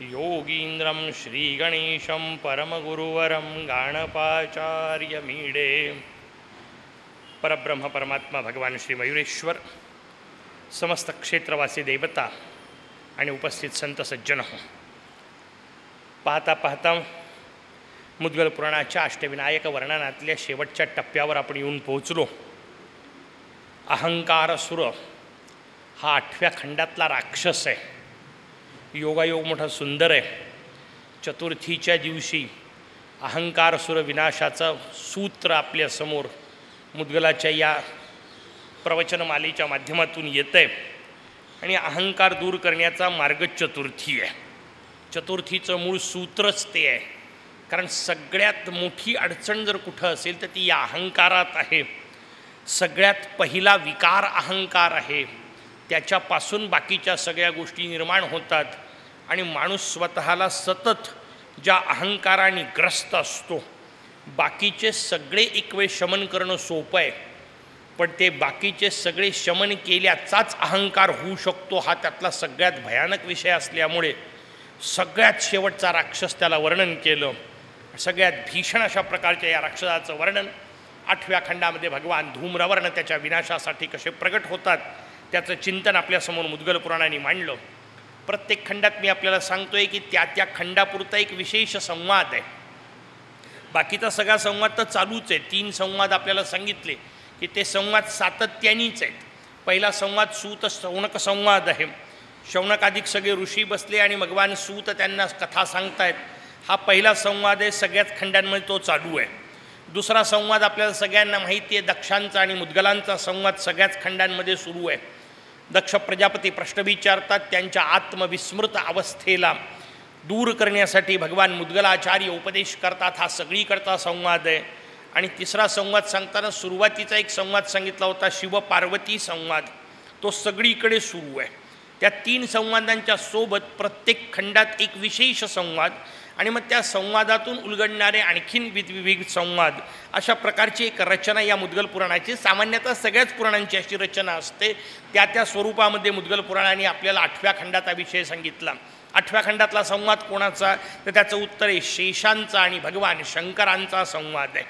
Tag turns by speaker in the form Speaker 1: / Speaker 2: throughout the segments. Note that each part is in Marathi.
Speaker 1: योगीन्द्रं श्रीगणेशं परमगुरुवरं गाणपाचार्यमीडे। परब्रह्म परमात्मा भगवान श्री मयुरेश्वर समस्त क्षेत्रवासी देवता आणि उपस्थित संत सज्जन हो। पाहता पाहता मुद्गल पुराणाच्या अष्टविनायक वर्णनातल्या शेवटच्या टप्प्यावर आपण येऊन पोहोचलो। अहंकार सुर हा आठव्या खंडातला राक्षस आहे। योगायोग मोठा सुंदर आहे. चतुर्थीच्या दिवशी अहंकार सुरविनाशाचं सूत्र आपल्यासमोर मुद्गलाच्या या प्रवचनमालेच्या माध्यमातून येतं आहे आणि अहंकार दूर करण्याचा मार्ग चतुर्थी आहे. चतुर्थीचं मूळ सूत्रच ते आहे. कारण सगळ्यात मोठी अडचण जर कुठं असेल तर ती या अहंकारात आहे. सगळ्यात पहिला विकार अहंकार आहे. त्याच्यापासून बाकीच्या सगळ्या गोष्टी निर्माण होतात आणि माणूस स्वतःला सतत ज्या अहंकाराने ग्रस्त असतो बाकीचे सगळे एक वेळ शमन करणं सोपं आहे. पण ते बाकीचे सगळे शमन केल्याचाच अहंकार होऊ शकतो हा त्यातला सगळ्यात भयानक विषय असल्यामुळे सगळ्यात शेवटचा राक्षस त्याला वर्णन केलं. सगळ्यात भीषण अशा प्रकारच्या या राक्षसाचं वर्णन आठव्या खंडामध्ये भगवान धूम्रवर्ण त्याच्या विनाशासाठी कसे प्रगट होतात त्याचं चिंतन आपल्यासमोर मुद्गल पुराणाने मांडलं. प्रत्येक खंडात मी आपल्याला सांगतोय की त्या त्या खंडापुरता एक विशेष संवाद आहे. बाकीचा सगळा संवाद तर चालूच आहे. तीन संवाद आपल्याला सांगितले की ते संवाद सातत्यानेच आहेत. पहिला संवाद सूत शौनक संवाद आहे. शौनकाधिक सगळे ऋषी बसले आणि भगवान सूत त्यांना कथा सांगतायत. हा पहिला संवाद आहे. सगळ्याच खंडांमध्ये तो चालू आहे. दुसरा संवाद आपल्याला सगळ्यांना माहिती आहे. दक्षांचा आणि मुद्गलांचा संवाद सगळ्याच खंडांमध्ये सुरू आहे. दक्ष प्रजापती प्रश्न विचारतात त्यांच्या आत्मविस्मृत अवस्थेला दूर करण्यासाठी भगवान मुद्गलाचार्य उपदेश करतात. हा सगळीकडचा संवाद आहे. आणि तिसरा संवाद सांगताना सुरुवातीचा एक संवाद सांगितला होता शिवपार्वती संवाद. तो सगळीकडे सुरू आहे. त्या तीन संवादांच्या सोबत प्रत्येक खंडात एक विशेष संवाद आणि मग त्या संवादातून उलगडणारे आणखीन विविध संवाद अशा प्रकारची एक रचना या मुद्गल पुराणाची. सामान्यतः सगळ्याच पुराणांची अशी रचना असते. त्या त्या स्वरूपामध्ये मुद्गल पुराणाने आपल्याला आठव्या खंडाचा विषय सांगितला. आठव्या खंडातला संवाद कोणाचा? तर त्याचं उत्तर आहे शेषांचा आणि भगवान शंकरांचा संवाद आहे.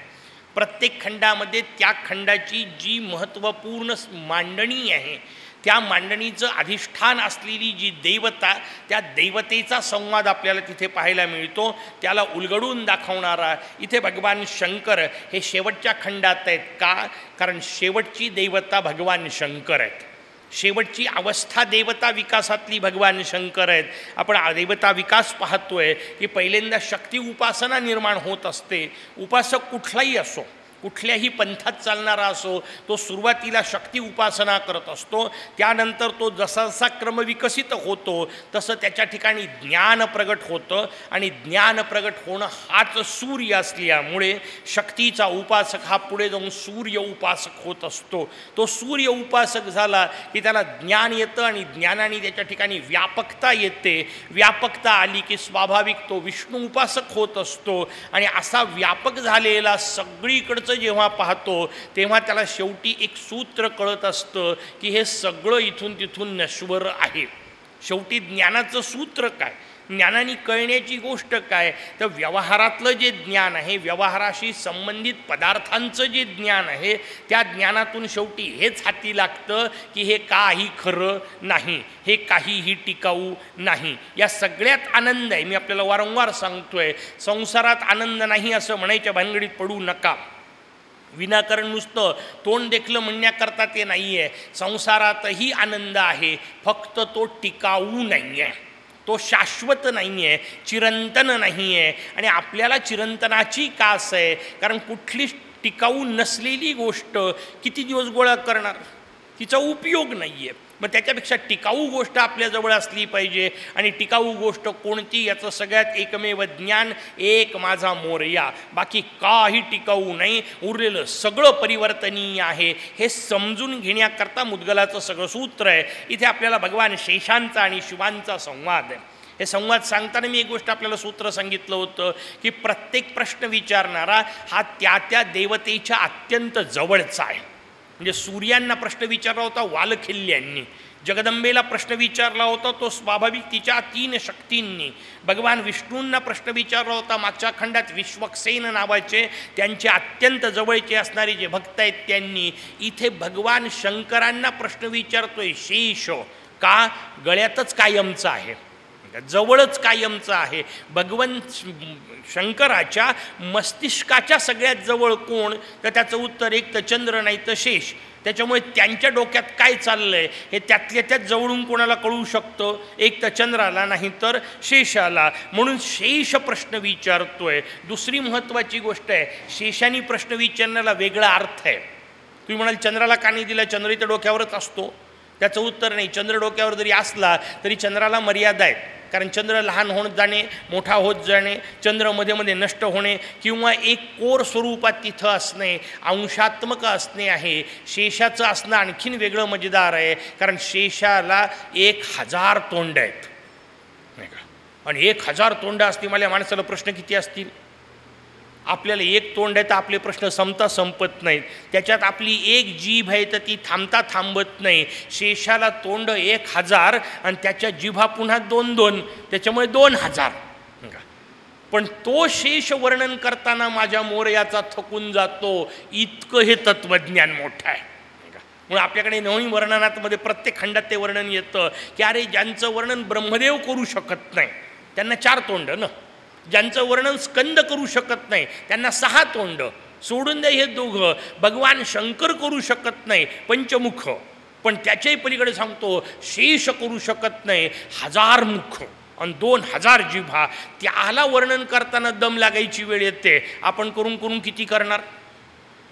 Speaker 1: प्रत्येक खंडामध्ये त्या खंडाची जी महत्त्वपूर्ण मांडणी आहे त्या मांडणीचं अधिष्ठान असलेली जी देवता त्या देवतेचा संवाद आपल्याला तिथे पाहायला मिळतो. त्याला उलगडून दाखवणारा इथे भगवान शंकर हे शेवटच्या खंडात आहेत. का? कारण शेवटची देवता भगवान शंकर आहेत. शेवटची अवस्था देवता विकासातली भगवान शंकर आहेत. आपण देवता विकास पाहतोय की पहिल्यांदा शक्ती उपासना निर्माण होत असते. उपासक कुठलाही असो. कुठल्याही पंथात चालणारा असो तो सुरुवातीला शक्ती उपासना करत असतो त्यानंतर तो जसा जसा क्रम विकसित होतो तसं त्याच्या ठिकाणी ज्ञान प्रगट होतं आणि ज्ञान प्रगट होणं हाच सूर्य असल्यामुळे शक्तीचा उपासक हा पुढे जाऊन सूर्य उपासक होत असतो. तो सूर्य उपासक झाला की त्याला ज्ञान येतं आणि ज्ञानाने त्याच्या ठिकाणी व्यापकता येते. व्यापकता आली की स्वाभाविक तो विष्णू उपासक होत असतो आणि असा व्यापक झालेला सगळीकडचं जेव्हा पाहतो तेव्हा त्याला शेवटी एक सूत्र कळत असतं की हे सगळं इथून तिथून नश्वर आहे. शेवटी ज्ञानाचं सूत्र काय? ज्ञानाने कळण्याची गोष्ट काय? तर व्यवहारातलं जे ज्ञान आहे व्यवहाराशी संबंधित पदार्थांचं जे ज्ञान आहे त्या ज्ञानातून शेवटी हेच हाती लागतं की हे काही खरं नाही हे काहीही टिकाऊ नाही. या सगळ्यात आनंद आहे. मी आपल्याला वारंवार सांगतोय संसारात आनंद नाही असं म्हणायच्या भानगडीत पडू नका. विनाकारण नुसतं तोंड देखलं म्हणण्याकरता ते नाही आहे संसारातही आनंद आहे फक्त तो टिकाऊ नाही आहे तो शाश्वत नाही आहे चिरंतन नाही आहे आणि आपल्याला चिरंतनाची कास आहे कारण कुठलीच टिकाऊ नसलेली गोष्ट किती दिवस गोळा करणार? तिचा उपयोग नाही आहे मग त्याच्यापेक्षा टिकाऊ गोष्ट आपल्याजवळ असली पाहिजे. आणि टिकाऊ गोष्ट कोणती? याचं सगळ्यात एकमेव ज्ञान एक माझा मोरया. बाकी काही टिकाऊ नाही. उरलेलं सगळं परिवर्तनीय आहे. हे समजून घेण्याकरता मुदगलाचं सगळं सूत्र आहे. इथे आपल्याला भगवान शेषांचा आणि शिवांचा संवाद आहे. हे संवाद सांगताना मी एक गोष्ट आपल्याला सूत्र सांगितलं होतं की प्रत्येक प्रश्न विचारणारा हा त्या त्या देवतेच्या अत्यंत जवळचा आहे. म्हणजे सूर्यांना प्रश्न विचारला होता वालखिल्यांनी जगदंबेला प्रश्न विचारला होता तो स्वाभाविक तिच्या तीन शक्तींनी. भगवान विष्णूंना प्रश्न विचारला होता मागच्या खंडात विश्वक्सेन नावाचे त्यांचे अत्यंत जवळचे असणारे जे भक्त आहेत त्यांनी इथे भगवान शंकरांना प्रश्न विचारतोय शेष. का? गळ्यातच कायमचं आहे. जवळच कायमचं आहे. भगवंत शंकराच्या मस्तिष्काच्या सगळ्यात जवळ कोण? तर त्याचं उत्तर एक तर चंद्र नाही तर शेष. त्याच्यामुळे त्यांच्या डोक्यात काय चाललं आहे हे त्यातल्या त्यात जवळून कोणाला कळू शकतं? एक तर चंद्राला नाही तर शेषाला. म्हणून शेष प्रश्न विचारतोय. दुसरी महत्त्वाची गोष्ट आहे शेषानी प्रश्न विचारण्याला वेगळा अर्थ आहे. तुम्ही म्हणाल चंद्राला का नाही दिला? चंद्र इथं डोक्यावरच असतो. त्याचं उत्तर नाही. चंद्र डोक्यावर जरी असला तरी चंद्राला मर्यादा आहेत कारण चंद्र लहान होत जाणे मोठा होत जाणे चंद्रमध्ये मध्ये नष्ट होणे किंवा एक कोर स्वरूपात तिथं असणे अंशात्मक असणे आहे. शेषाचं असणं आणखीन वेगळं मजेदार आहे. कारण शेषाला एक हजार तोंड आहेत. नाही का? आणि एक हजार तोंड असतील मला माणसाला प्रश्न किती असतील? आपल्याला एक तोंड आहे तर आपले प्रश्न संपता संपत नाहीत. त्याच्यात आपली एक जीभ आहे तर ती थांबता थांबत नाही. शेषाला तोंड एक हजार आणि त्याच्या जिभा पुन्हा दोन दोन. त्याच्यामुळे दोन हजार. पण तो शेष वर्णन करताना माझ्या मोरयाचा थकून जातो. इतकं हे तत्त्वज्ञान मोठं आहे. म्हणून आपल्याकडे नवी वर्णनातमध्ये प्रत्येक खंडात ते वर्णन येतं की अरे ज्यांचं वर्णन ब्रह्मदेव करू शकत नाही त्यांना चार तोंड ना. ज्यांचं वर्णन स्कंद करू शकत नाही त्यांना सहा तोंड सोडून द्या हे दोघं भगवान शंकर करू शकत नाही पंचमुख. पण त्याच्याही पलीकडे सांगतो शेष करू शकत नाही हजार मुख आणि दोन हजार जिभा त्याला वर्णन करताना दम लागायची वेळ येते. आपण करून करून किती करणार?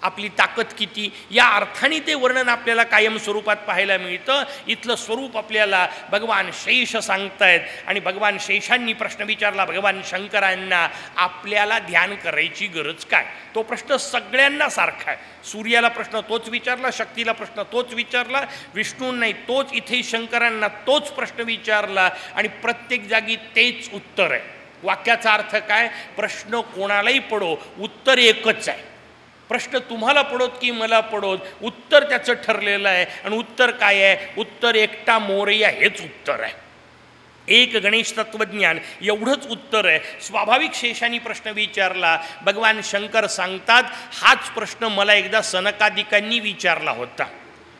Speaker 1: आपली ताकद किती? या अर्थाने ते वर्णन आपल्याला कायम स्वरूपात पाहायला मिळतं. इथलं स्वरूप आपल्याला भगवान शेष सांगतायत. आणि भगवान शेषांनी प्रश्न विचारला भगवान शंकरांना आपल्याला ध्यान करायची गरज काय? तो प्रश्न सगळ्यांना सारखा आहे. सूर्याला प्रश्न तोच विचारला शक्तीला प्रश्न तोच विचारला विष्णूंनाही तोच इथे शंकरांना तोच प्रश्न विचारला आणि प्रत्येक जागी तेच उत्तर आहे. वाक्याचा अर्थ काय? प्रश्न कोणालाही पडो उत्तर एकच आहे. प्रश्न तुम्हाला पडोत की मला पडोत? उत्तर त्याचं ठरलेलं आहे. आणि उत्तर काय आहे? उत्तर एकटा मोरया हेच उत्तर आहे. एक गणेश तत्वज्ञान एवढंच उत्तर आहे. स्वाभाविक शेषाने प्रश्न विचारला. भगवान शंकर सांगतात हाच प्रश्न मला एकदा सनकादिकांनी विचारला होता.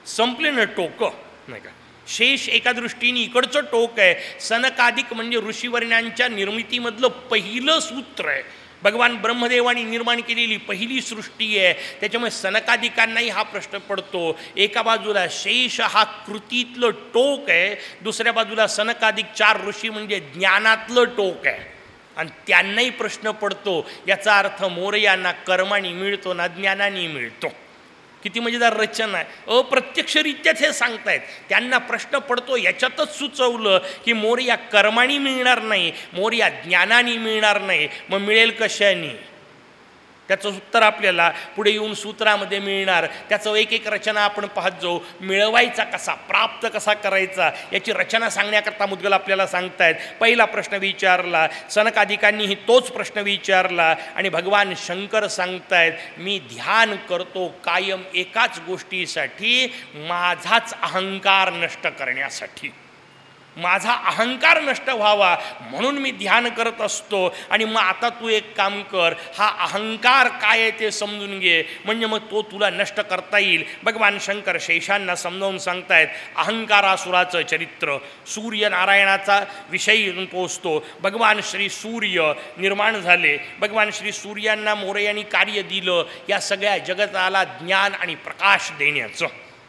Speaker 1: संपले ना टोक? नाही का? शेष एका दृष्टीने इकडचं टोक आहे. सनकादिक म्हणजे ऋषीवर्ण्यांच्या निर्मितीमधलं पहिलं सूत्र आहे. भगवान ब्रह्मदेवानी निर्माण केलेली पहिली सृष्टी आहे. त्याच्यामुळे सनकादिकांनाही हा प्रश्न पडतो. एका बाजूला शेष हा कृतीतलं टोक आहे. दुसऱ्या बाजूला सनकादिक चार ऋषी म्हणजे ज्ञानातलं टोक आहे. आणि त्यांनाही प्रश्न पडतो. याचा अर्थ मोरयांना कर्माने मिळतो ना ज्ञानाने मिळतो. किती मजेदार रचना आहे. अप्रत्यक्षरित्याच हे सांगतायत. त्यांना प्रश्न पडतो याच्यातच सुचवलं की मोर या कर्मानी मिळणार नाही मोर या ज्ञानानी मिळणार नाही. मग मिळेल कशाने? त्याचं उत्तर आपल्याला पुढे येऊन सूत्रामध्ये मिळणार. त्याचं एक एक रचना आपण पाहत जाऊ. मिळवायचा कसा? प्राप्त कसा करायचा? याची रचना सांगण्याकरता मुद्गल आपल्याला सांगतायत. पहिला प्रश्न विचारला. सनकाधिकांनीही तोच प्रश्न विचारला आणि भगवान शंकर सांगतायत मी ध्यान करतो कायम एकाच गोष्टीसाठी माझाच अहंकार नष्ट करण्यासाठी. माझा अहंकार नष्ट व्हावा म्हणून मी ध्यान करत असतो. आणि मग आता तू एक काम कर हा अहंकार काय आहे ते समजून घे. म्हणजे मग तो तुला नष्ट करता येईल. भगवान शंकर शेषांना समजावून सांगतायत अहंकारासुराचं चरित्र सूर्यनारायणाचा विषयी पोचतो भगवान श्री सूर्य निर्माण झाले. भगवान श्री सूर्यांना मोरयांनी कार्य दिलं. या सगळ्या जगताला ज्ञान आणि प्रकाश देण्याचं.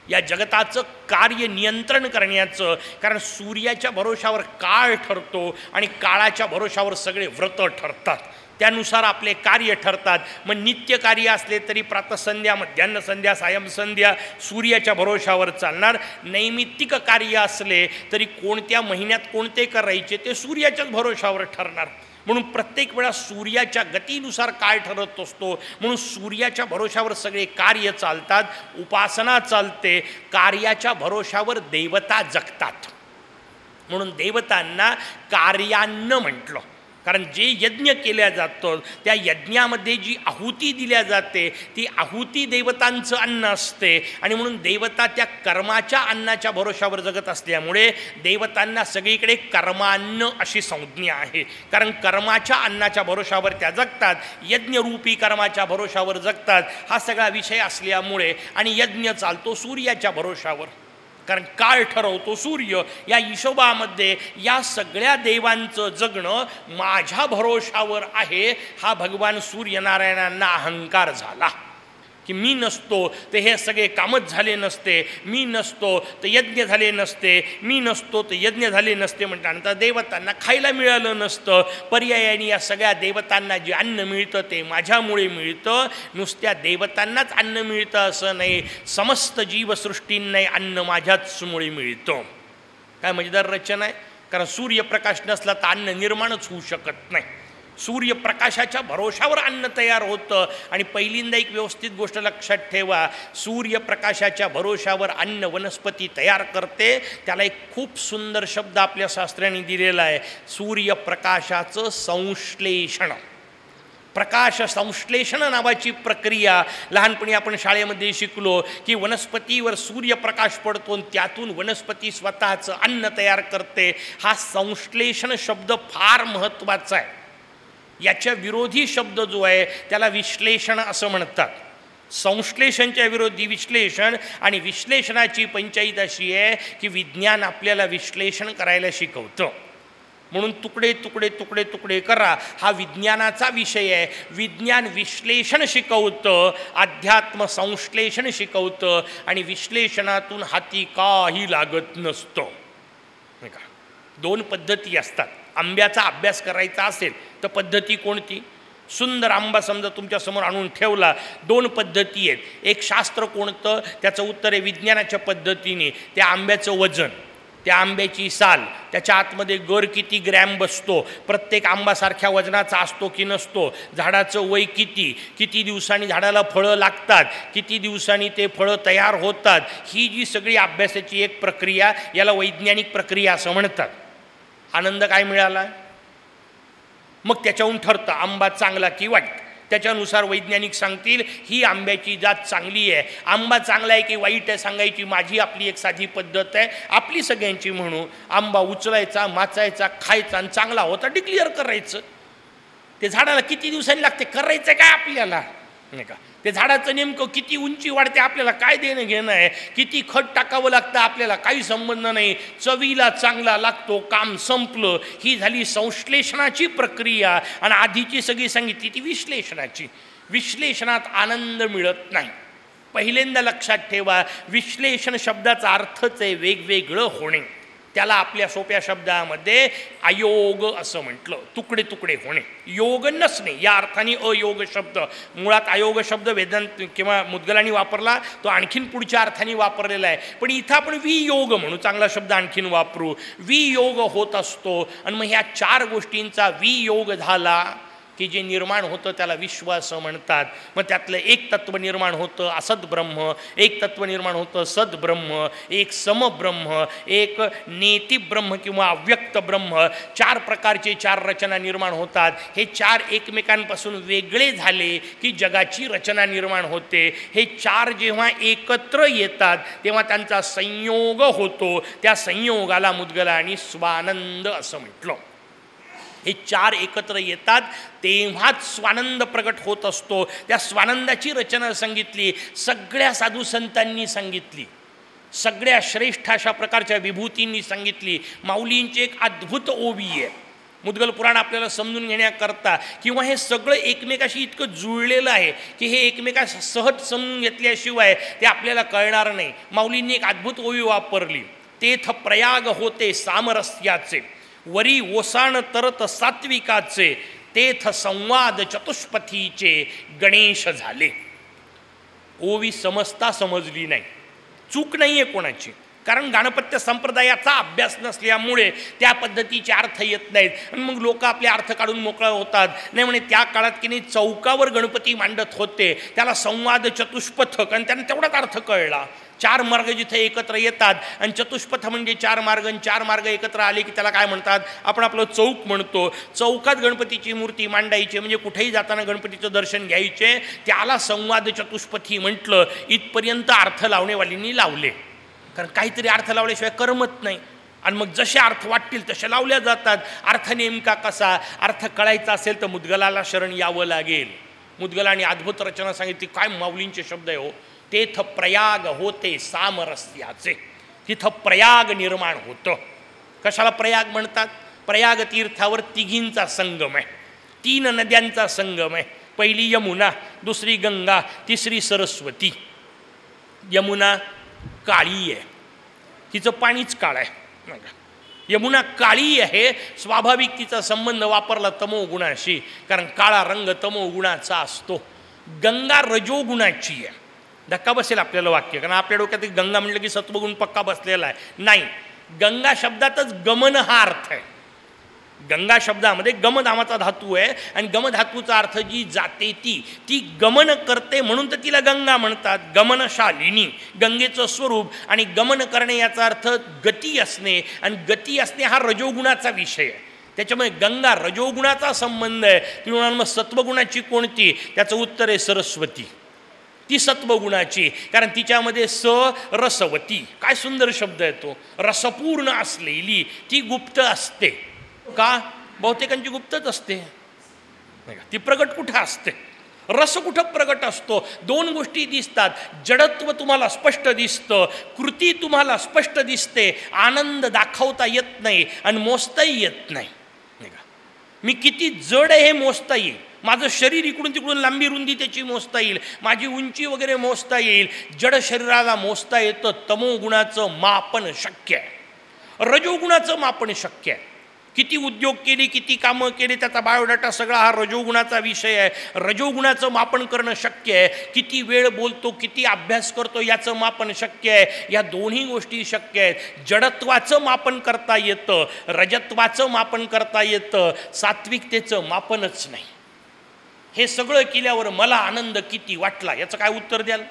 Speaker 1: या जगताचं कार्य नियंत्रण करण्याचं. कारण सूर्याच्या भरोशावर काळ ठरतो आणि काळाच्या भरोशावर सगळे व्रत ठरतात. त्यानुसार आपले कार्य ठरतात. मग नित्य कार्य असले तरी प्रातसंध्या मध्यान्ह संध्या सायंसंध्या सूर्याच्या भरोशावर चालणार. नैमित्तिक कार्य असले तरी कोणत्या महिन्यात कोणते करायचे ते सूर्याच्याच भरोशावर ठरणार. म्हणून प्रत्येक वेळा सूर्याच्या गतीनुसार काय ठरत असतो? म्हणून सूर्याच्या भरोशावर सगळे कार्य चालतात उपासना चालते कार्याच्या भरोशावर देवता जगतात. म्हणून देवतांना कार्यान्न म्हटलं. कारण जे यज्ञ केल्या जातं त्या यज्ञामध्ये जी आहुती दिल्या जाते ती आहुती देवतांचं अन्न असते. आणि म्हणून देवता त्या कर्माच्या अन्नाच्या भरोशावर जगत असल्यामुळे देवतांना सगळीकडे कर्मान्न अशी संज्ञा आहे. कारण कर्माच्या अन्नाच्या भरोशावर त्या जगतात यज्ञरूपी कर्माच्या भरोशावर जगतात हा सगळा विषय असल्यामुळे आणि यज्ञ चालतो सूर्याच्या भरोशावर कारण काळ ठरवतो सूर्य. या हिशोबामध्ये या सगळ्या देवांचं जगणं माझ्या भरोशावर आहे. हा भगवान सूर्यनारायणांना अहंकार झाला. की मी नसतो तर हे सगळे कामच झाले नसते मी नसतो तर यज्ञ झाले नसते मी नसतो तर यज्ञ झाले नसते म्हणल्यानंतर देवतांना खायला मिळालं नसतं. पर्यायाने या सगळ्या देवतांना जे अन्न मिळतं ते माझ्यामुळे मिळतं. नुसत्या देवतांनाच अन्न मिळतं असं नाही समस्त जीवसृष्टींनाही अन्न माझ्याचमुळे मिळतं. काय म्हणजे मजेदार रचना आहे? कारण सूर्यप्रकाश नसला तर अन्न निर्माणच होऊ शकत नाही. सूर्यप्रकाशाच्या भरोशावर अन्न तयार होतं. आणि पहिल्यांदा एक व्यवस्थित गोष्ट लक्षात ठेवा. सूर्यप्रकाशाच्या भरोशावर अन्न वनस्पती तयार करते. त्याला एक खूप सुंदर शब्द आपल्या शास्त्रांनी दिलेला आहे. सूर्यप्रकाशाचं संश्लेषण. प्रकाश संश्लेषण नावाची प्रक्रिया. लहानपणी आपण शाळेमध्ये शिकलो की वनस्पतीवर सूर्यप्रकाश पडतो आणि त्यातून वनस्पती स्वतःचं अन्न तयार करते. हा संश्लेषण शब्द फार महत्त्वाचा आहे. याच्या विरोधी शब्द जो आहे त्याला विश्लेषण असं म्हणतात. संश्लेषणच्या विरोधी विश्लेषण आणि विश्लेषणाची पंचायत अशी आहे की विज्ञान आपल्याला विश्लेषण करायला शिकवतं. म्हणून तुकडे तुकडे तुकडे तुकडे करा. हा विज्ञानाचा विषय आहे. विज्ञान विश्लेषण शिकवतं अध्यात्म संश्लेषण शिकवतं आणि विश्लेषणातून हाती काही लागत नसतं. नाही का? दोन पद्धती असतात. आंब्याचा अभ्यास करायचा असेल तर पद्धती कोणती? सुंदर आंबा समजा तुमच्यासमोर आणून ठेवला दोन पद्धती आहेत. एक शास्त्र कोणतं? त्याचं उत्तर आहे विज्ञानाच्या पद्धतीने. त्या आंब्याचं वजन त्या आंब्याची साल त्याच्या आतमध्ये गर किती ग्रॅम बसतो? प्रत्येक आंबासारख्या वजनाचा असतो की नसतो? झाडाचं वय किती? किती दिवसांनी झाडाला फळं लागतात? किती दिवसांनी ते फळं तयार होतात? ही जी सगळी अभ्यासाची एक प्रक्रिया याला वैज्ञानिक प्रक्रिया असं म्हणतात. आनंद काय मिळाला? मग त्याच्याहून ठरतं आंबा चांगला की वाईट? त्याच्यानुसार वैज्ञानिक सांगतील ही आंब्याची जात चांगली आहे. आंबा चांगला आहे की वाईट आहे सांगायची माझी आपली एक साधी पद्धत आहे. आपली सगळ्यांची म्हणू. आंबा उचलायचा माचायचा खायचा आणि चांगला होता डिक्लिअर करायचं. ते झाडाला किती दिवसांनी लागते? करायचं काय आपल्याला? नाही का? ते झाडाचं नेमकं किती उंची वाढते आपल्याला काय देणं घेणं आहे? किती खत टाकावं लागतं आपल्याला काही संबंध नाही. चवीला चांगला लागतो काम संपलं ही झाली संश्लेषणाची प्रक्रिया. आणि आधीची सगळी सांगितली ती विश्लेषणाची. विश्लेषणात आनंद मिळत नाही. पहिल्यांदा लक्षात ठेवा विश्लेषण शब्दाचा अर्थच आहे वेगवेगळं होणे. त्याला आपल्या सोप्या शब्दामध्ये अयोग असं म्हटलं. तुकडे तुकडे होणे. योग नसणे. या अर्थाने अयोग शब्द. मुळात अयोग शब्द वेदांत किंवा मुद्गलांनी वापरला तो आणखीन पुढच्या अर्थाने वापरलेला आहे. पण इथं आपण वियोग म्हणू. चांगला शब्द आणखीन वापरू. वियोग होत असतो. आणि मग ह्या चार गोष्टींचा वियोग झाला. की जे निर्माण होतं त्याला विश्व असं म्हणतात. मग त्यातलं एक तत्व निर्माण होतं असद ब्रह्म एक तत्व निर्माण होतं सद्ब्रह्म एक समब्रह्म एक नेतीब्रह्म किंवा अव्यक्त ब्रह्म. चार प्रकारचे चार रचना निर्माण होतात. हे चार एकमेकांपासून वेगळे झाले की जगाची रचना निर्माण होते. हे चार जेव्हा एकत्र येतात तेव्हा त्यांचा संयोग होतो. त्या संयोगाला मुदगला आणि स्वानंद असं म्हटलं. हे चार एकत्र येतात तेव्हाच स्वानंद प्रकट होत असतो. त्या स्वानंदाची रचना सांगितली सगळ्या साधू संतांनी सांगितली सगळ्या श्रेष्ठ अशा प्रकारच्या विभूतींनी सांगितली. माऊलींची एक अद्भुत ओवी आहे. मुदगल पुराण आपल्याला समजून घेण्याकरता किंवा हे सगळं एकमेकाशी इतकं जुळलेलं आहे की हे एकमेका सहज समजून घेतल्याशिवाय ते आपल्याला कळणार नाही. माऊलींनी एक अद्भुत ओवी वापरली. तेथ प्रयाग होते सामरस्याचे. वरी ओसाण तरत सात्विकाचे तेथ संवाद चतुष्पथीचे गणेश झाले. ओवी समजता समजली नाही. चूक नाही आहे कोणाची. कारण गाणपत्य संप्रदायाचा अभ्यास नसल्यामुळे त्या पद्धतीचे अर्थ येत नाहीत. आणि मग लोक आपले अर्थ काढून मोकळं होतात. नाही म्हणे त्या काळात की नाही चौकावर गणपती मांडत होते. त्याला संवाद चतुष्पथक आणि त्यांना तेवढाच अर्थ कळला. चार मार्ग जिथे एकत्र येतात आणि चतुष्पथ म्हणजे चार मार्ग आणि चार मार्ग एकत्र आले की त्याला काय म्हणतात? आपण आपलं चौक म्हणतो. चौकात गणपतीची मूर्ती मांडायची म्हणजे कुठेही जाताना गणपतीचं दर्शन घ्यायचे. त्याला संवाद चतुष्पथी म्हटलं इथपर्यंत अर्थ लावणेवालींनी लावले. कारण काहीतरी अर्थ लावल्याशिवाय करमत नाही. आणि मग जसे अर्थ वाटतील तसे लावल्या जातात. अर्थ नेमका कसा? अर्थ कळायचा असेल तर मुदगलाला शरण यावं लागेल. मुदगलाने अद्भुत रचना सांगितली. काय माऊलींचे शब्द आहे हो. तेथ प्रयाग होते सामरस्याचे. तिथं प्रयाग निर्माण होतं. कशाला प्रयाग म्हणतात? प्रयाग तीर्थावर तिघींचा संगम आहे. तीन नद्यांचा संगम आहे. पहिली यमुना दुसरी गंगा तिसरी सरस्वती. यमुना काळी आहे. तिचं पाणीच काळ आहे. यमुना काळी आहे स्वाभाविक तिचा संबंध वापरला तमोगुणाशी कारण काळा रंग तमोगुणाचा असतो. गंगा रजोगुणाची आहे. धक्का बसेल आपल्याला वाक्य. कारण आपल्या डोक्यात गंगा म्हणलं की सत्वगुण पक्का बसलेला आहे. नाही. गंगा शब्दातच गमन हा अर्थ आहे. गंगा शब्दामध्ये गम धातू आहे आणि गम धातूचा अर्थ जी जाते ती ती गमन करते म्हणून तर तिला गंगा म्हणतात. गमनशालिनी गंगेचं स्वरूप आणि गमन करणे याचा अर्थ गती असणे आणि गती असणे हा रजोगुणाचा विषय आहे. त्याच्यामुळे गंगा रजोगुणाचा संबंध आहे. ती मग सत्वगुणाची कोणती? त्याचं उत्तर आहे सरस्वती. ती सत्वगुणाची कारण तिच्यामध्ये स रसवती. काय सुंदर शब्द आहे तो. रसपूर्ण असलेली ती गुप्त असते. का? बहुतेकांची गुप्तच असते. नाही का? ती प्रगट कुठं असते? रस कुठं प्रगट असतो? दोन गोष्टी दिसतात. जडत्व तुम्हाला स्पष्ट दिसतं. कृती तुम्हाला स्पष्ट दिसते. आनंद दाखवता येत नाही आणि मोजताही येत नाही का? मी किती जड आहे हे मोजता येईल. माझं शरीर इकडून तिकडून लांबी रुंदी त्याची मोजता येईल. माझी उंची वगैरे मोजता येईल. जड शरीराला मोजता येतं. तमोगुणाचं मापन शक्य आहे. रजोगुणाचं मापन शक्य आहे. किती उद्योग केले किती कामं केली त्याचा बायोडाटा सगळा हा रजोगुणाचा विषय आहे. रजोगुणाचं मापन करणं शक्य आहे. किती वेळ बोलतो किती अभ्यास करतो याचं मापन शक्य आहे. या दोन्ही गोष्टी शक्य आहेत. जडत्वाचं मापन करता येतं. रजत्वाचं मापन करता येतं. सात्विकतेचं मापनच नाही. हे सगळं केल्यावर मला आनंद किती वाटला? याचं काय उत्तर द्याल?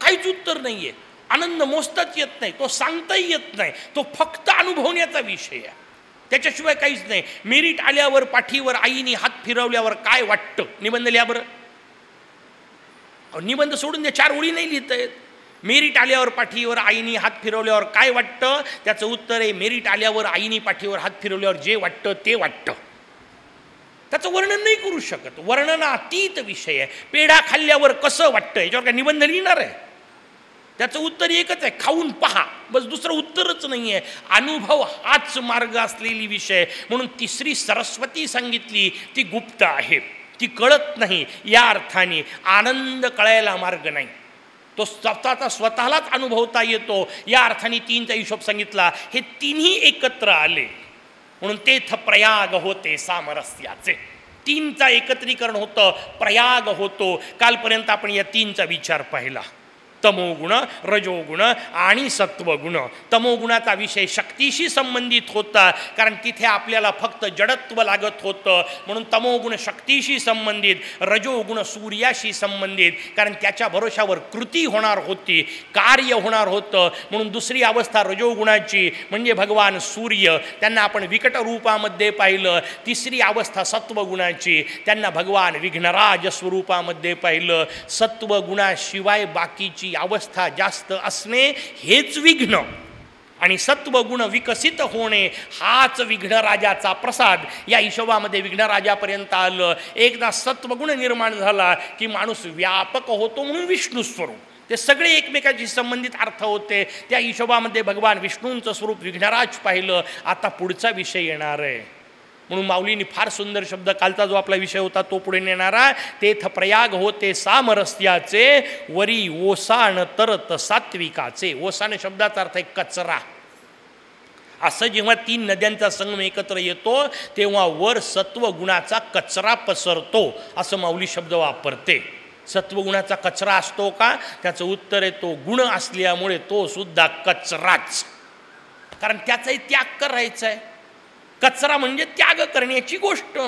Speaker 1: काहीच उत्तर नाही आहे आनंद मोजताच येत नाही तो सांगताही येत नाही. तो फक्त अनुभवण्याचा विषय आहे. त्याच्याशिवाय काहीच नाही. मेरिट आल्यावर पाठीवर आईने हात फिरवल्यावर काय वाटतं? निबंध लिहा बरं. निबंध सोडून द्या चार ओळी नाही लिहित आहेत मेरिट आल्यावर पाठीवर आईने हात फिरवल्यावर काय वाटतं? त्याचं उत्तर आहे मेरिट आल्यावर आईने पाठीवर हात फिरवल्यावर जे वाटतं ते वाटतं. त्याचं वर्णन नाही करू शकत. वर्णनातीत विषय आहे. पेढा खाल्ल्यावर कसं वाटतं याच्यावर काय निबंध लिहिणार आहे? त्याचं उत्तर एकच आहे खाऊन पहा. बस दुसरं उत्तरच नाही आहे अनुभव हाच मार्ग असलेली विषय. म्हणून तिसरी सरस्वती सांगितली ती गुप्त आहे. ती कळत नाही. या अर्थाने आनंद कळायला मार्ग नाही. तो स्वतःचा स्वतःलाच अनुभवता येतो. या अर्थाने तीनचा हिशोब सांगितला. हे तिन्ही एकत्र आले. म्हणून तेथ प्रयाग होते सामरस्याचे. तीनचा एकत्रीकरण होतं प्रयाग होतो. कालपर्यंत आपण या तीनचा विचार पाहिला. तमोगुण रजोगुण आणि सत्वगुण तमोगुणाचा विषय शक्तीशी संबंधित होता कारण तिथे आपल्याला फक्त जडत्व लागत होतं. म्हणून तमोगुण शक्तीशी संबंधित रजोगुण सूर्याशी संबंधित कारण त्याच्या भरोशावर कृती होणार होती कार्य होणार होतं. म्हणून दुसरी अवस्था रजोगुणाची म्हणजे भगवान सूर्य. त्यांना आपण विकट रूपामध्ये पाहिलं. तिसरी अवस्था सत्वगुणाची त्यांना भगवान विघ्नराज स्वरूपामध्ये पाहिलं. सत्वगुणाशिवाय बाकीची अवस्था जास्त असणे हेच विघ्न. आणि सत्वगुण विकसित होणे हाच विघ्नराजाचा प्रसाद. या हिशोबामध्ये विघ्नराजापर्यंत आलं. एकदा सत्वगुण निर्माण झाला की माणूस व्यापक होतो म्हणून विष्णू स्वरूप. ते सगळे एकमेकाशी संबंधित अर्थ होते. त्या हिशोबामध्ये भगवान विष्णूंचं स्वरूप विघ्नराज पाहिलं. आता पुढचा विषय येणार आहे. म्हणून माऊलींनी फार सुंदर शब्द कालचा जो आपला विषय होता तो पुढे नेणारा तेथ प्रयाग होते सामरस्याचे वरी ओसाण तरत सात्विकाचे. ओसाण शब्दाचा अर्थ आहे कचरा. असं जेव्हा तीन नद्यांचा संगम एकत्र येतो तेव्हा वर सत्वगुणाचा कचरा पसरतो असं माऊली शब्द वापरते. सत्वगुणाचा कचरा असतो का? त्याचं उत्तर आहे तो गुण असल्यामुळे तो सुद्धा कचराच. कारण त्याचाही त्याग करायचा आहे कचरा म्हणजे त्याग करण्याची गोष्ट.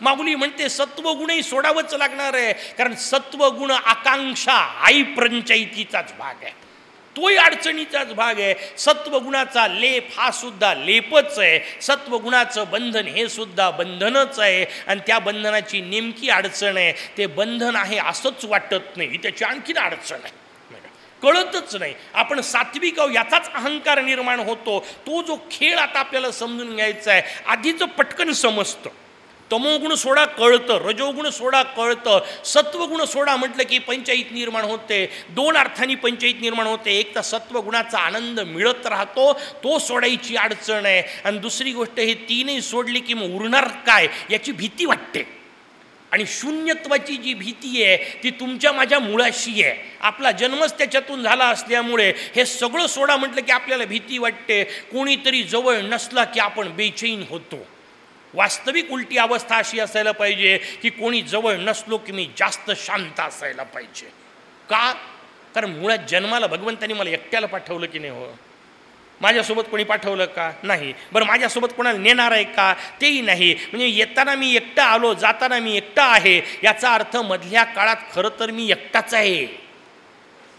Speaker 1: माऊली म्हणते सत्वगुणही सोडावंच लागणार आहे. कारण सत्वगुण आकांक्षा आई पंचायतीचाच भाग आहे. तोही अडचणीचाच भाग आहे. सत्वगुणाचा लेप हा सुद्धा लेपच आहे. सत्वगुणाचं बंधन हे सुद्धा बंधनच आहे. आणि त्या बंधनाची नेमकी अडचण आहे. ते बंधन आहे असंच वाटत नाही. त्याची आणखीन अडचण आहे. कळतच नाही. आपण सात्विक आहो याचाच अहंकार निर्माण होतो. तो जो खेळ आता आपल्याला समजून घ्यायचा आहे आधीचं पटकन समजतं. तमोगुण सोडा कळतं. रजोगुण सोडा कळतं. सत्वगुण सोडा म्हटलं की पंचायत निर्माण होते. दोन अर्थांनी पंचायत निर्माण होते. एक तर सत्वगुणाचा आनंद मिळत राहतो तो सोडायची अडचण आहे. आणि दुसरी गोष्ट हे तीनही सोडली की मग उरणार काय? याची भीती वाटते. आणि शून्यत्वाची जी भीती आहे ती तुमच्या माझ्या मुळाशी आहे. आपला जन्मच त्याच्यातून झाला असल्यामुळे हे सगळं सोडा म्हटलं की आपल्याला भीती वाटते. कोणीतरी जवळ नसला की आपण बेचैन होतो. वास्तविक उलटी अवस्था अशी असायला पाहिजे की कोणी जवळ नसलो की मी जास्त शांत असायला पाहिजे. का? कारण मुळात जन्माला भगवंतानी मला एकट्याला पाठवलं की नाही हो? माझ्यासोबत कोणी पाठवलं का? नाही. बरं माझ्यासोबत कोणाला नेणार आहे का? तेही नाही. म्हणजे येताना मी एकटा आलो जाताना मी एकटा आहे याचा अर्थ मधल्या काळात खरं तर मी एकटाच आहे.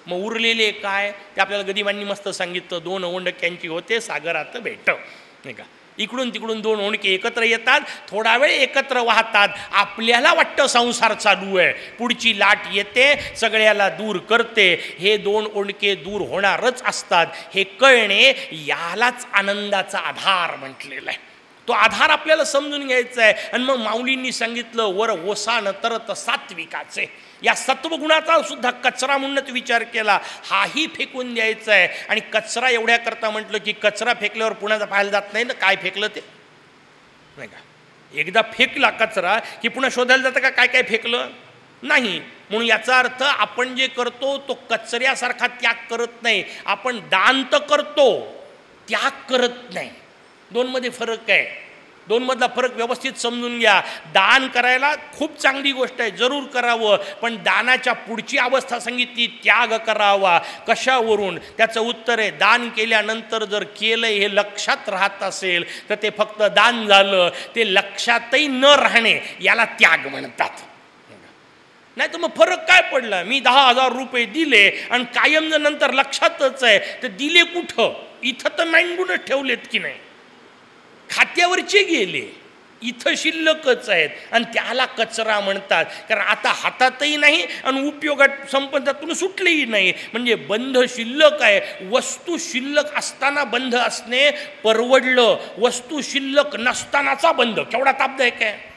Speaker 1: मग उरलेले काय? ते आपल्याला गदिमांनी मस्त सांगितलं दोन ओंडक्यांची होते सागरात भेट. नाही का? इकडून तिकडून दोन ओणके एकत्र येतात थोडा वेळ एकत्र वाहतात. आपल्याला वाटतं संसार चालू आहे. पुढची लाट येते सगळ्याला दूर करते. हे दोन ओणके दूर होणारच असतात. हे कळणे यालाच आनंदाचा आधार म्हटलेला आहे. तो आधार आपल्याला समजून घ्यायचा आहे. आणि मग माऊलींनी सांगितलं वर ओसाण तरत सात्विकाचे. या सत्वगुणाचा सुद्धा कचरा म्हणूनच विचार केला. हाही फेकून द्यायचा आहे. आणि कचरा एवढ्या करता म्हटलं की कचरा फेकल्यावर पुण्याचा पाहायला जात नाही ना काय फेकलं ते? नाही का? एकदा फेकला कचरा की पुन्हा शोधायला जातं का काय काय फेकलं? नाही. म्हणून याचा अर्थ आपण जे करतो तो कचऱ्यासारखा त्याग करत नाही. आपण दान तर करतो त्याग करत नाही. दोनमध्ये फरक आहे. दोनमधला फरक व्यवस्थित समजून घ्या. दान करायला खूप चांगली गोष्ट आहे जरूर करावं पण दानाच्या पुढची अवस्था सांगितली त्याग करावा. कशावरून? त्याचं उत्तर आहे दान केल्यानंतर जर केलं हे लक्षात राहत असेल तर ते फक्त दान झालं ते लक्षातही न राहणे याला त्याग म्हणतात. नाही तर मग फरक काय पडला? मी दहा हजार रुपये दिले आणि कायम जर नंतर लक्षातच आहे तर दिले कुठं? इथं तर नाईन ठेवलेत की नाही? खात्यावरचे गेले. इथं शिल्लकच आहेत आणि त्याला कचरा म्हणतात. कारण आता हातातही नाही आणि उपयोगात संपदातून सुटलेही नाही. म्हणजे बंध शिल्लक आहे. वस्तू शिल्लक असताना बंध असणे परवडलं. वस्तू शिल्लक नसतानाचा बंध. केवढा तापदायक आहे.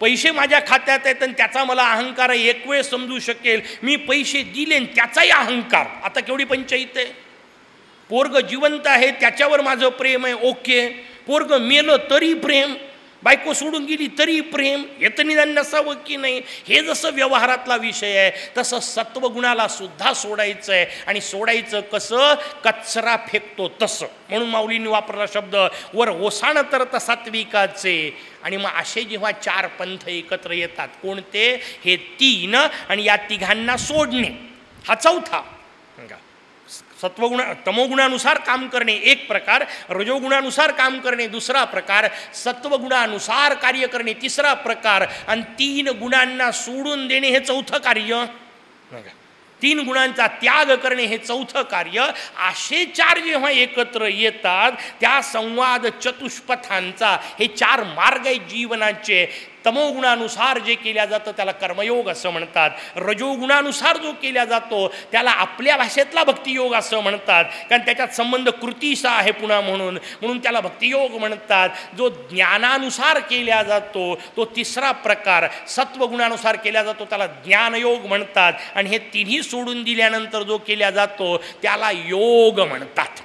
Speaker 1: पैसे माझ्या खात्यात आहेत आणि त्याचा मला अहंकार एक वेळ समजू शकेल. मी पैसे दिले आणि त्याचाही अहंकार. आता केवढी पंचायत आहे? पोरग जिवंत आहे. त्याच्यावर माझं प्रेम आहे. ओके. पोरग मेलं तरी प्रेम बायको सोडून गेली तरी प्रेम हे तर निदान नसावं की नाही? हे जसं व्यवहारातला विषय आहे तसं सत्वगुणाला सुद्धा सोडायचं आहे आणि सोडायचं कसं? कचरा फेकतो तसं. म्हणून माऊलींनी वापरला शब्द वर ओसाण तर सात्विकाचे. आणि मग असे जेव्हा चार पंथ एकत्र येतात कोणते? हे तीन आणि या तिघांना सोडणे. हा चौथा. सत्वगुण तमोगुणानुसार काम करणे एक प्रकार रजोगुणानुसार काम करणे दुसरा प्रकार सत्वगुणानुसार कार्य करणे तिसरा प्रकार आणि तीन गुणांना सोडून देणे हे चौथं कार्य. तीन गुणांचा त्याग करणे हे चौथं कार्य. असे चार जेव्हा एकत्र येतात त्या संवाद चतुष्पथांचा हे चार मार्ग आहेत जीवनाचे. तमोगुणानुसार जे केल्या जातं त्याला कर्मयोग असं म्हणतात. रजोगुणानुसार जो केल्या जातो त्याला आपल्या भाषेतला भक्तियोग असं म्हणतात. कारण त्याच्यात संबंध कृतीचा आहे पुन्हा म्हणून. म्हणून त्याला भक्तियोग म्हणतात. जो ज्ञानानुसार केल्या जातो तो तिसरा प्रकार. सत्वगुणानुसार केला जातो त्याला ज्ञानयोग म्हणतात. आणि हे तिन्ही सोडून दिल्यानंतर जो केला जातो त्याला योग म्हणतात.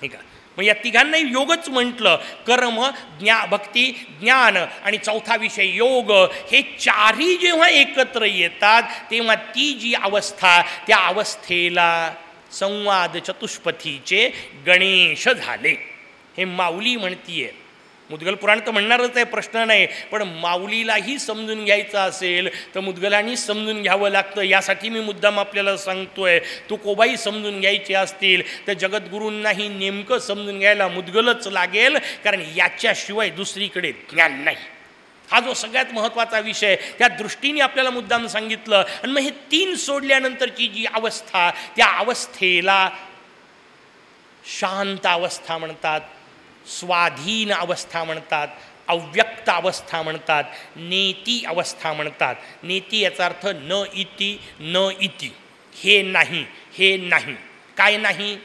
Speaker 1: ठीक आहे मग या तिघांनाही योगच म्हटलं कर्म ज्ञा भक्ती ज्ञान आणि चौथा विषय योग हे चारही जेव्हा एकत्र येतात तेव्हा ती जी अवस्था त्या अवस्थेला संवाद चतुष्पथीचे गणेश झाले. हे माऊली म्हणतीये मुदगल पुराण तर म्हणणारच आहे प्रश्न नाही. पण माऊलीलाही समजून घ्यायचं असेल तर मुदगलांनी समजून घ्यावं लागतं. यासाठी मी मुद्दाम आपल्याला सांगतो आहे कोबाई समजून घ्यायचे असतील तर जगद्गुरूंनाही नेमकं समजून घ्यायला मुदगलच लागेल कारण याच्याशिवाय दुसरीकडे ज्ञान नाही. हा जो सगळ्यात महत्त्वाचा विषय त्या दृष्टीने आपल्याला मुद्दाम सांगितलं. आणि मग हे तीन सोडल्यानंतरची जी अवस्था त्या अवस्थेला शांत अवस्था म्हणतात. स्वाधीन अवस्था म्हणतात अव्यक्त अवस्था म्हणतात नेती अवस्था म्हणतात. नेती याचा अर्थ न इति न इति. हे नाही हे नाही. काय नाही?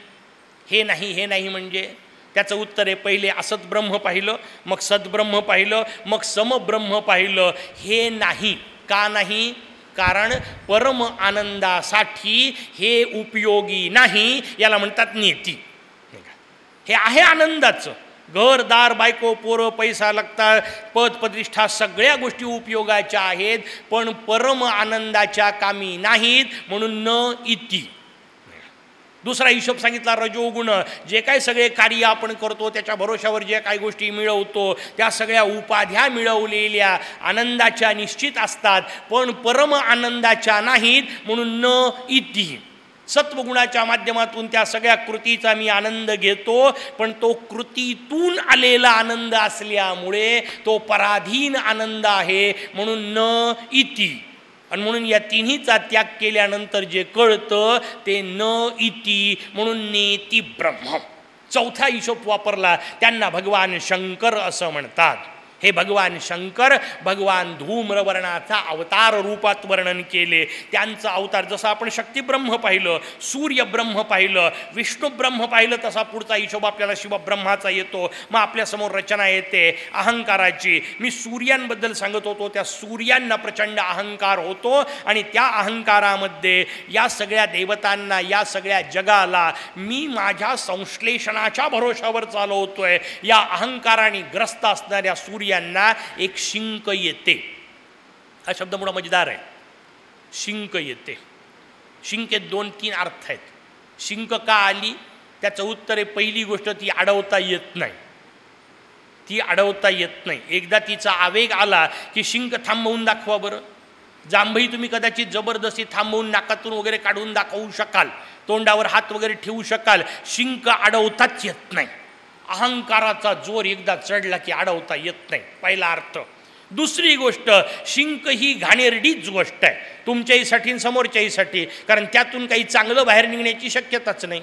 Speaker 1: हे नाही हे नाही म्हणजे? त्याचं उत्तर आहे पहिले असत ब्रह्म पाहिलं मग सद्ब्रह्म पाहिलं मग समब्रह्म पाहिलं. हे नाही. का नाही? कारण परम आनंदासाठी हे उपयोगी नाही याला म्हणतात नेती. हे आहे आनंदाचं. घरदार बायको पोरं पैसा लागता पद प्रतिष्ठा सगळ्या गोष्टी उपयोगाच्या आहेत पण परम आनंदाच्या कामी नाहीत म्हणून न इति. दुसरा हिशोब सांगितला रजोगुण. जे काय सगळे कार्य आपण करतो त्याच्या भरोशावर जे काही गोष्टी मिळवतो त्या सगळ्या उपाध्या मिळवलेल्या आनंदाच्या निश्चित असतात पण परम आनंदाच्या नाहीत म्हणून न इति. सत्वगुणाच्या माध्यमातून त्या सगळ्या कृतीचा मी आनंद घेतो पण तो कृतीतून आलेला आनंद असल्यामुळे तो पराधीन आनंद आहे म्हणून न इति. आणि म्हणून या तिन्हीचा त्याग केल्यानंतर जे कळतं ते न इति म्हणून नेती ब्रह्म. चौथा हिशोब वापरला त्यांना भगवान शंकर असं म्हणतात. हे भगवान शंकर भगवान धूम्रवर्णाचा अवतार रूपात वर्णन केले. त्यांचं अवतार जसं आपण शक्तिब्रह्म पाहिलं सूर्यब्रह्म पाहिलं विष्णुब्रह्म पाहिलं तसा पुढचा हिशोब आपल्याला शिवब्रह्माचा येतो. मग आपल्यासमोर रचना येते अहंकाराची. मी सूर्यांबद्दल सांगत होतो त्या सूर्यांना प्रचंड अहंकार होतो आणि त्या अहंकारामध्ये या सगळ्या देवतांना या सगळ्या जगाला मी माझ्या संश्लेषणाच्या भरोशावर चालवतोय. या अहंकाराने ग्रस्त असणाऱ्या सूर्य यांना एक शिंक येते. हा शब्द मोठा मजेदार आहे. शिंक येते. शिंकेत दोन तीन अर्थ आहेत. शिंक का आली? त्याचं उत्तर आहे पहिली गोष्ट ती अडवता येत नाही. ती अडवता येत नाही. एकदा तिचा आवेग आला की शिंक थांबवून दाखवा बरं. जांभई तुम्ही कदाचित जबरदस्ती थांबवून नाकातून वगैरे काढून दाखवू शकाल. तोंडावर हात वगैरे ठेवू शकाल. शिंक अडवताच येत नाही. अहंकाराचा जोर एकदा चढला की अडवता येत नाही. पहिला अर्थ. दुसरी गोष्ट शिंक ही घाणेरडीच गोष्ट आहे. तुमच्याहीसाठी समोरच्याहीसाठी. कारण त्यातून काही चांगलं बाहेर निघण्याची शक्यताच नाही.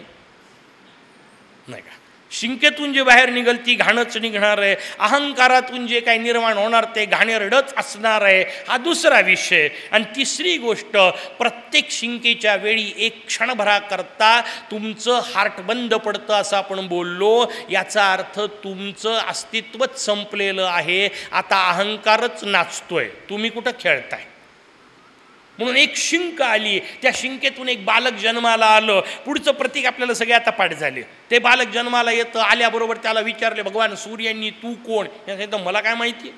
Speaker 1: नाही का? शिंकेतून जे बाहेर निघल ती घाणच निघणार आहे. अहंकारातून जे काही निर्माण होणार ते घाणेरडच असणार आहे. हा दुसरा विषय. आणि तिसरी गोष्ट प्रत्येक शिंकेच्या वेळी एक क्षणभराकरता तुमचं हार्ट बंद पडतं असं आपण बोललो. याचा अर्थ तुमचं अस्तित्वच संपलेलं आहे. आता अहंकारच नाचतोय. तुम्ही कुठं खेळताय? म्हणून एक शिंक आली. त्या शिंकेतून एक बालक जन्माला आलं. पुढचं प्रतीक आपल्याला सगळे आता पाठ झाले. ते बालक जन्माला येतं आल्याबरोबर त्याला विचारले भगवान सूर्यांनी तू कोण? या सांगितलं मला काय माहिती?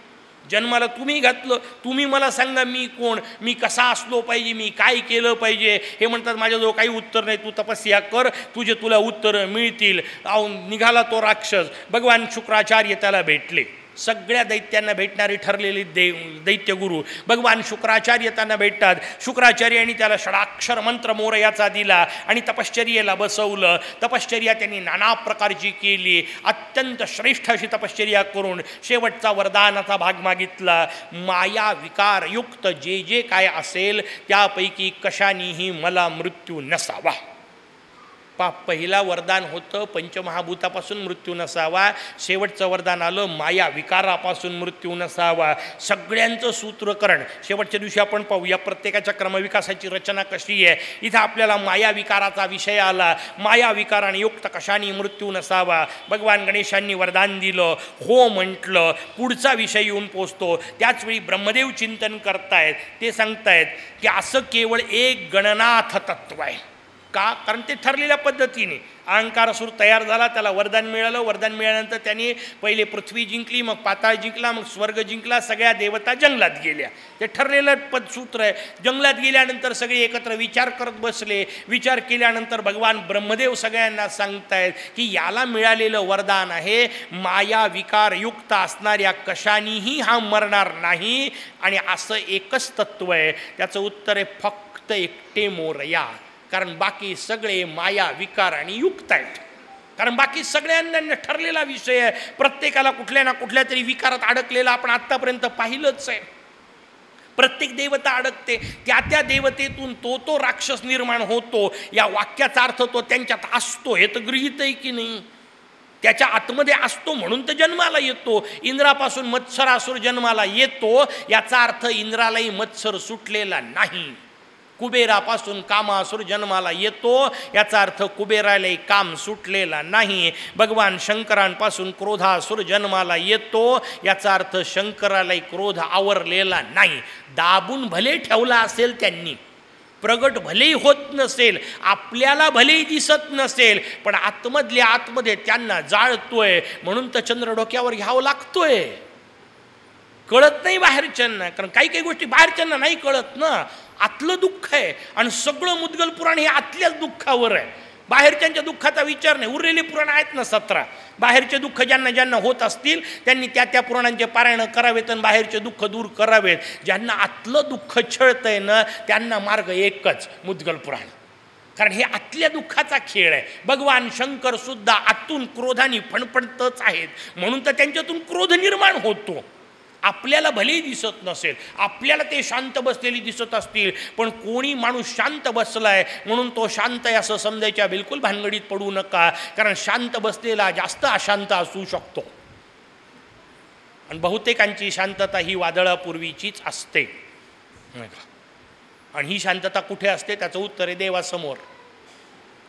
Speaker 1: जन्माला तुम्ही घातलं. तुम्ही मला सांगा मी कोण? मी कसा असलो पाहिजे? मी काय केलं पाहिजे? हे म्हणतात माझ्याजवळ काही उत्तर नाही. तू तपस्या कर. तुझे तुला उत्तरं मिळतील. निघाला तो राक्षस. भगवान शुक्राचार्य त्याला भेटले. सगळ्या दैत्यांना भेटणारे ठरलेले देव दैत्यगुरू. भगवान शुक्राचार्य त्यांना भेटतात. शुक्राचार्यांनी त्याला षडाक्षर मंत्र मोरयाचा दिला आणि तपश्चर्येला बसवलं. तपश्चर्या त्यांनी नाना प्रकारची केली. अत्यंत श्रेष्ठ अशी तपश्चर्या करून शेवटचा वरदानाचा भाग मागितला. माया विकारयुक्त जे जे काय असेल त्यापैकी कशानेही मला मृत्यू नसावा. पा पहिला वरदान होतं. पंचमहाभूतापासून मृत्यू नसावा. शेवटचं वरदान आलं माया विकारापासून मृत्यू नसावा. सगळ्यांचं सूत्रकरण. शेवटच्या दिवशी आपण पाहूया प्रत्येकाच्या क्रमविकासाची रचना कशी आहे. इथं आपल्याला माया विकाराचा विषय आला. माया विकाराने युक्त कशाने मृत्यू नसावा? भगवान गणेशांनी वरदान दिलं हो म्हटलं पुढचा विषय येऊन पोचतो. त्याचवेळी ब्रह्मदेव चिंतन करतायत. ते सांगतायत की असं केवळ एक गणनाथ तत्व आहे. का? कारण ते ठरलेल्या पद्धतीने. अहंकार असुर तयार झाला त्याला वरदान मिळालं. वरदान मिळाल्यानंतर त्यांनी पहिले पृथ्वी जिंकली मग पाताळ जिंकला मग स्वर्ग जिंकला सगळ्या देवता जंगलात गेल्या. ते ठरलेलं पदसूत्र आहे. जंगलात गेल्यानंतर सगळे एकत्र विचार करत बसले. विचार केल्यानंतर भगवान ब्रह्मदेव सगळ्यांना सांगतायत की याला मिळालेलं वरदान आहे माया विकार युक्त असणाऱ्या कशानीही हा मरणार नाही. आणि असं एकच तत्व आहे. त्याचं उत्तर आहे फक्त एकटे मोरया. कारण बाकी सगळे माया विकार आणि युक्त आहेत. कारण बाकी सगळ्यांना ठरलेला विषय आहे. प्रत्येकाला कुठल्या ना कुठल्या तरी विकारात अडकलेला आपण आत्तापर्यंत पाहिलंच आहे. प्रत्येक देवता अडकते. त्या त्या देवतेतून तो तो राक्षस निर्माण होतो. या वाक्याचा अर्थ तो त्यांच्यात असतो. हे तर गृहित आहे की नाही? त्याच्या आतमध्ये असतो म्हणून तर जन्माला येतो. इंद्रापासून मत्सरासूर जन्माला येतो. याचा अर्थ इंद्रालाही मत्सर सुटलेला नाही. कुबेरापासून कामासुर जन्माला येतो. याचा अर्थ कुबेरालाही काम सुटलेला नाही. भगवान शंकरांपासून क्रोधासुर जन्माला येतो. याचा अर्थ शंकरालाही क्रोध आवरलेला नाही. दाबून भले ठेवला असेल त्यांनी. प्रगट भलेही होत नसेल आपल्याला भलेही दिसत नसेल पण आतमधल्या आतमध्ये त्यांना जाळतोय. म्हणून तर चंद्र डोक्यावर घ्यावं लागतोय. कळत नाही बाहेरच्यांना कारण काही काही गोष्टी बाहेरच्यांना नाही कळत ना. आतलं दुःख आहे. आणि सगळं मुद्गल पुराण हे आतल्याच दुःखावर आहे. बाहेरच्यांच्या दुःखाचा विचार नाही. उरलेले पुराण आहेत ना सतरा. बाहेरचे दुःख ज्यांना ज्यांना होत असतील त्यांनी त्या त्या पुराणांचे पारायण करावेत आणि बाहेरचे दुःख दूर करावेत. ज्यांना आतलं दुःख छळतंय ना त्यांना मार्ग एकच मुद्गल पुराण. कारण हे आतल्या दुःखाचा खेळ आहे. भगवान शंकर सुद्धा आतून क्रोधाने फणफणतच आहेत. म्हणून तर त्यांच्यातून क्रोध निर्माण होतो. आपल्याला भलेही दिसत नसेल आपल्याला ते शांत बसलेली दिसत असतील पण कोणी माणूस शांत बसलाय म्हणून तो शांत आहे असं समजायच्या बिलकुल भानगडीत पडू नका कारण शांत बसलेला जास्त अशांत असू शकतो. आणि बहुतेकांची शांतता ही वादळापूर्वीचीच असते. आणि ही शांतता कुठे असते? त्याचं उत्तर आहे देवासमोर.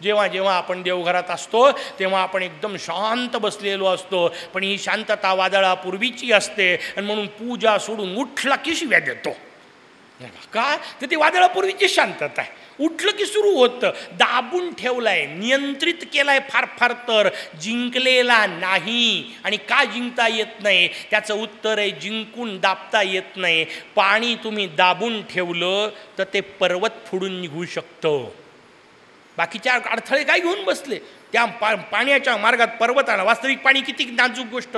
Speaker 1: जेव्हा जेव्हा आपण देवघरात असतो तेव्हा आपण एकदम शांत बसलेलो असतो. पण ही शांतता वादळापूर्वीची असते आणि म्हणून पूजा सोडून उठला की शिव्या देतो. का? तर ती वादळापूर्वीची शांतता आहे. उठलं की सुरू होतं. दाबून ठेवलंय नियंत्रित केलाय फार फार तर. जिंकलेला नाही आणि का जिंकता येत नाही? त्याचं उत्तर आहे जिंकून दाबता येत नाही. पाणी तुम्ही दाबून ठेवलं तर ते पर्वत फुडून निघू शकतं. बाकीच्या अडथळे काय घेऊन बसले. त्या पा पाण्याच्या मार्गात पर्वत आला वास्तविक पाणी किती नाजूक गोष्ट?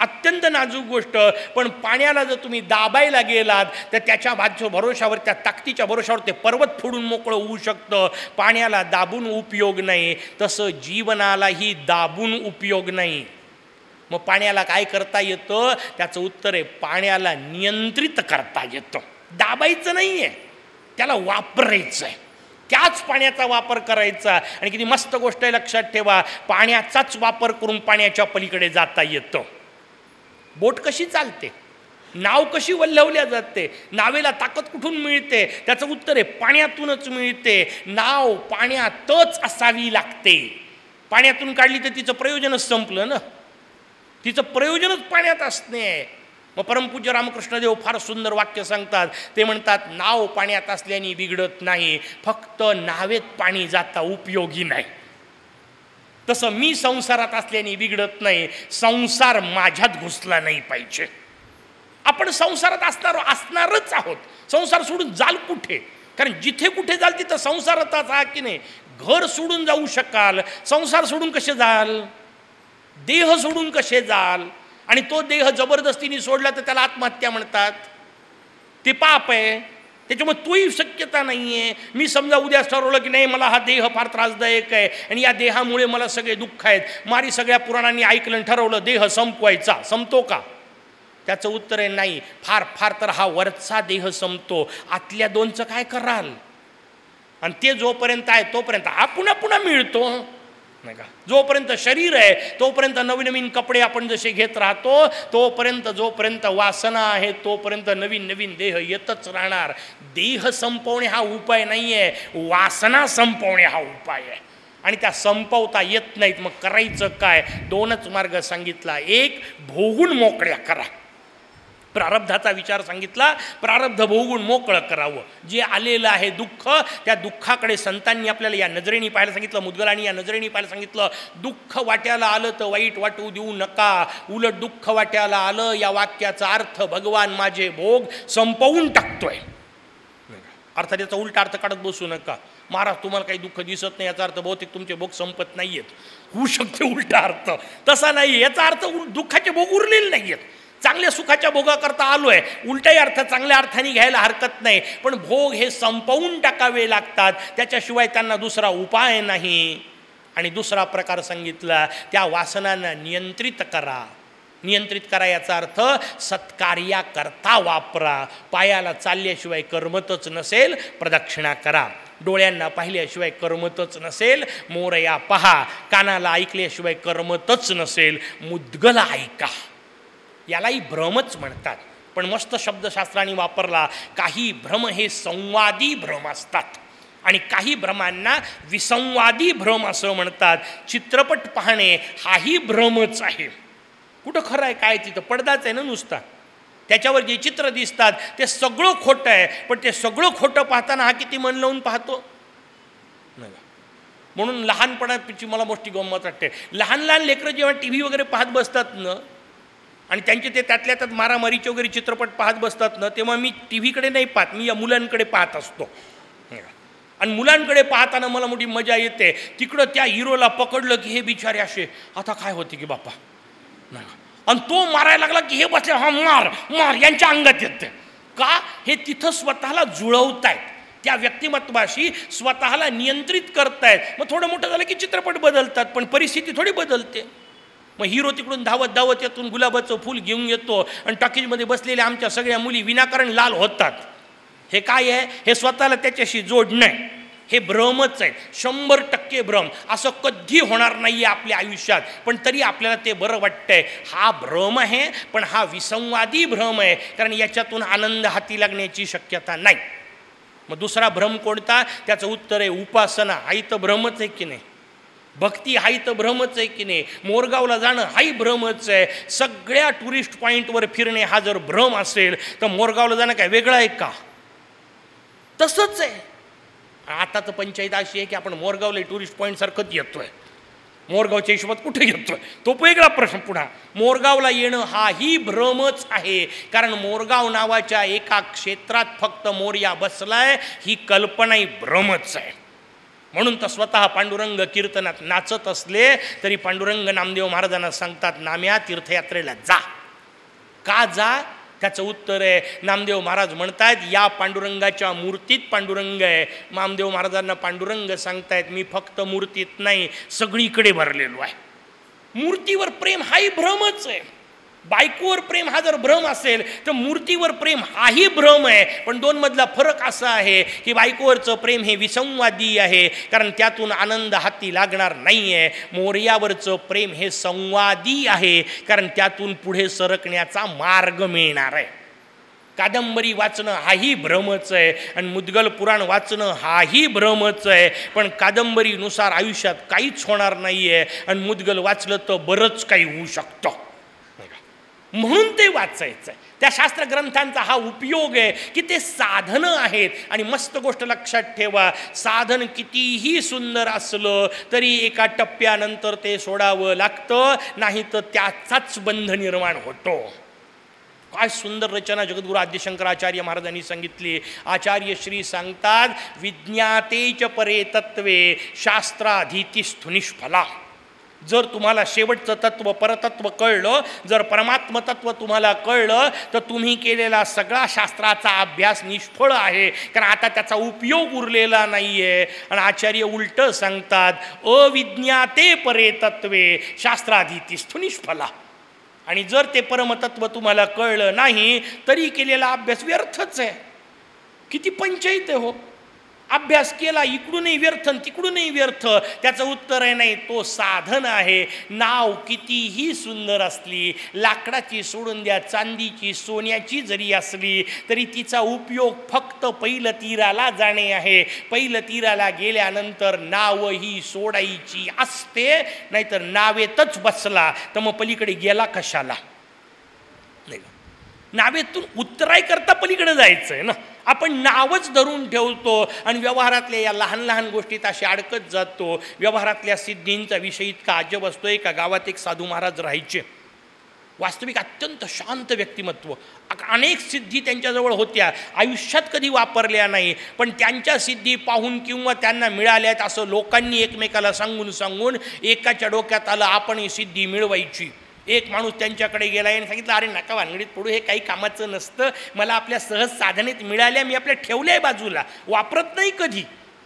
Speaker 1: अत्यंत नाजूक गोष्ट. पण पाण्याला जर तुम्ही दाबायला गेलात तर त्याच्या बाजूच्या भरोशावर त्या ताकदीच्या भरोशावर ते पर्वत फोडून मोकळं होऊ शकतं. पाण्याला दाबून उपयोग नाही. तसं जीवनालाही दाबून उपयोग नाही. मग पाण्याला काय करता येतं? त्याचं उत्तर आहे पाण्याला नियंत्रित करता येतं. दाबायचं नाही आहे त्याला वापरायचं आहे त्याच पाण्याचा वापर करायचा. आणि किती मस्त गोष्ट आहे लक्षात ठेवा पाण्याचाच वापर करून पाण्याच्या पलीकडे जाता येतं. बोट कशी चालते? नाव कशी वल्लवल्या जाते? नावेला ताकद कुठून मिळते? त्याचं उत्तर आहे पाण्यातूनच मिळते. नाव पाण्यातच असावी लागते. पाण्यातून काढली तर तिचं प्रयोजनच संपलं ना? तिचं प्रयोजनच पाण्यात असणे. मग परमपूज्य रामकृष्णदेव फार सुंदर वाक्य सांगतात. ते म्हणतात नाव पाण्यात असल्याने बिघडत नाही फक्त नावेत पाणी जाता उपयोगी नाही. तसं मी संसारात असल्याने बिघडत नाही संसार माझ्यात घुसला नाही पाहिजे. आपण संसारात असणार असणारच आहोत. संसार सोडून जाल कुठे? कारण जिथे कुठे जाल तिथं संसारातच आहात की नाही? घर सोडून जाऊ शकाल संसार सोडून कसे जाल? देह सोडून कसे जाल? आणि तो देह जबरदस्तीने सोडला तर त्याला आत्महत्या म्हणतात. ते पाप आहे. त्याच्यामुळे तोही शक्यता नाही आहे मी समजा उद्या ठरवलं की नाही मला हा देह फार त्रासदायक आहे आणि या देहामुळे मला सगळे दुःख आहेत. मारी सगळ्या पुराणांनी ऐकलं ठरवलं देह संपवायचा. संपतो का? त्याचं उत्तर आहे नाही. फार फार तर हा वरचा देह संपतो. आतल्या दोनचं काय कराल? आणि ते जोपर्यंत आहे तोपर्यंत. हा पुन्हा पुन्हा मिळतो. नाही का? जोपर्यंत शरीर आहे तोपर्यंत नवीन नवीन कपडे आपण जसे घेत राहतो तोपर्यंत जोपर्यंत वासना आहे तोपर्यंत नवीन नवीन देह येतच राहणार. देह संपवणे हा उपाय नाही आहे वासना संपवणे हा उपाय आहे. आणि त्या संपवता येत नाहीत मग करायचं काय? दोनच मार्ग सांगितला. एक भोगून मोकळ्या करा. प्रारब्धाचा विचार सांगितला. प्रारब्ध भोगून मोकळं करावं. जे आलेलं आहे दुःख त्या दुःखाकडे संतांनी आपल्याला या नजरेने पाहायला सांगितलं मुदगलांनी या नजरेने पाहायला सांगितलं. दुःख वाट्याला आलं तर वाईट वाटू देऊ नका. उलट दुःख वाट्याला आलं या वाक्याचा अर्थ भगवान माझे भोग संपवून टाकतोय. अर्थात याचा उलटा अर्थ काढत बसू नका. महाराज तुम्हाला काही दुःख दिसत नाही याचा अर्थ बहुतेक तुमचे भोग संपत नाही आहेत होऊ शकते उलटा अर्थ. तसा नाही याचा अर्थ दुःखाचे भोग उरलेले नाही आहेत चांगल्या सुखाच्या भोगाकरता आलो आहे उलटाही अर्थ चांगल्या अर्थाने घ्यायला हरकत नाही. पण भोग हे संपवून टाकावे लागतात. त्याच्याशिवाय त्यांना दुसरा उपाय नाही. आणि दुसरा प्रकार सांगितला त्या वासनांना नियंत्रित करा. नियंत्रित करा याचा अर्थ सत्कार्याकरता वापरा. पायाला चालल्याशिवाय करमतच नसेल प्रदक्षिणा करा. डोळ्यांना पाहिल्याशिवाय करमतच नसेल मोरया पहा. कानाला ऐकल्याशिवाय करमतच नसेल. मुद्गला ऐका. यालाही भ्रमच म्हणतात. पण मस्त शब्दशास्त्राने वापरला काही भ्रम हे संवादी भ्रम असतात. आणि काही भ्रमांना विसंवादी भ्रम असं म्हणतात. चित्रपट पाहणे हाही भ्रमच आहे. कुठं खरं आहे काय तिथं? पडदाच आहे ना नुसता. त्याच्यावर जे चित्र दिसतात ते सगळं खोटं आहे. पण ते सगळं खोटं पाहताना हा किती मन लावून पाहतो? नाही. म्हणून लहानपणाची मला मोठी गंमत वाटते. लहान लहान लेकरं जेव्हा टी व्ही वगैरे पाहत बसतात ना आणि त्यांचे ते त्यातल्या त्यात मारामारीचे वगैरे चित्रपट पाहत बसतात ना तेव्हा मी टी व्हीकडे नाही पाहत मी या मुलांकडे पाहत असतो. आणि मुलांकडे पाहताना मला मोठी मजा येते. तिकडं त्या हिरोला पकडलं की हे बिचारे असे आता काय होते की बापा नाही. का? आणि तो मारायला लागला की हे बसले हा मार मार यांच्या अंगात येते. का? हे तिथं स्वतःला जुळवतायत. त्या व्यक्तिमत्वाशी स्वतःला नियंत्रित करतायत. मग थोडं मोठं झालं की चित्रपट बदलतात पण परिस्थिती थोडी बदलते. मग हिरो तिकडून धावत धावत येतून गुलाबाचं फूल घेऊन येतो आणि टॉकीजमध्ये बसलेल्या आमच्या सगळ्या मुली विनाकारण लाल होतात. हे काय आहे? हे स्वतःला त्याच्याशी जोडणं आहे हे भ्रमच आहे. शंभर टक्के भ्रम. असं कधी होणार नाही आहे आपल्या आयुष्यात. पण तरी आपल्याला ते बरं वाटतंय. हा भ्रम आहे पण हा विसंवादी भ्रम आहे. कारण याच्यातून आनंद हाती लागण्याची शक्यता नाही. मग दुसरा भ्रम कोणता? त्याचं उत्तर आहे उपासना. आई तर भ्रमच आहे की नाही? भक्ती हाई तर भ्रमच आहे की नाही? मोरगावला जाणं हाही भ्रमच आहे. सगळ्या टुरिस्ट पॉईंटवर फिरणे हा जर भ्रम असेल तर मोरगावला जाणं काय वेगळं आहे का? तसंच आहे. आता तर पंचायत अशी आहे की आपण मोरगावला टुरिस्ट पॉईंटसारखंच येतोय. मोरगावच्या हिशोबात कुठे येतोय? तो वेगळा प्रश्न पुढा मोरगावला येणं हाही भ्रमच आहे. कारण मोरगाव नावाच्या एका क्षेत्रात फक्त मोर्या बसलाय ही कल्पनाही भ्रमच आहे. म्हणून तर स्वतः पांडुरंग कीर्तनात नाचत असले तरी पांडुरंग नामदेव महाराजांना सांगतात नाम्या तीर्थयात्रेला जा. का जा? त्याचं उत्तर आहे नामदेव महाराज म्हणतायत या पांडुरंगाच्या मूर्तीत पांडुरंग आहे. नामदेव महाराजांना पांडुरंग सांगतायत मी फक्त मूर्तीत नाही सगळीकडे भरलेलो आहे. मूर्तीवर प्रेम हाही भ्रमच आहे. बायकोवर प्रेम हा जर भ्रम असेल तर मूर्तीवर प्रेम हाही भ्रम आहे. पण दोनमधला फरक असा आहे की बायकोवरचं प्रेम हे विसंवादी आहे कारण त्यातून आनंद हाती लागणार नाही आहे मोर्यावरचं प्रेम हे संवादी आहे कारण त्यातून पुढे सरकण्याचा मार्ग मिळणार आहे. कादंबरी वाचणं हाही भ्रमच आहे आणि मुद्गल पुराण वाचणं हाही भ्रमच आहे. पण कादंबरीनुसार आयुष्यात काहीच होणार नाही आहे आणि मुद्गल वाचलं तर बरंच काही होऊ शकतं. म्हणून ते वाचायचं आहे त्या शास्त्र ग्रंथांचा हा उपयोग आहे की ते साधनं आहेत. आणि मस्त गोष्ट लक्षात ठेवा साधन कितीही सुंदर असलं तरी एका टप्प्यानंतर ते सोडावं लागतं नाही तर त्याचाच बंध निर्माण होतो. काय सुंदर रचना जगद्गुरु आद्यशंकराचार्य महाराजांनी सांगितली. आचार्य श्री सांगतात विज्ञातेच परे तत्वे शास्त्राधीती निष्फला. जर तुम्हाला शेवटचं तत्व परतत्व कळलं जर परमात्म तत्व तुम्हाला कळलं तर तुम्ही केलेला सगळा शास्त्राचा अभ्यास निष्फळ आहे. कारण आता त्याचा उपयोग उरलेला नाही आहे आणि आचार्य उलट सांगतात अविज्ञाते परे तत्वे शास्त्राधी निष्फला. आणि जर ते परमतत्व तुम्हाला कळलं नाही तरी केलेला अभ्यास व्यर्थच आहे. किती पंचायत आहे हो? अभ्यास केला इकडूनही व्यर्थ तिकडूनही व्यर्थ. त्याचं उत्तर आहे नाही तो साधन आहे. नाव कितीही सुंदर असली लाकडाची सोडून द्या चांदीची सोन्याची जरी असली तरी तिचा उपयोग फक्त पहिलं तीराला जाणे आहे. पहिलं तीराला गेल्यानंतर नावही सोडायची असते नाहीतर नावेतच बसला. तर मग पलीकडे गेला कशाला? नाही नावेतून उतराय करता पलीकडे जायचं आहे ना? आपण नावच धरून ठेवतो आणि व्यवहारातल्या या लहान लहान गोष्टीत असे अडकत जातो. व्यवहारातल्या सिद्धींचा विषय इतका अजब असतो एका गावात एक साधू महाराज राहायचे. वास्तविक अत्यंत शांत व्यक्तिमत्व. अनेक सिद्धी त्यांच्याजवळ होत्या. आयुष्यात कधी वापरल्या नाही. पण त्यांच्या सिद्धी पाहून किंवा त्यांना मिळाल्यात असं लोकांनी एकमेकाला सांगून सांगून एकाच्या डोक्यात आलं आपण ही सिद्धी मिळवायची. एक माणूस त्यांच्याकडे गेला आणि सांगितलं अरे नका वानगडीत पडू हे काही कामाचं नसतं. मला आपल्या सहज साधनेत मिळाल्या मी आपल्या ठेवल्या आहे बाजूला. वापरत नाही कधी.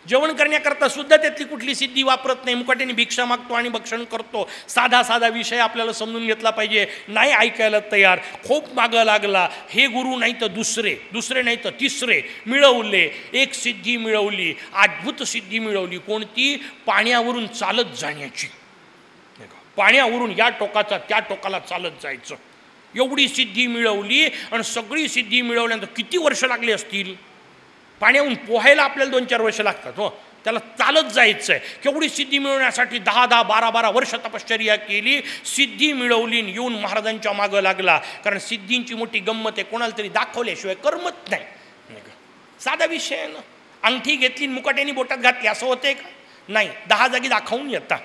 Speaker 1: जेवण करण्याकरता सुद्धा त्यातली कुठली सिद्धी वापरत नाही. मुकाट्याने भिक्षा मागतो आणि भक्षण करतो. साधा साधा विषय आपल्याला समजून घेतला पाहिजे. नाही ऐकायला तयार. खूप मागं लागला. हे गुरु नाही तर दुसरे. दुसरे नाही तर तिसरे. मिळवले. एक सिद्धी मिळवली. अद्भुत सिद्धी मिळवली. कोणती? पाण्यावरून चालत जाण्याची. पाण्यावरून या टोकाचा त्या टोकाला चालत जायचं. एवढी सिद्धी मिळवली आणि सगळी सिद्धी मिळवल्यानंतर किती वर्ष लागली असतील? पाण्याहून पोहायला आपल्याला दोन चार वर्ष लागतात हो. त्याला चालत जायचं आहे केवढी सिद्धी मिळवण्यासाठी दहा दहा बारा बारा वर्ष तपश्चर्या केली सिद्धी मिळवली आणि येऊन महाराजांच्या मागं लागला. कारण सिद्धींची मोठी गंमत आहे कोणाला तरी दाखवल्याशिवाय करमत नाही. नाही साधा विषय आहे ना. अंगठी घेतली आणि मुकाट्याने बोटात घातली असं होते का? नाही. दहा जागी दाखवून येता.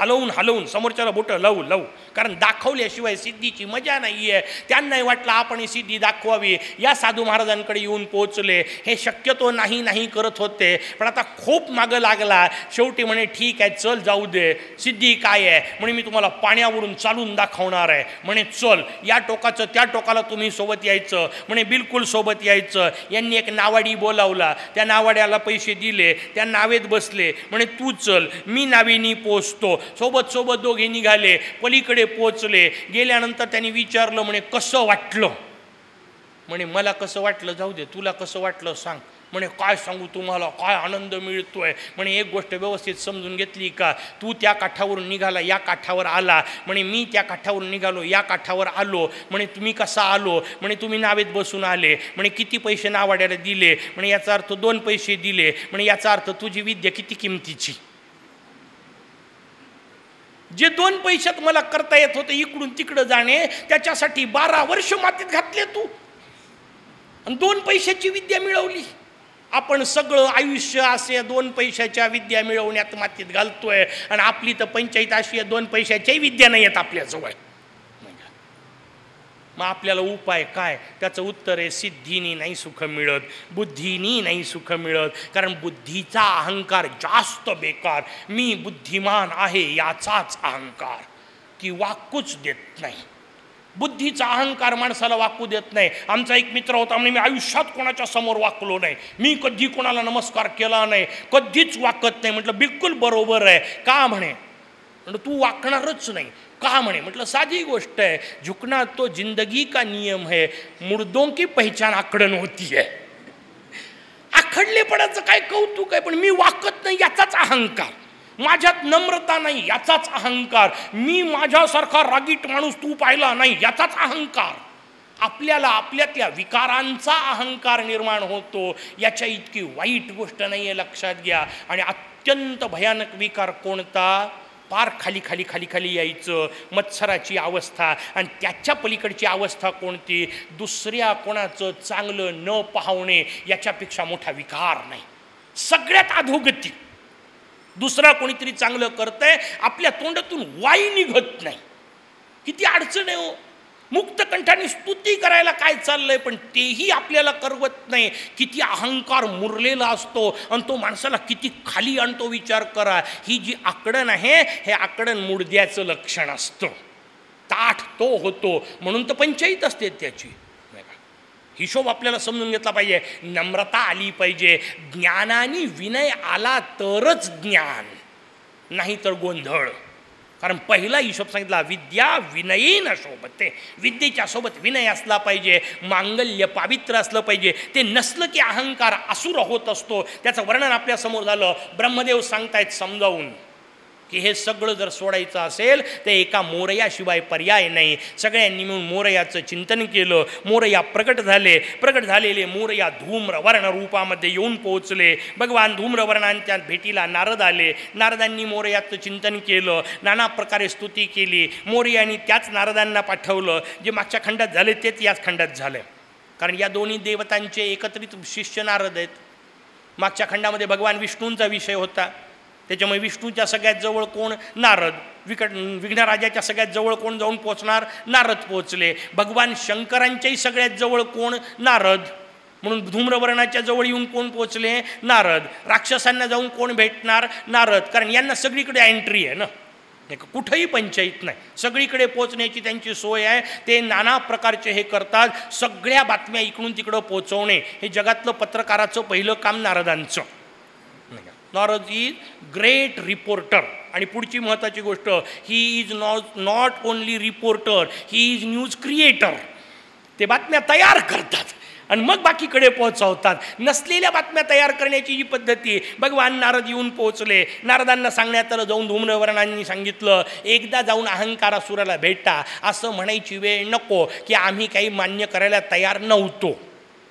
Speaker 1: हलवून हलवून समोरच्याला बोटं लावू लावू. कारण दाखवल्याशिवाय सिद्धीची मजा नाही आहे त्यांनाही वाटलं आपण ही सिद्धी दाखवावी. या साधू महाराजांकडे येऊन पोहोचले. हे शक्यतो नाही नाही करत होते. पण आता खूप मागं लागला. शेवटी म्हणे ठीक आहे चल जाऊ दे. सिद्धी काय आहे? म्हणे मी तुम्हाला पाण्यावरून चालून दाखवणार आहे. म्हणे चल या टोकाचं त्या टोकाला तुम्ही सोबत यायचं. म्हणे बिलकुल सोबत यायचं. यांनी एक नावाडी बोलावला. त्या नावाड्याला पैसे दिले. त्या नावेत बसले. म्हणे तू चल. मी नावेनी पोचतो सोबत सोबत दोघे निघाले. पलीकडे पोचले. गेल्यानंतर त्यांनी विचारलं म्हणे कसं वाटलं? म्हणे मला कसं वाटलं? जाऊ दे तुला कसं वाटलं सांग. म्हणे काय सांगू तुम्हाला? काय आनंद मिळतोय? म्हणे एक गोष्ट व्यवस्थित समजून घेतली का? तू त्या काठावरून निघाला या काठावर आला. म्हणे मी त्या काठावरून निघालो या काठावर आलो. म्हणे तुम्ही कसा आलो? म्हणे तुम्ही नावेत बसून आले. म्हणे किती पैसे नावाड्याला दिले? म्हणे याचा अर्थ दोन पैसे दिले. म्हणे याचा अर्थ तुझी विद्या किती किमतीची? जे दोन पैशात मला करता येत होते इकडून तिकडं जाणे त्याच्यासाठी बारा वर्ष मातीत घातले तू. आणि दोन पैशाची विद्या मिळवली. आपण सगळं आयुष्य असे दोन पैशाच्या विद्या मिळवण्यात मातीत घालतोय आणि आपली तर पंचायत अशी आहे दोन पैशाच्याही विद्या नाही आहेत आपल्याजवळ. मग आपल्याला उपाय काय? त्याचं उत्तर आहे सिद्धीनी नाही सुख मिळत बुद्धीनी नाही सुख मिळत. कारण बुद्धीचा अहंकार जास्त बेकार. मी बुद्धिमान आहे याचाच अहंकार. की वाकूच देत नाही. बुद्धीचा अहंकार माणसाला वाकू देत नाही. आमचा एक मित्र होता म्हणजे मी आयुष्यात कोणाच्या समोर वाकलो नाही. मी कधी कोणाला नमस्कार केला नाही. कधीच वाकत नाही. म्हटलं बिलकुल बरोबर आहे. का म्हणे? म्हटलं तू वाकणारच नाही. का म्हणे म्हटलं साधी गोष्ट आहे झुकना तो जिंदगी का नियम है? मुर्दों की पहचान आकडण होती आहे आखडलेपणाचं काय कौतुक आहे? पण मी वाकत नाही याचाच अहंकार. माझ्यात नम्रता नाही याचाच अहंकार. मी माझ्यासारखा रागीट माणूस तू पाहिला नाही याचाच अहंकार. आपल्याला आपल्यातल्या विकारांचा अहंकार निर्माण होतो. याच्या इतकी वाईट गोष्ट नाही आहे लक्षात घ्या. आणि अत्यंत भयानक विकार कोणता? पार खाली खाली खाली खाली यायचं मत्सराची अवस्था आणि त्याच्या पलीकडची अवस्था कोणती? दुसऱ्या कोणाचं चांगलं न पाहणे याच्यापेक्षा मोठा विकार नाही. सगळ्यात अधोगती. दुसरा कोणीतरी चांगलं करतंय आपल्या तोंडातून वाई निघत नाही. किती अडचण आहे हो. मुक्तकंठाने स्तुती करायला काय चाललंय? पण तेही आपल्याला करवत नाही. किती अहंकार मुरलेला असतो आणि तो माणसाला किती खाली आणतो विचार करा. ही जी आकडण आहे हे आकडण मुडद्याचं लक्षण असतं. ताठ तो होतो. म्हणून तर पंचायत असते त्याची. हिशोब आपल्याला समजून घेतला पाहिजे. नम्रता आली पाहिजे. ज्ञानाने विनय आला तरच ज्ञान. नाही तर गोंधळ. कारण पहिला हिशोब सांगितला विद्या विनयीन शोभते. विद्येच्या सोबत विनय असला पाहिजे मांगल्य पावित्र्य असलं पाहिजे ते नसलं की अहंकार असुर होत असतो. त्याचं वर्णन आपल्यासमोर झालं. ब्रह्मदेव सांगतायत समजावून. की हे सगळं जर सोडायचं असेल तर एका मोरयाशिवाय पर्याय नाही. सगळ्यांनी मिळून मोरयाचं चिंतन केलं. मोरया प्रकट झाले. प्रकट झालेले मोरया धूम्रवर्ण रूपामध्ये येऊन पोहोचले. भगवान धूम्रवर्णांच्या भेटीला नारद आले. नारदांनी मोरयाचं चिंतन केलं. नाना प्रकारे स्तुती केली. मोरयानी त्याच नारदांना पाठवलं. जे मागच्या खंडात झाले तेच याच खंडात झालं. कारण या दोन्ही देवतांचे एकत्रित शिष्य नारद आहेत. मागच्या खंडामध्ये भगवान विष्णूंचा विषय होता. त्याच्यामुळे विष्णूच्या सगळ्यात जवळ कोण? नारद. विकट विघ्नराजाच्या सगळ्यात जवळ कोण जाऊन पोचणार? नारद पोचले. भगवान शंकरांच्याही सगळ्यात जवळ कोण? नारद. म्हणून धूम्रवर्णाच्या जवळ येऊन कोण पोचले? नारद. राक्षसांना जाऊन कोण भेटणार? नारद. कारण यांना सगळीकडे एंट्री आहे ना. नाही कुठंही पंचायत नाही. सगळीकडे पोचण्याची त्यांची सोय आहे. ते नाना प्रकारचे हे करतात. सगळ्या बातम्या इकडून तिकडं पोचवणे. हे जगातलं पत्रकाराचं पहिलं काम नारदांचं. Narad is great reporter. आणि पुढची महत्त्वाची गोष्ट he is not not only reporter he is news creator ते बातम्या तयार करतात आणि मग बाकीकडे पोहोचवतात. नसलेल्या बातम्या तयार करण्याची जी पद्धती भगवान नारद येऊन पोहोचले. नारदांना सांगण्यात आलं जाऊन धूम्रवर्णांनी सांगितलं एकदा जाऊन अहंकारासुराला भेटा. असं म्हणायची वेळ नको की आम्ही काही मान्य करायला तयार नव्हतो.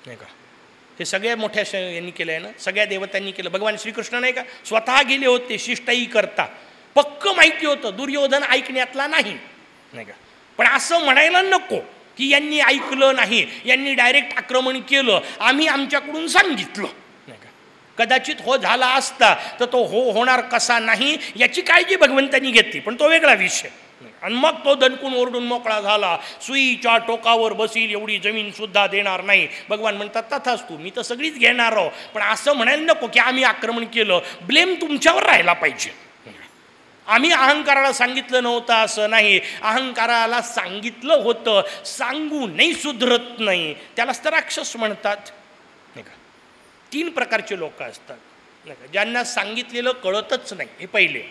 Speaker 1: नाही का? हे सगळ्या मोठ्या श यांनी केलं आहे ना? सगळ्या देवतांनी केलं. भगवान श्रीकृष्ण नाही का? स्वतः गेले होते शिष्टाई करता. पक्क माहिती होतं दुर्योधन ऐकण्यातला नाही. नाही का? पण असं म्हणायला नको की यांनी ऐकलं नाही. यांनी डायरेक्ट आक्रमण केलं. आम्ही आमच्याकडून सांगितलं. नाही का? कदाचित हो झाला असता तर तो हो होणार कसा नाही याची काळजी भगवंतांनी घेतली. पण तो वेगळा विषय. आणि मग तो दणकून ओरडून मोकळा झाला सुईच्या टोकावर बसील एवढी जमीन सुद्धा देणार नाही. भगवान म्हणतात तथाच तू मी तर सगळीच घेणार आहो. पण असं म्हणायला नको की आम्ही आक्रमण केलं. ब्लेम तुमच्यावर राहायला पाहिजे. आम्ही अहंकाराला सांगितलं नव्हतं असं नाही. अहंकाराला सांगितलं होतं. सांगू नाही सुधरत नाही. त्यालाच तर राक्षस म्हणतात. नाही का? तीन प्रकारचे लोक असतात. नाही का? ज्यांना सांगितलेलं कळतच नाही हे पहिले.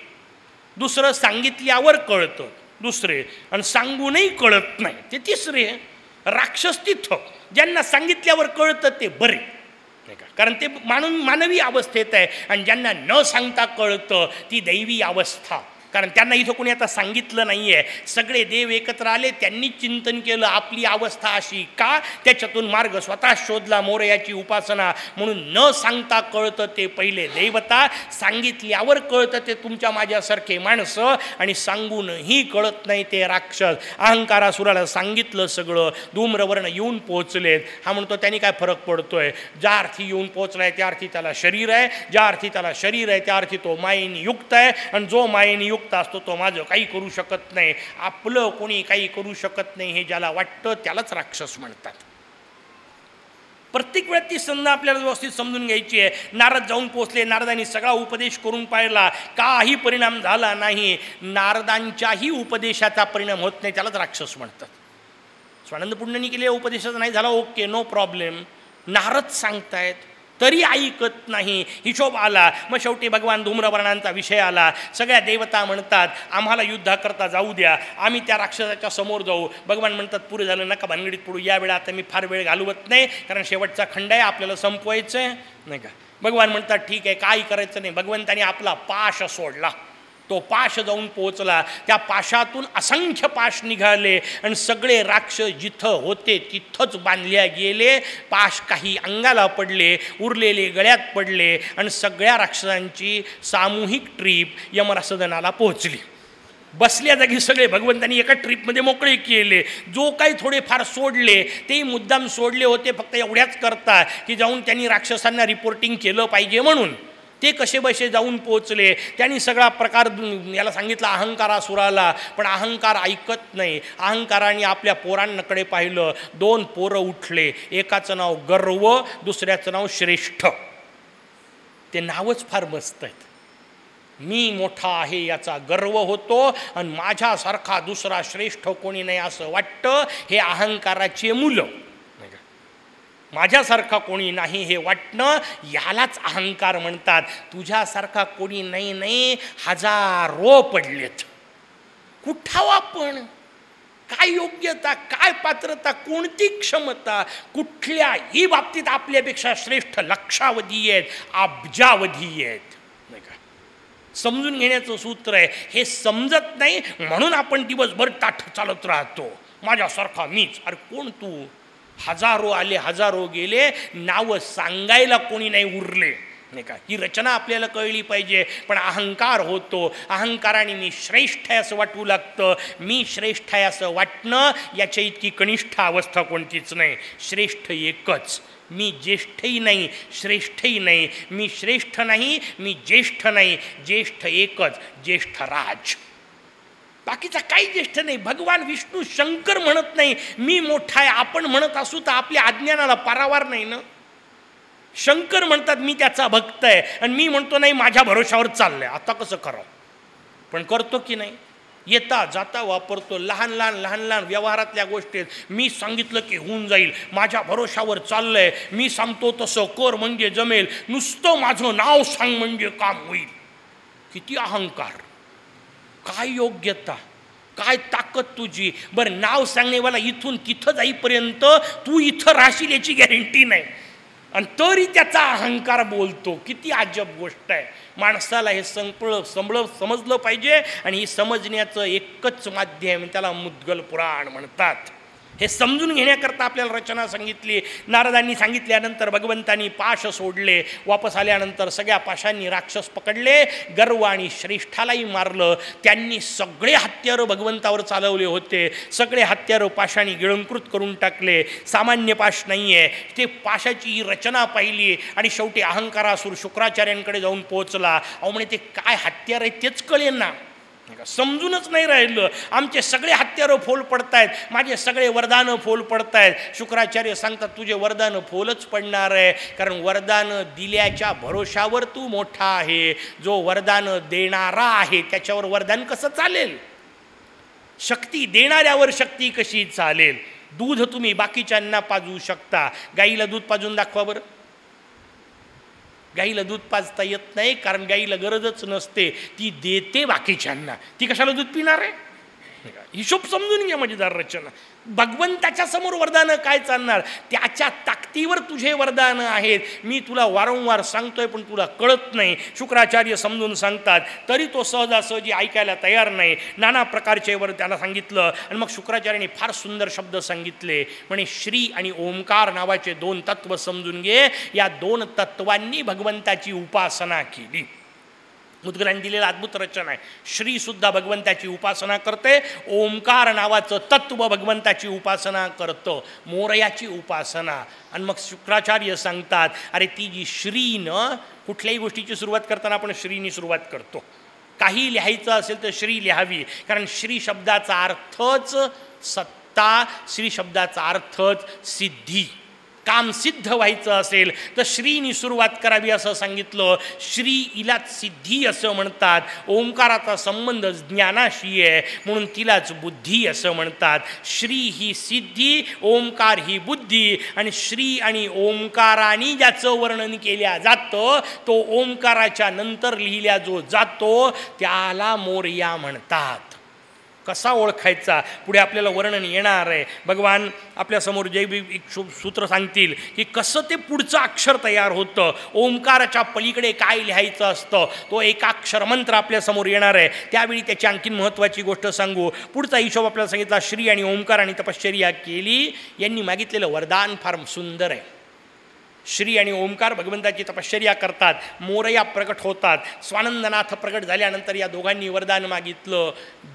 Speaker 1: दुसरं सांगितल्यावर कळतं. दुसरे. आणि सांगूनही कळत नाही. ते तिसरे राक्षस तिथं ज्यांना सांगितल्यावर कळतं ते बरे. नाही का? कारण ते मानून मानवी अवस्थेत आहे. आणि ज्यांना न सांगता कळतं ती दैवी अवस्था. कारण त्यांना इथं कोणी आता सांगितलं नाही आहे सगळे देव एकत्र आले त्यांनी चिंतन केलं आपली अवस्था अशी का? त्याच्यातून मार्ग स्वतः शोधला मोरयाची उपासना. म्हणून न सांगता कळतं ते पहिले दैवता सांगितल्यावर कळतं ते तुमच्या माझ्यासारखे माणसं आणि सांगूनही कळत नाही ते राक्षस. अहंकारासुराला सांगितलं सगळं. धूम्रवर्ण येऊन पोहोचलेत. हा म्हणतो त्यांनी काय फरक पडतोय? ज्या अर्थी येऊन पोहोचलाय त्या अर्थी त्याला शरीर आहे. ज्या अर्थी त्याला शरीर आहे त्या अर्थी तो मायेने युक्त आहे. आणि जो मायेने युक्त असतो तो माझं काही करू शकत नाही. आपलं कोणी काही करू शकत नाही हे ज्याला वाटतं त्यालाच राक्षस म्हणतात. प्रत्येक वेळेत ती संध आपल्याला व्यवस्थित समजून घ्यायची आहे. नारद जाऊन पोचले नारदांनी सगळा उपदेश करून पाहिला. काही परिणाम झाला नाही. नारदांच्याही उपदेशाचा परिणाम होत नाही त्यालाच राक्षस म्हणतात. स्वानंद पुण्यांनी केलेल्या उपदेशाचा नाही झाला ओके नो प्रॉब्लेम नारद सांगतायत तरी ऐकत नाही. हिशोब आला. मग शेवटी भगवान धूम्रवर्णांचा विषय आला. सगळ्या देवता म्हणतात आम्हाला युद्धाकरता जाऊ द्या. आम्ही त्या राक्षसाच्या समोर जाऊ. भगवान म्हणतात पुरे झालं नका भानगडीत पडू. या वेळा आता मी फार वेळ घालवत नाही. कारण शेवटचा खंड आहे. आपल्याला संपवायचं आहे नाही का? भगवान म्हणतात ठीक आहे. काही करायचं नाही. भगवंताने आपला पाश सोडला. तो पाश जाऊन पोचला त्या पाशातून असंख्य पाश निघाले आणि सगळे राक्षस जिथं होते तिथंच बांधल्या गेले. पाश काही अंगाला पडले उरलेले गळ्यात पडले आणि सगळ्या राक्षसांची सामूहिक ट्रीप यमरासदनाला पोहोचली. बसल्या जागी सगळे भगवंतांनी एका ट्रिपमध्ये मोकळे केले. जो काही थोडेफार सोडले तेही मुद्दाम सोडले होते फक्त एवढ्याच करता की जाऊन त्यांनी राक्षसांना रिपोर्टिंग केलं पाहिजे म्हणून. ते कसे बसे जाऊन पोचले त्यांनी सगळा प्रकार याला सांगितला अहंकारासुराला पण अहंकार ऐकत नाही. अहंकाराने आपल्या पोरांकडे पाहिलं. दोन पोरं उठले. एकाचं नाव गर्व दुसऱ्याचं नाव श्रेष्ठ. ते नावच फार मस्त आहेत. मी मोठा आहे याचा गर्व होतो आणि माझ्यासारखा दुसरा श्रेष्ठ कोणी नाही असं वाटतं. हे अहंकाराची मुलं. माझ्यासारखा कोणी नाही हे वाटणं यालाच अहंकार म्हणतात. तुझ्यासारखा कोणी नाही नाही हजारो पडलेत. कुठावा आपण काय योग्यता काय पात्रता कोणती क्षमता कुठल्याही बाबतीत आपल्यापेक्षा श्रेष्ठ लक्षावधी आहेत अब्जावधी आहेत? नाही का? समजून घेण्याचं सूत्र आहे. हे समजत नाही म्हणून आपण दिवसभर ताठ चालत राहतो. माझ्यासारखा मीच. अरे कोण तू? हजारो आले हजारो गेले नावं सांगायला कोणी नाही उरले. नाही का? ही रचना आपल्याला कळली पाहिजे पण अहंकार होतो. अहंकाराने मी श्रेष्ठ आहे असं वाटू लागतं. मी श्रेष्ठ आहे असं वाटणं याच्या इतकी कनिष्ठ अवस्था कोणतीच नाही. श्रेष्ठ एकच. मी ज्येष्ठही नाही श्रेष्ठही नाही. मी श्रेष्ठ नाही मी ज्येष्ठ नाही. ज्येष्ठ एकच ज्येष्ठ राज. बाकीचा काही ज्येष्ठ नाही. भगवान विष्णू शंकर म्हणत नाही. मी मोठा आहे आपण म्हणत असू तर आपल्या अज्ञानाला पारावार नाही ना? शंकर म्हणतात मी त्याचा भक्त आहे. आणि मी म्हणतो नाही माझ्या भरोशावर चाललंय. आता कसं करावं? पण करतो की नाही? येता जाता वापरतो. लहान लहान लहान लहान व्यवहारातल्या गोष्टीत मी सांगितलं की होऊन जाईल. माझ्या भरोशावर चाललंय. मी सांगतो तसं. कर म्हणजे जमेल. नुसतं माझं नाव सांग म्हणजे काम होईल. किती अहंकार. काय योग्यता? काय ताकद तुझी? बरं नाव सांगणेवाला इथून तिथं जाईपर्यंत तू इथं राहशील याची गॅरंटी नाही. आणि तरी त्याचा अहंकार बोलतो. किती अजब गोष्ट आहे. माणसाला हे संपळ समळ समजलं पाहिजे आणि ही समजण्याचं एकच माध्यम त्याला मुद्गल पुराण म्हणतात. हे समजून घेण्याकरता आपल्याला रचना सांगितली. नारदांनी सांगितल्यानंतर भगवंतांनी पाश सोडले. वापस आल्यानंतर सगळ्या पाशांनी राक्षस पकडले. गर्व आणि श्रेष्ठालाही मारलं. त्यांनी सगळे हत्यारं भगवंतावर चालवले होते. सगळे हत्यारं पाशाने गिळंकृत करून टाकले. सामान्य पाश नाही आहे ते पाशाची ही रचना पाहिली आणि शेवटी अहंकारासूर शुक्राचार्यांकडे जाऊन पोहोचला. अहो म्हणे ते काय हत्यार आहे तेच कळेल ना का समजूनच नाही राहिलं. आमचे सगळे हत्यारं फोल पडतायत. माझे सगळे वरदानं फोल पडतायत. शुक्राचार्य सांगतात तुझे वरदानं फोलच पडणार आहे. कारण वरदानं दिल्याच्या भरोशावर तू मोठा आहे. जो वरदानं देणारा आहे त्याच्यावर वरदान कसं चालेल? शक्ती देणाऱ्यावर शक्ती कशी चालेल? दूध तुम्ही बाकीच्यांना पाजवू शकता. गाईला दूध पाजून दाखवा बरं. गाईला दूध पाजता येत नाही कारण गाईला गरजच नसते. ती देते बाकीच्यांना. ती कशाला दूध पिणार आहे? हिशोब समजून घ्या मजेदार रचना. भगवंताच्या समोर वरदानं काय चालणार? त्याच्या ताकदीवर तुझे वरदानं आहेत. मी तुला वारंवार सांगतोय पण तुला कळत नाही. शुक्राचार्य समजून सांगतात तरी तो सहजासहजी ऐकायला तयार नाही. नाना प्रकारचे वर त्याला सांगितलं आणि मग शुक्राचार्याने फार सुंदर शब्द सांगितले. म्हणे श्री आणि ओंकार नावाचे दोन तत्व समजून घे. या दोन तत्वांनी भगवंताची उपासना केली. मुदगलांनी दिलेलं अद्भुत रचना आहे. श्रीसुद्धा भगवंताची उपासना करते ओंकार नावाचं तत्व भगवंताची उपासना करतं. मोरयाची उपासना. आणि मग शुक्राचार्य सांगतात अरे ती जी श्रीनं कुठल्याही गोष्टीची सुरुवात करताना आपण श्रीनी सुरुवात करतो. काही लिहायचं असेल तर श्री लिहावी. कारण श्री शब्दाचा अर्थच सत्ता श्री शब्दाचा अर्थच सिद्धी. काम सिद्ध व्हायचं असेल तर श्रीनी सुरुवात करावी असं सांगितलं. श्री इलाच सिद्धी असं म्हणतात. ओंकाराचा संबंध ज्ञानाशी आहे म्हणून तिलाच बुद्धी असं म्हणतात. श्री ही सिद्धी ओंकार ही बुद्धी आणि श्री आणि ओंकाराने ज्याचं वर्णन केल्या जातं तो ओंकाराच्या नंतर लिहिल्या जो जातो त्याला मोर्या म्हणतात. कसा ओळखायचा? पुढे आपल्याला वर्णन येणार आहे. भगवान आपल्यासमोर जे एक सूत्र सांगतील की कसं ते पुढचं अक्षर तयार होतं. ओंकाराच्या पलीकडे काय लिहायचं असतं? तो एकाक्षर मंत्र आपल्यासमोर येणार आहे. त्यावेळी त्याची आणखीन महत्त्वाची गोष्ट सांगू. पुढचा हिशोब आपल्याला सांगितला श्री आणि ओंकार आणि तपश्चर्या केली. यांनी मागितलेलं वरदान फार सुंदर आहे. श्री आणि ओंकार भगवंताची तपश्चर्या करतात मोरया प्रकट होतात. स्वानंदनाथ प्रकट झाल्यानंतर या दोघांनी वरदान मागितलं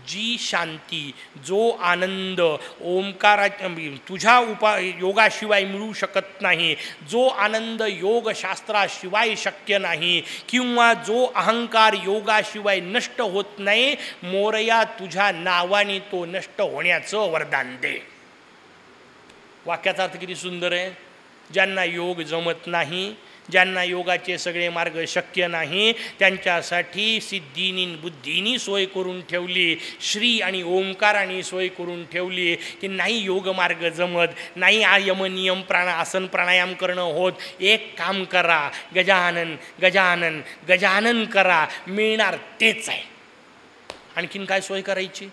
Speaker 1: जी शांती जो आनंद ओंकारा तुझ्या उपा योगाशिवाय मिळू शकत नाही. जो आनंद योगशास्त्राशिवाय शक्य नाही किंवा जो अहंकार योगाशिवाय नष्ट होत नाही मोरया तुझ्या नावाने तो नष्ट होण्याचं वरदान दे. वाक्याचा अर्थ किती सुंदर आहे? ज्यांना योग जमत नाही ज्यांना योगाचे सगळे मार्ग शक्य नाही त्यांच्यासाठी सिद्धीनी बुद्धीनी सोय करून ठेवली श्री आणि ओंकाराने सोय करून ठेवली की नाही योग मार्ग जमत नाही आयमनियम यमनियम प्राणा आसन प्राणायाम करणं होत एक काम करा गजानन गजानन गजानन करा मिळणार तेच आहे. आणखीन काय सोय करायची?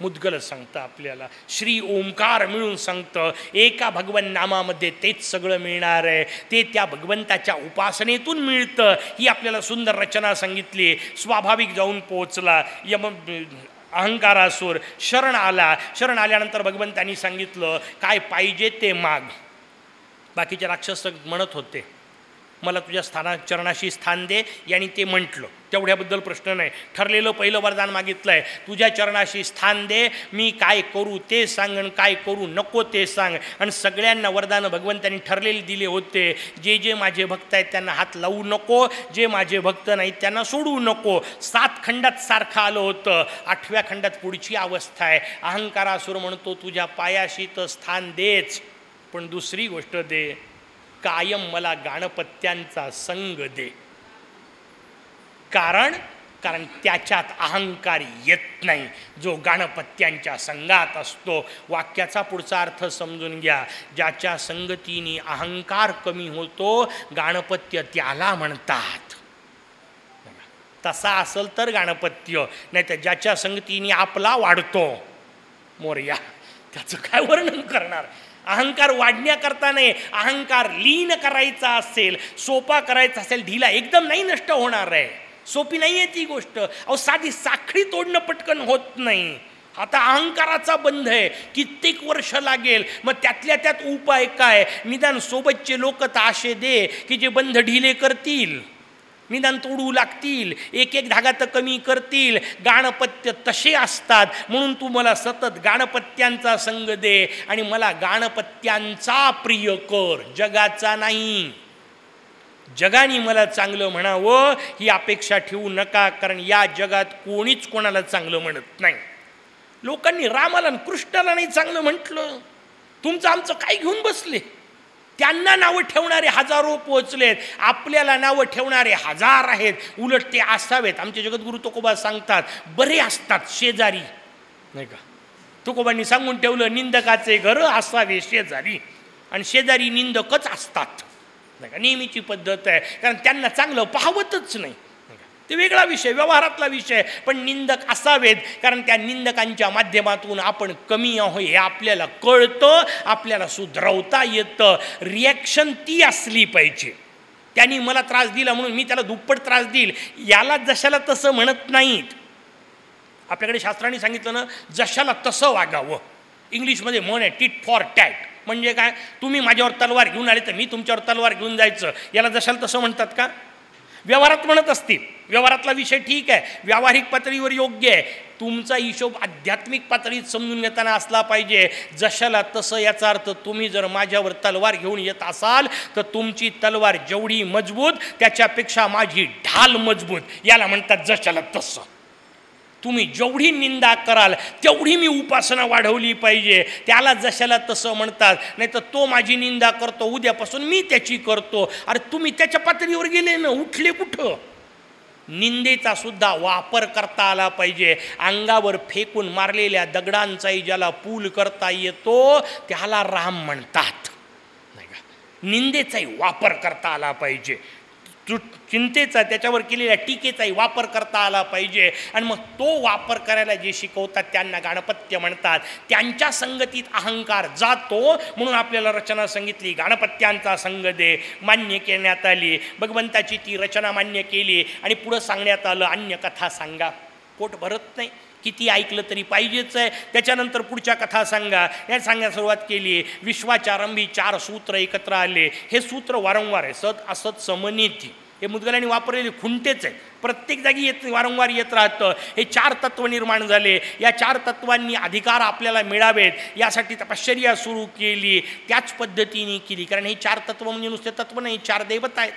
Speaker 1: मुद्गल सांगतं आपल्याला. श्री ओंकार मिळून सांगतं एका भगवन नामामध्ये तेच सगळं मिळणार आहे. ते त्या भगवंताच्या उपासनेतून मिळतं. ही आपल्याला सुंदर रचना सांगितली. स्वाभाविक जाऊन पोहोचला. यम अहंकारासूर शरण आला. शरण आल्यानंतर भगवंतांनी सांगितलं काय पाहिजे ते माग. बाकीचे राक्षस म्हणत होते. मला तुझ्या स्थाना चरणाशी स्थान दे यांनी ते म्हटलं. तेवढ्याबद्दल प्रश्न नाही. ठरलेलं पहिलं वरदान मागितलं आहे तुझ्या चरणाशी स्थान दे मी काय करू ते सांग आणि काय करू नको ते सांग. आणि सगळ्यांना वरदानं भगवंतांनी ठरलेले दिले होते. जे जे माझे भक्त आहेत त्यांना हात लावू नको जे माझे भक्त नाहीत त्यांना सोडू नको. सात खंडात सारखं आलं होतं. आठव्या खंडात पुढची अवस्था आहे. अहंकारासुर म्हणतो तुझ्या पायाशी तर स्थान देच पण दुसरी गोष्ट दे. कायम मला गाणपत्यांचा संग दे. कारण कारण त्याच्यात अहंकार येत नाही. जो गाणपत्यांच्या संघात असतो वाक्याचा पुढचा अर्थ समजून घ्या. ज्याच्या संगतीने अहंकार कमी होतो गाणपत्य त्याला म्हणतात. तसा असेल तर गाणपत्य नाही तर ज्याच्या संगतीने आपला वाढतो. मोर्या त्याचं काय वर्णन करणार? अहंकार वाढण्याकरता नाही अहंकार लीन करायचा असेल सोपा करायचा असेल ढिला एकदम नाही नष्ट होणार आहे. सोपी नाही आहे ती गोष्ट. अहो साधी साखळी तोडणं पटकन होत नाही. आता अहंकाराचा बंध आहे. कित्येक वर्ष लागेल. मग त्यातल्या त्यात उपाय काय? निदान सोबतचे लोक तर आशे दे की जे बंध ढिले करतील. निदान तोडू लागतील एक एक धागा तर कमी करतील. गाणपत्य तसे असतात म्हणून तू मला सतत गाणपत्यांचा संग दे आणि मला गाणपत्यांचा प्रिय कर. जगाचा नाही. जगाने मला चांगलं म्हणावं ही अपेक्षा ठेवू नका कारण या जगात कोणीच कोणाला चांगलं म्हणत नाही. लोकांनी रामाला कृष्णाला नाही चांगलं म्हटलं. तुमचं आमचं काय घेऊन बसले? त्यांना नावं ठेवणारे हजारो पोचलेत आपल्याला नावं ठेवणारे हजार आहेत. उलट ते असावेत. आमचे जगद्गुरु तुकोबा सांगतात बरे असतात शेजारी. नाही का? तुकोबांनी सांगून ठेवलं निंदकाचे घर असावे शेजारी. आणि शेजारी निंदकच असतात. नाही का? नेहमीची पद्धत आहे. कारण त्यांना चांगलं पाहवतच नाही. ते वेगळा विषय व्यवहारातला विषय. पण निंदक असावेत कारण त्या निंदकांच्या माध्यमातून आपण कमी आहो हे आपल्याला कळतं आपल्याला सुधरवता येतं. रिॲक्शन ती असली पाहिजे. त्यांनी मला त्रास दिला म्हणून मी त्याला दुप्पट त्रास देईल. याला जशाला तसं म्हणत नाहीत. आपल्याकडे शास्त्रांनी सांगितलं ना जशाला तसं वागावं. इंग्लिशमध्ये म्हण आहे टिट फॉर टॅट म्हणजे काय? तुम्ही माझ्यावर तलवार घेऊन आले तर मी तुमच्यावर तलवार घेऊन जायचं. याला जशाला तसं म्हणतात का? व्यवहारात म्हणत असतील. व्यवहारातला विषय ठीक आहे व्यावहारिक पातळीवर योग्य आहे. तुमचा हिशोब आध्यात्मिक पातळीत समजून घेताना असला पाहिजे. जशाला तसं याचा अर्थ तुम्ही जर माझ्यावर तलवार घेऊन येत असाल तर तुमची तलवार जेवढी मजबूत त्याच्यापेक्षा माझी ढाल मजबूत. याला म्हणतात जशाला तसं. तुम्ही जेवढी निंदा कराल तेवढी मी उपासना वाढवली पाहिजे. त्याला जशाला तसं म्हणतात नाही तर तो माझी निंदा करतो उद्यापासून मी त्याची करतो. अरे तुम्ही त्याच्या पातळीवर गेले ना उठले कुठं? निंदेचा सुद्धा वापर करता आला पाहिजे. अंगावर फेकून मारलेल्या दगडांचाही ज्याला पूल करता येतो त्याला राम म्हणतात. नाही का? निंदेचाही वापर करता आला पाहिजे. चिंतेचा त्याच्यावर केलेल्या टीकेचाही वापर करता आला पाहिजे. आणि मग तो वापर करायला जे शिकवतात त्यांना गाणपत्य म्हणतात. त्यांच्या संगतीत अहंकार जातो म्हणून आपल्याला रचना सांगितली गाणपत्यांचा संग दे मान्य करण्यात आली. भगवंताची ती रचना मान्य केली आणि पुढं सांगण्यात आलं अन्य कथा सांगा. पोट भरत नाही. किती ऐकलं तरी पाहिजेच आहे. त्याच्यानंतर पुढच्या कथा सांगा. या सांगायला सुरुवात केली. विश्वाचारंभी चार सूत्र एकत्र आले. हे सूत्र वारंवार आहे. सत असत समनेती हे मुदगलांनी वापरलेले खुंटेच आहेत. प्रत्येक जागी येत वारंवार येत राहतं. हे चार तत्व निर्माण झाले. या चार तत्वांनी अधिकार आपल्याला मिळावेत. यासाठी तपश्चर्या सुरू केली. त्याच पद्धतीने केली. कारण हे चार तत्व म्हणजे नुसते तत्व नाही चार दैवत आहेत.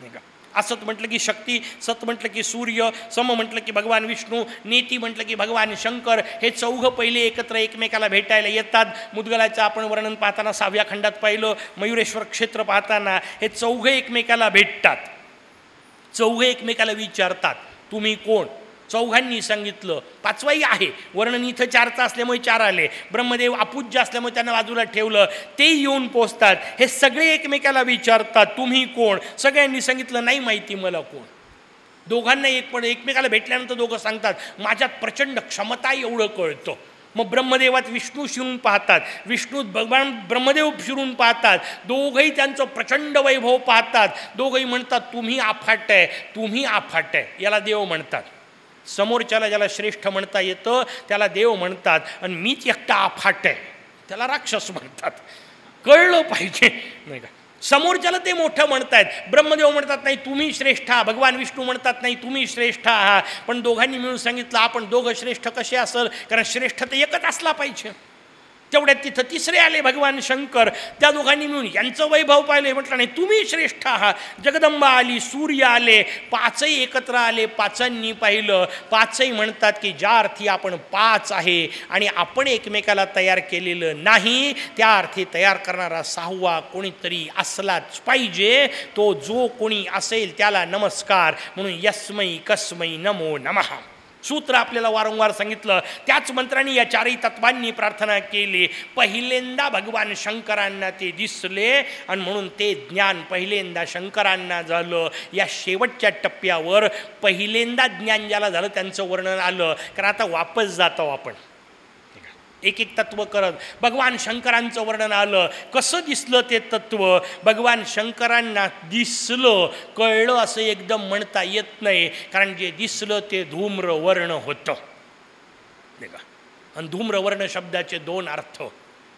Speaker 1: नाही का? असत म्हटलं की शक्ती सत म्हटलं की सूर्य सम म्हटलं की भगवान विष्णू नेती म्हटलं की भगवान शंकर हे चौघं पहिले एकत्र एकमेकाला भेटायला येतात. मुदगलाचं आपण वर्णन पाहताना सहाव्या खंडात पाहिलं मयुरेश्वर क्षेत्र पाहताना हे चौघं एकमेकाला भेटतात. चौघे एकमेकाला विचारतात तुम्ही कोण? चौघांनी सांगितलं पाचवाही आहे. वर्णन इथं चारचा असल्यामुळे चार आले. ब्रह्मदेव अपूज्य असल्यामुळे त्यांना बाजूला ठेवलं. ते येऊन पोचतात हे सगळे एकमेकाला विचारतात तुम्ही कोण? सगळ्यांनी सांगितलं नाही माहिती मला कोण. दोघांना एक पण एकमेकाला भेटल्यानंतर दोघं सांगतात माझ्यात प्रचंड क्षमता एवढं कळतं. मग ब्रह्मदेवात विष्णू शिरून पाहतात. विष्णूत भगवान ब्रह्मदेव शिरून पाहतात. दोघंही त्यांचं प्रचंड वैभव पाहतात. दोघंही म्हणतात तुम्ही आफाट आहे तुम्ही आफाट आहे. याला देव म्हणतात. समोरच्याला ज्याला श्रेष्ठ म्हणता येतं त्याला देव म्हणतात. आणि मीच एकटा आफाट आहे. त्याला राक्षस म्हणतात. कळलं पाहिजे. नाही का? समोरच्याला ते मोठं म्हणतायत. ब्रह्मदेव म्हणतात नाही तुम्ही श्रेष्ठ आहात. भगवान विष्णू म्हणतात नाही तुम्ही श्रेष्ठ आहात. पण दोघांनी मिळून सांगितलं आपण दोघं श्रेष्ठ कसे असेल? कारण श्रेष्ठ तर एकच असला पाहिजे. तेवढ्यात तिथं तिसरे आले भगवान शंकर. त्या दोघांनी मिळून यांचं वैभव पाहिले म्हटलं नाही तुम्ही श्रेष्ठ आहात. जगदंबा आली सूर्य आले पाचही एकत्र आले पाचांनी पाहिलं. पाचही म्हणतात की ज्या अर्थी आपण पाच आहे आणि आपण एकमेकाला तयार केलेलं नाही त्या अर्थी तयार करणारा सहावा कोणीतरी असलाच पाहिजे. तो जो कोणी असेल त्याला नमस्कार म्हणून यस्मै कस्मै नमो नमः. सूत्र आपल्याला वारंवार सांगितलं. त्याच मंत्रांनी या चारही तत्वांनी प्रार्थना केली. पहिल्यांदा भगवान शंकरांना ते दिसले आणि म्हणून ते ज्ञान पहिल्यांदा शंकरांना झालं. या शेवटच्या टप्प्यावर पहिल्यांदा ज्ञान ज्याला झालं त्यांचं वर्णन आलं. कारण आता वापस जातो आपण. एक एक तत्व करत. भगवान शंकरांचं वर्णन आलं. कसं दिसलं ते तत्व? भगवान शंकरांना दिसलं. कळलं असं एकदम म्हणता येत नाही. कारण जे दिसलं ते धूम्र वर्ण होतं. नाही का आणि धूम्रवर्ण शब्दाचे दोन अर्थ.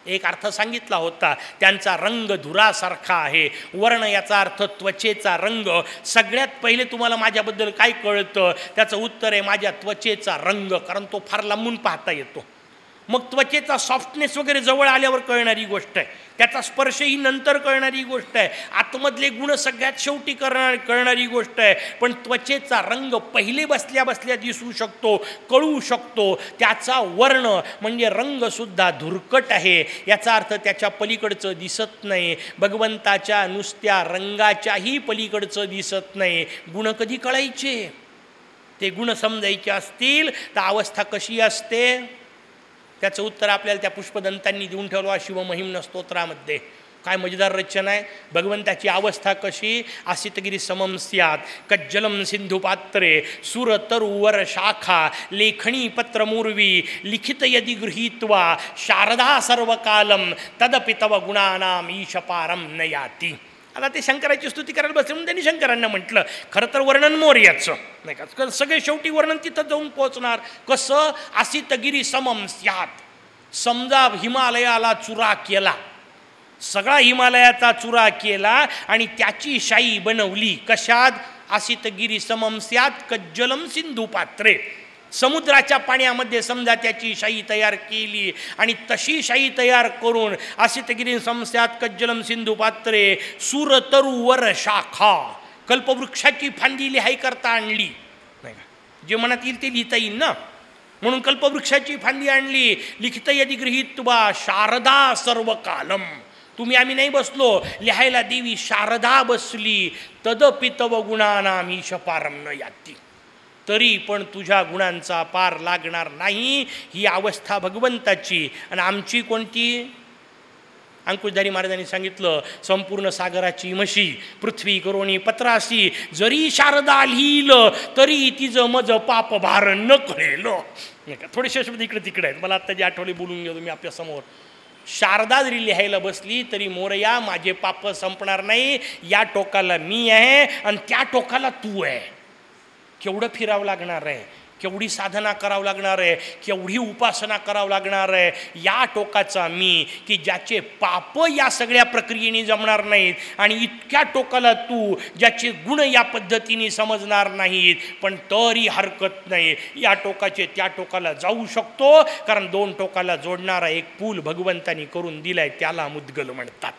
Speaker 1: एक अर्थ सांगितला होता. त्यांचा रंग धुरासारखा आहे. वर्ण याचा अर्थ त्वचेचा रंग. सगळ्यात पहिले तुम्हाला माझ्याबद्दल काय कळतं? त्याचं उत्तर आहे माझ्या त्वचेचा रंग. कारण तो फार लांबून पाहता येतो. मग त्वचेचा सॉफ्टनेस वगैरे जवळ आल्यावर कळणारी गोष्ट आहे. त्याचा स्पर्श ही नंतर कळणारी गोष्ट आहे. आतमधले गुण सगळ्यात शेवटी करणार कळणारी गोष्ट आहे. पण त्वचेचा रंग पहिले बसल्या बसल्या दिसू शकतो कळू शकतो. त्याचा वर्ण म्हणजे रंगसुद्धा धुरकट आहे. याचा अर्थ त्याच्या पलीकडचं दिसत नाही. भगवंताच्या नुसत्या रंगाच्याही पलीकडचं दिसत नाही. गुण कधी कळायचे? ते गुण समजायचे असतील तर अवस्था कशी असते? त्याचं उत्तर आपल्याला त्या पुष्पदंतांनी देऊन ठेवलं शिवमहिम स्तोत्रामध्ये काय मजेदार रचना आहे. भगवंताची अवस्था कशी? आसितगिरी समम स्यात कज्जलम सिंधू पात्रे सुर तरुवर शाखा लेखणी पत्रमूर्वी लिखित यदि गृहीत्वा शारदा सर्व कालम तदपि तव गुणानाम ईशपारम न याती आता ते शंकराची स्तुती करायला बसले म्हणून त्यांनी शंकरांना म्हटलं खरं तर वर्णन मोर्याचं नाही का? सगळे शेवटी वर्णन तिथं जाऊन पोहोचणार. कसं? आसितगिरी समम स्यात. समजा हिमालयाला चुरा केला. सगळा हिमालयाचा चुरा केला आणि त्याची शाई बनवली. कशात? आसितगिरी समम स्यात कज्जलम सिंधू पात्रे समुद्राच्या पाण्यामध्ये समजा त्याची शाई तयार केली आणि तशी शाई तयार करून आसितगिरी समस्यात कज्जलम सिंधू पात्रे सुरतरुवर शाखा कल्पवृक्षाची फांदी लिहाई करता आणली. नाही जे मनात येईल ते लिहिता येईल ना? म्हणून कल्पवृक्षाची फांदी आणली. लिखित यदि गृहित वा शारदा सर्व कालम तुम्ही आम्ही नाही बसलो. लिहायला देवी शारदा बसली. तदपितव गुणानामी शपारम न याती. तरी पण तुझ्या गुणांचा पार लागणार नाही. ही अवस्था भगवंताची. आणि आमची कोणती? अंकुशधारी महाराजांनी सांगितलं संपूर्ण सागराची म्हशी पृथ्वी करोणी पत्रासी जरी शारदा लिहिलं तरी तिचं मज पाप भार न का? थोडेसे शब्द इकडे तिकडे आहेत. मला आत्ता जे आठवले बोलून गेलो मी आपल्यासमोर. शारदा जरी लिहायला बसली तरी मोरया माझे पाप संपणार नाही. या टोकाला मी आहे आणि त्या टोकाला तू आहे. केवढं फिरावं लागणार आहे? केवढी साधना करावं लागणार आहे? केवढी उपासना करावं लागणार आहे? या टोकाचा मी की ज्याचे पाप या सगळ्या प्रक्रियेने जमणार नाहीत आणि इतक्या टोकाला तू ज्याचे गुण या पद्धतीने समजणार नाहीत पण तरी हरकत नाही. या टोकाचे त्या टोकाला जाऊ शकतो कारण दोन टोकाला जोडणारा एक पूल भगवंतानी करून दिलाय त्याला मुद्गल म्हणतात.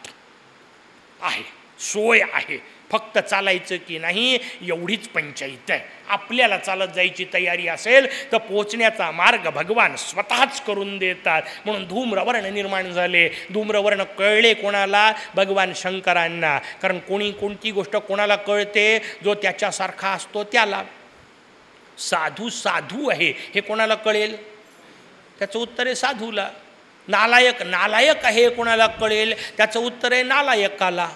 Speaker 1: आहे. सोय आहे. फक्त चालायचं की नाही एवढीच पंचायत आहे. आपल्याला चालत जायची तयारी असेल तर पोचण्याचा मार्ग भगवान स्वतःच करून देतात. म्हणून धूम्रवर्ण निर्माण झाले. धूम्रवर्ण कळले कोणाला? भगवान शंकरांना. कारण कोणी कोणती गोष्ट कोणाला कळते? जो त्याच्यासारखा असतो त्याला. साधू साधू आहे. हे कोणाला कळेल? त्याचं उत्तर आहे साधूला. नालायक नालायक आहे कोणाला कळेल? त्याचं उत्तर आहे नालायकाला.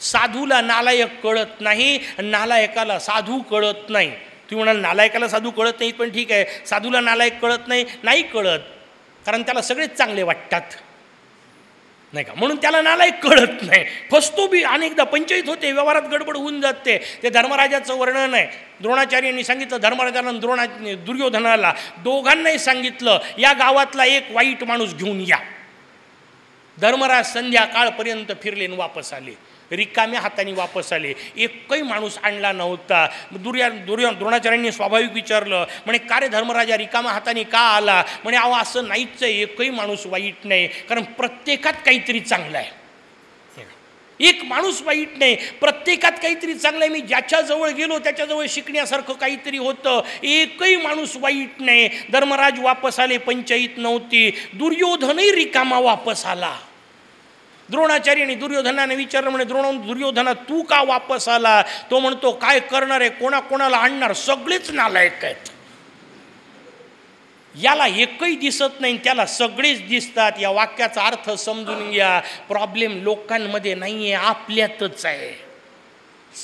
Speaker 1: साधूला नालायक कळत नाही नालायकाला साधू कळत नाही. तुम्ही म्हणाल नालायकाला साधू कळत नाही पण ठीक आहे. साधूला नालायक कळत नाही नाही कळत. कारण त्याला सगळेच चांगले वाटतात. नाही का? म्हणून त्याला नालायक कळत नाही. फसतो बी अनेकदा पंचयित होते व्यवहारात गडबड होऊन जाते. ते धर्मराजाचं वर्णन आहे. द्रोणाचार्यांनी सांगितलं धर्मराजानं द्रोणा दुर्योधनाला दोघांनाही सांगितलं या गावातला एक वाईट माणूस घेऊन या. धर्मराज संध्याकाळपर्यंत फिरले आणि वापस आले. रिकाम्या हाताने वापस आले. एकही माणूस आणला नव्हता. दुर्या दुर्या द्रोणाचार्यांनी स्वाभाविक विचारलं. म्हणे का रे धर्मराजा रिकाम्या हाताने का आला? म्हणे अहो असं नाहीच आहे. एकही माणूस वाईट नाही. कारण प्रत्येकात काहीतरी चांगलं आहे. एक माणूस वाईट नाही. प्रत्येकात काहीतरी चांगलं आहे. मी ज्याच्याजवळ गेलो त्याच्याजवळ शिकण्यासारखं काहीतरी होतं. एकही माणूस वाईट नाही. धर्मराज वापस आले पंचायत नव्हती. दुर्योधनही रिकामा वापस आला. द्रोणाचार्याने दुर्योधनाने विचारलं म्हणे द्रोण दुर्योधना तू का वापस आला? तो म्हणतो काय करणार आहे? कोणाकोणाला आणणार? सगळेच नालायक आहेत. याला एकही दिसत नाही त्याला सगळेच दिसतात. या वाक्याचा अर्थ समजून घ्या. प्रॉब्लेम लोकांमध्ये नाही आहे आपल्यातच आहे.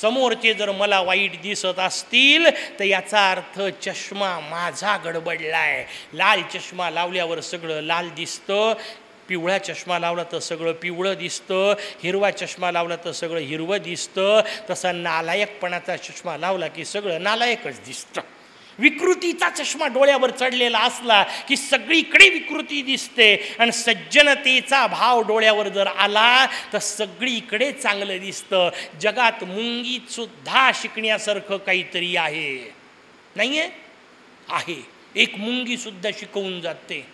Speaker 1: समोरचे जर मला वाईट दिसत असतील तर याचा अर्थ चष्मा माझा गडबडला आहे लाल चष्मा लावल्यावर सगळं लाल दिसतं. पिवळा चष्मा लावला तर सगळं पिवळं दिसतं हिरवा चष्मा लावला तर सगळं हिरवं दिसतं तसा नालायकपणाचा चष्मा लावला की सगळं नालायकच दिसतं. विकृतीचा चष्मा डोळ्यावर चढलेला असला की सगळीकडे विकृती दिसते आणि सज्जनतेचा भाव डोळ्यावर जर आला तर सगळीकडे चांगलं दिसतं. जगात मुंगीतसुद्धा शिकण्यासारखं काहीतरी आहे. नाही आहे. आहे एक मुंगीसुद्धा शिकवून जाते.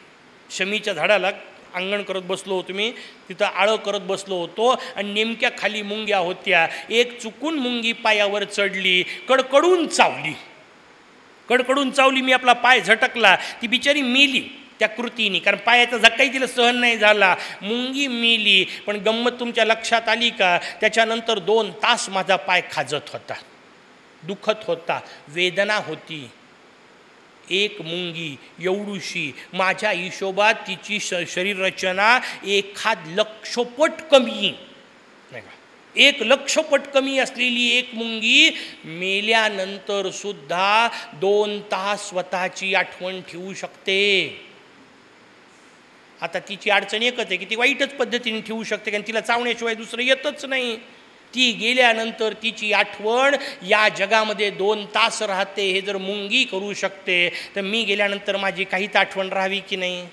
Speaker 1: शमीच्या झाडाला अंगण करत बसलो होतो मी तिथं आळं करत बसलो होतो आणि नेमक्या खाली मुंग्या होत्या. एक चुकून मुंगी पायावर चढली कडकडून चावली. कडकडून चावली मी आपला पाय झटकला. ती बिचारी मेली त्या कृतीने कारण पायाचा झक्काही तिला सहन नाही झाला. मुंगी मेली पण गंमत तुमच्या लक्षात आली का? त्याच्यानंतर दोन तास माझा पाय खाजत होता. दुखत होता वेदना होती. एक मुंगी एवढूशी. माझ्या हिशोबात तिची श शरीररचना एखाद लक्षपट कमी. नाही का? एक लक्षपट कमी असलेली एक मुंगी मेल्यानंतर सुद्धा दोन तास स्वतःची आठवण ठेवू शकते. आता तिची अडचण एकच आहे की ती वाईटच पद्धतीने ठेवू शकते कारण तिला चावण्याशिवाय दुसरं येतच नाही. ती गेल्यानंतर तिची आठवण या जगामध्ये दोन तास राहते हे जर मुंगी करू शकते तर मी गेल्यानंतर माझी काहीच आठवण राहावी की नाही?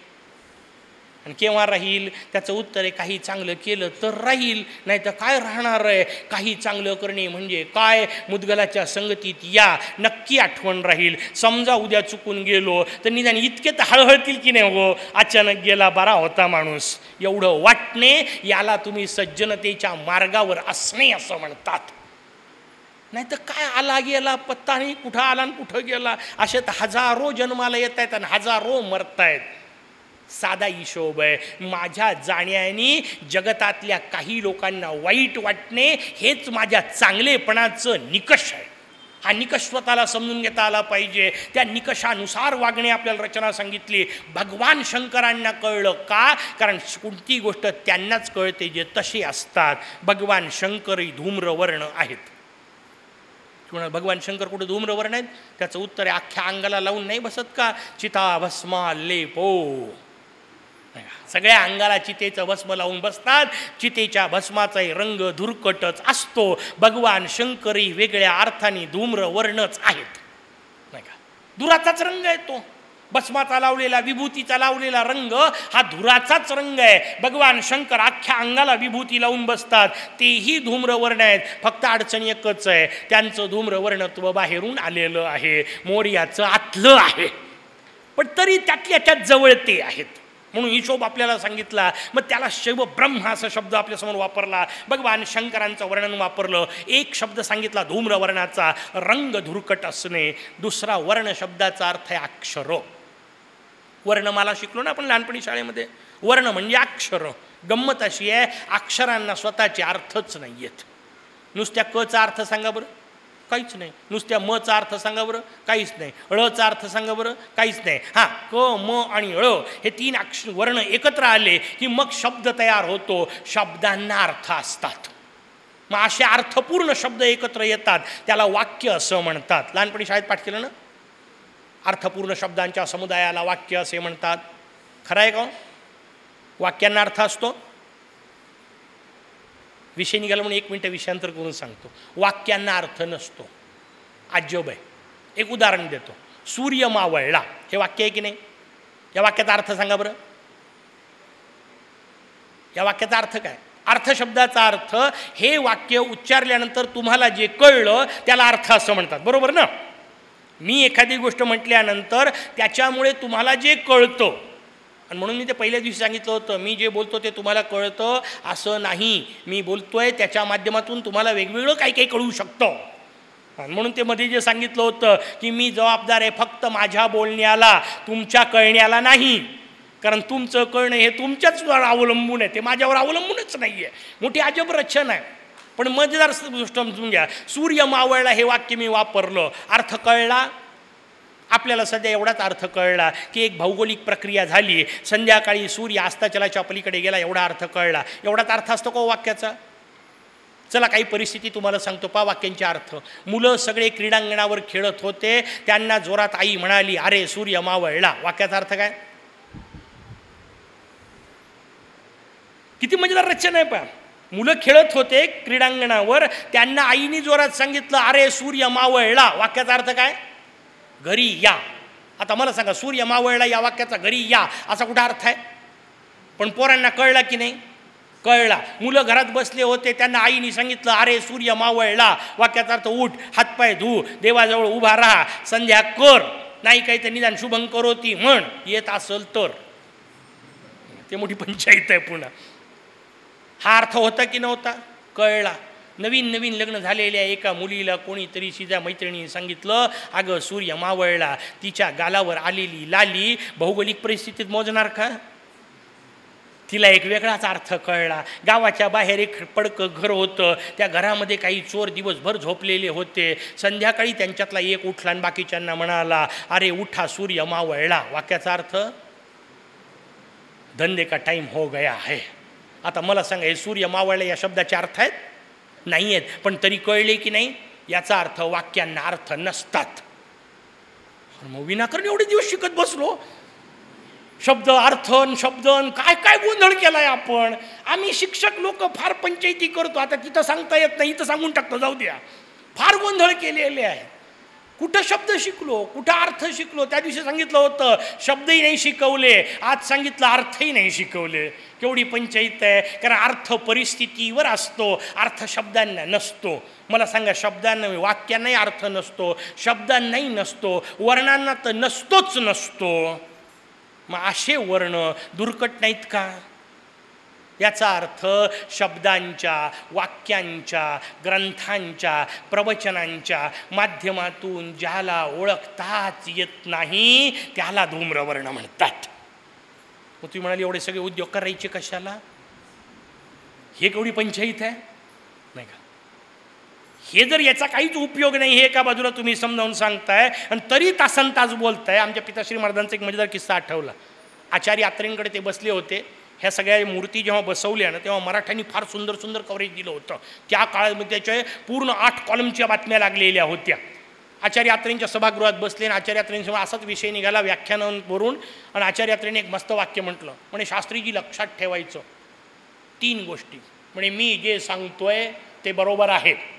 Speaker 1: आणि केव्हा राहील? त्याचं उत्तर आहे काही चांगलं केलं तर राहील नाही तर काय राहणार आहे? काही चांगलं करणे म्हणजे काय? मुदगलाच्या संगतीत या नक्की आठवण राहील. समजा उद्या चुकून गेलो तर निदान इतके तर हळहळतील की नाही हो? अचानक गेला बरा होता माणूस. एवढं वाटणे याला तुम्ही सज्जनतेच्या मार्गावर असणे असं म्हणतात. नाही तर काय आला गेला पत्ता नाही कुठं आला आणि कुठं गेला? असे तर हजारो जन्माला येत आहेत आणि हजारो मरतायत. साधा हिशोब आहे. माझ्या जाण्याने जगतातल्या काही लोकांना वाईट वाटणे हेच माझ्या चांगलेपणाचं निकष आहे. हा निकष स्वतःला समजून घेता आला पाहिजे. त्या निकषानुसार वागणे आपल्याला रचना सांगितली. भगवान शंकरांना कळलं का? कारण कोणती गोष्ट त्यांनाच कळते जे तसे असतात. भगवान शंकरही धूम्रवर्ण आहेत. तुम्हाला भगवान शंकर कुठे धूम्रवर्ण आहेत? त्याचं उत्तर आहे अख्ख्या अंगाला लावून नाही बसत का? चिता भस्मा लेपो सगळ्या अंगाला चितेचं भस्म लावून बसतात. चितेच्या भस्माचाही रंग धुरकटच असतो. भगवान शंकरी वेगळ्या अर्थाने धूम्र वर्णच आहेत. नाही का? धुराचाच रंग आहे तो. भस्माचा लावलेला विभूतीचा लावलेला रंग हा धुराचाच रंग आहे. भगवान शंकर अख्ख्या अंगाला विभूती लावून बसतात. तेही धूम्रवर्ण आहेत. फक्त अडचण एकच आहे. त्यांचं धूम्रवर्णत्व बाहेरून आलेलं आहे. मोर्याचं आतलं आहे. पण तरी त्यातल्या त्यात जवळ ते आहेत. म्हणून हिशोब आपल्याला सांगितला. मग त्याला शैव ब्रह्म असा शब्द आपल्यासमोर वापरला. भगवान शंकरांचं वर्णन वापरलं. एक शब्द सांगितला धूम्रवर्णाचा रंग धुरकट असणे. दुसरा वर्ण शब्दाचा अर्थ आहे अक्षर. वर्णमाला शिकलो ना आपण लहानपणी शाळेमध्ये? वर्ण म्हणजे अक्षर. गंमत अशी आहे अक्षरांना स्वतःचे अर्थच नाही आहेत नुसत्या कचा अर्थ सांगा बरं. काहीच नाही. नुसत्या मचा अर्थ सांगा बरं काहीच नाही. ळचा अर्थ सांगा बरं काहीच नाही. हां क म आणि ळ हे तीन अक्ष वर्ण एकत्र आले की मग शब्द तयार होतो. शब्दांना अर्थ असतात. मग असे अर्थपूर्ण शब्द एकत्र येतात. त्याला वाक्य असं म्हणतात. लहानपणी शाळेत पाठ केलं ना? अर्थपूर्ण शब्दांच्या समुदायाला वाक्य असे म्हणतात. खरं आहे का हो? वाक्यांना अर्थ असतो? विषय निघाला म्हणून एक मिनटं विषयांतर करून सांगतो. वाक्यांना अर्थ नसतो. आजोब आहे. एक उदाहरण देतो. सूर्य मावळला. हे वाक्य आहे की नाही? या वाक्याचा अर्थ सांगा बरं. या वाक्याचा अर्थ काय? अर्थशब्दाचा अर्थ हे वाक्य उच्चारल्यानंतर तुम्हाला जे कळलं त्याला अर्थ असं म्हणतात. बरोबर ना? मी एखादी गोष्ट म्हटल्यानंतर त्याच्यामुळे तुम्हाला जे कळतं आणि म्हणून मी ते पहिल्या दिवशी सांगितलं होतं मी जे बोलतो ते तुम्हाला कळतं असं नाही. मी बोलतो आहे त्याच्या माध्यमातून तुम्हाला वेगवेगळं काही काही कळू शकतं. म्हणून ते मध्ये जे सांगितलं होतं की मी जबाबदार आहे फक्त माझ्या बोलण्याला तुमच्या कळण्याला नाही. कारण तुमचं कळणं हे तुमच्याचवर अवलंबून आहे ते माझ्यावर अवलंबूनच नाही आहे मोठी अजब रचना आहे. पण मजेदार गोष्ट समजून घ्या. सूर्य मावळला हे वाक्य मी वापरलं. अर्थ कळला आपल्याला सध्या एवढाच अर्थ कळला की एक भौगोलिक प्रक्रिया झाली. संध्याकाळी सूर्य अस्ताचलाच्या पलीकडे गेला एवढा अर्थ कळला. एवढाच अर्थ असतो का हो वाक्याचा? चला काही परिस्थिती तुम्हाला सांगतो. पा वाक्यांचे अर्थ. मुलं सगळे क्रीडांगणावर खेळत होते. त्यांना जोरात आई म्हणाली अरे सूर्य मावळला. वाक्याचा अर्थ काय? किती मजेदार रचना आहे पा मुलं खेळत होते क्रीडांगणावर. त्यांना आईने जोरात सांगितलं अरे सूर्य मावळला. वाक्याचा अर्थ काय? घरी या. आता मला सांगा सूर्य मावळला या वाक्याचा घरी या असा कुठं अर्थ आहे? पण पोरांना कळला की नाही? कळला. मुलं घरात बसले होते त्यांना आईने सांगितलं अरे सूर्य मावळला. वाक्याचा अर्थ उठ हातपाय धू देवाजवळ उभा राहा संध्या कर नाही काही तर निदान शुभं करोती म्हण येत असल तर. ते मोठी पंचायत आहे पुन्हा. हा अर्थ होता की नव्हता? कळला. नवीन नवीन लग्न झालेल्या एका मुलीला कोणीतरी शिजा मैत्रिणीने सांगितलं अगं सूर्य मावळला. तिच्या गालावर आलेली लाली भौगोलिक परिस्थितीत मोजणार का? तिला एक वेगळाच अर्थ कळला. गावाच्या बाहेर एक पडकं घर होतं. त्या घरामध्ये काही चोर दिवसभर झोपलेले होते. संध्याकाळी त्यांच्यातला एक उठला आणि बाकीच्यांना म्हणाला अरे उठा सूर्य मावळला. वाक्याचा अर्थ धंदे का टाईम हो गया आहे आता मला सांगा हे सूर्य मावळला या शब्दाचे अर्थ आहेत? नाही आहेत पण तरी कळले की नाही याचा अर्थ वाक्यांना अर्थ नसतात. मग विनाकारण एवढे दिवस शिकत बसलो. शब्द अर्थन शब्दन काय काय गोंधळ केलाय आपण? आम्ही शिक्षक लोक फार पंचायती करतो. आता तिथं सांगता येत नाही इथं सांगून टाकतो. जाऊ द्या. फार गोंधळ केलेले आहे कुठं शब्द शिकलो? कुठं अर्थ शिकलो? त्या दिवशी सांगितलं होतं शब्दही नाही शिकवले. आज सांगितलं अर्थही नाही शिकवले. केवढी पंचायत आहे. कारण अर्थ परिस्थितीवर असतो. अर्थ शब्दांना नसतो. मला सांगा शब्दांना वाक्यांनाही अर्थ नसतो. शब्दांनाही नसतो. वर्णांना तर नसतोच नसतो. मग असे वर्ण दुर्कट नाहीत का? याचा अर्थ शब्दांच्या वाक्यांच्या ग्रंथांच्या प्रवचनांच्या माध्यमातून ज्याला ओळखताच येत नाही त्याला धूम्रवर्ण म्हणतात. मग तुम्ही म्हणाले एवढे सगळे उद्योग करायचे कशाला? हे केवढी पंचायत आहे? नाही का? हे जर याचा काहीच उपयोग नाही हे एका बाजूला तुम्ही समजावून सांगताय आणि तरी तासन तास बोलताय. आमच्या पिताश्री महाराजांचा एक मजेदार किस्सा आठवला. आचार्य यात्रेंकडे ते बसले होते. ह्या सगळ्या मूर्ती जेव्हा बसवल्या ना तेव्हा मराठ्यांनी फार सुंदर सुंदर कव्हरेज दिलं होतं. त्या काळामध्ये त्याच्या पूर्ण आठ कॉलमच्या बातम्या लागलेल्या होत्या. आचार्य यात्रेंच्या सभागृहात बसले आणि आचार्य यात्रेंसमोर असाच विषय निघाला व्याख्यानांवरून. आणि आचार्य यात्रेने एक मस्त वाक्य म्हटलं. म्हणे शास्त्रीजी लक्षात ठेवायचं. तीन गोष्टी. म्हणे मी जे सांगतोय ते बरोबर आहे.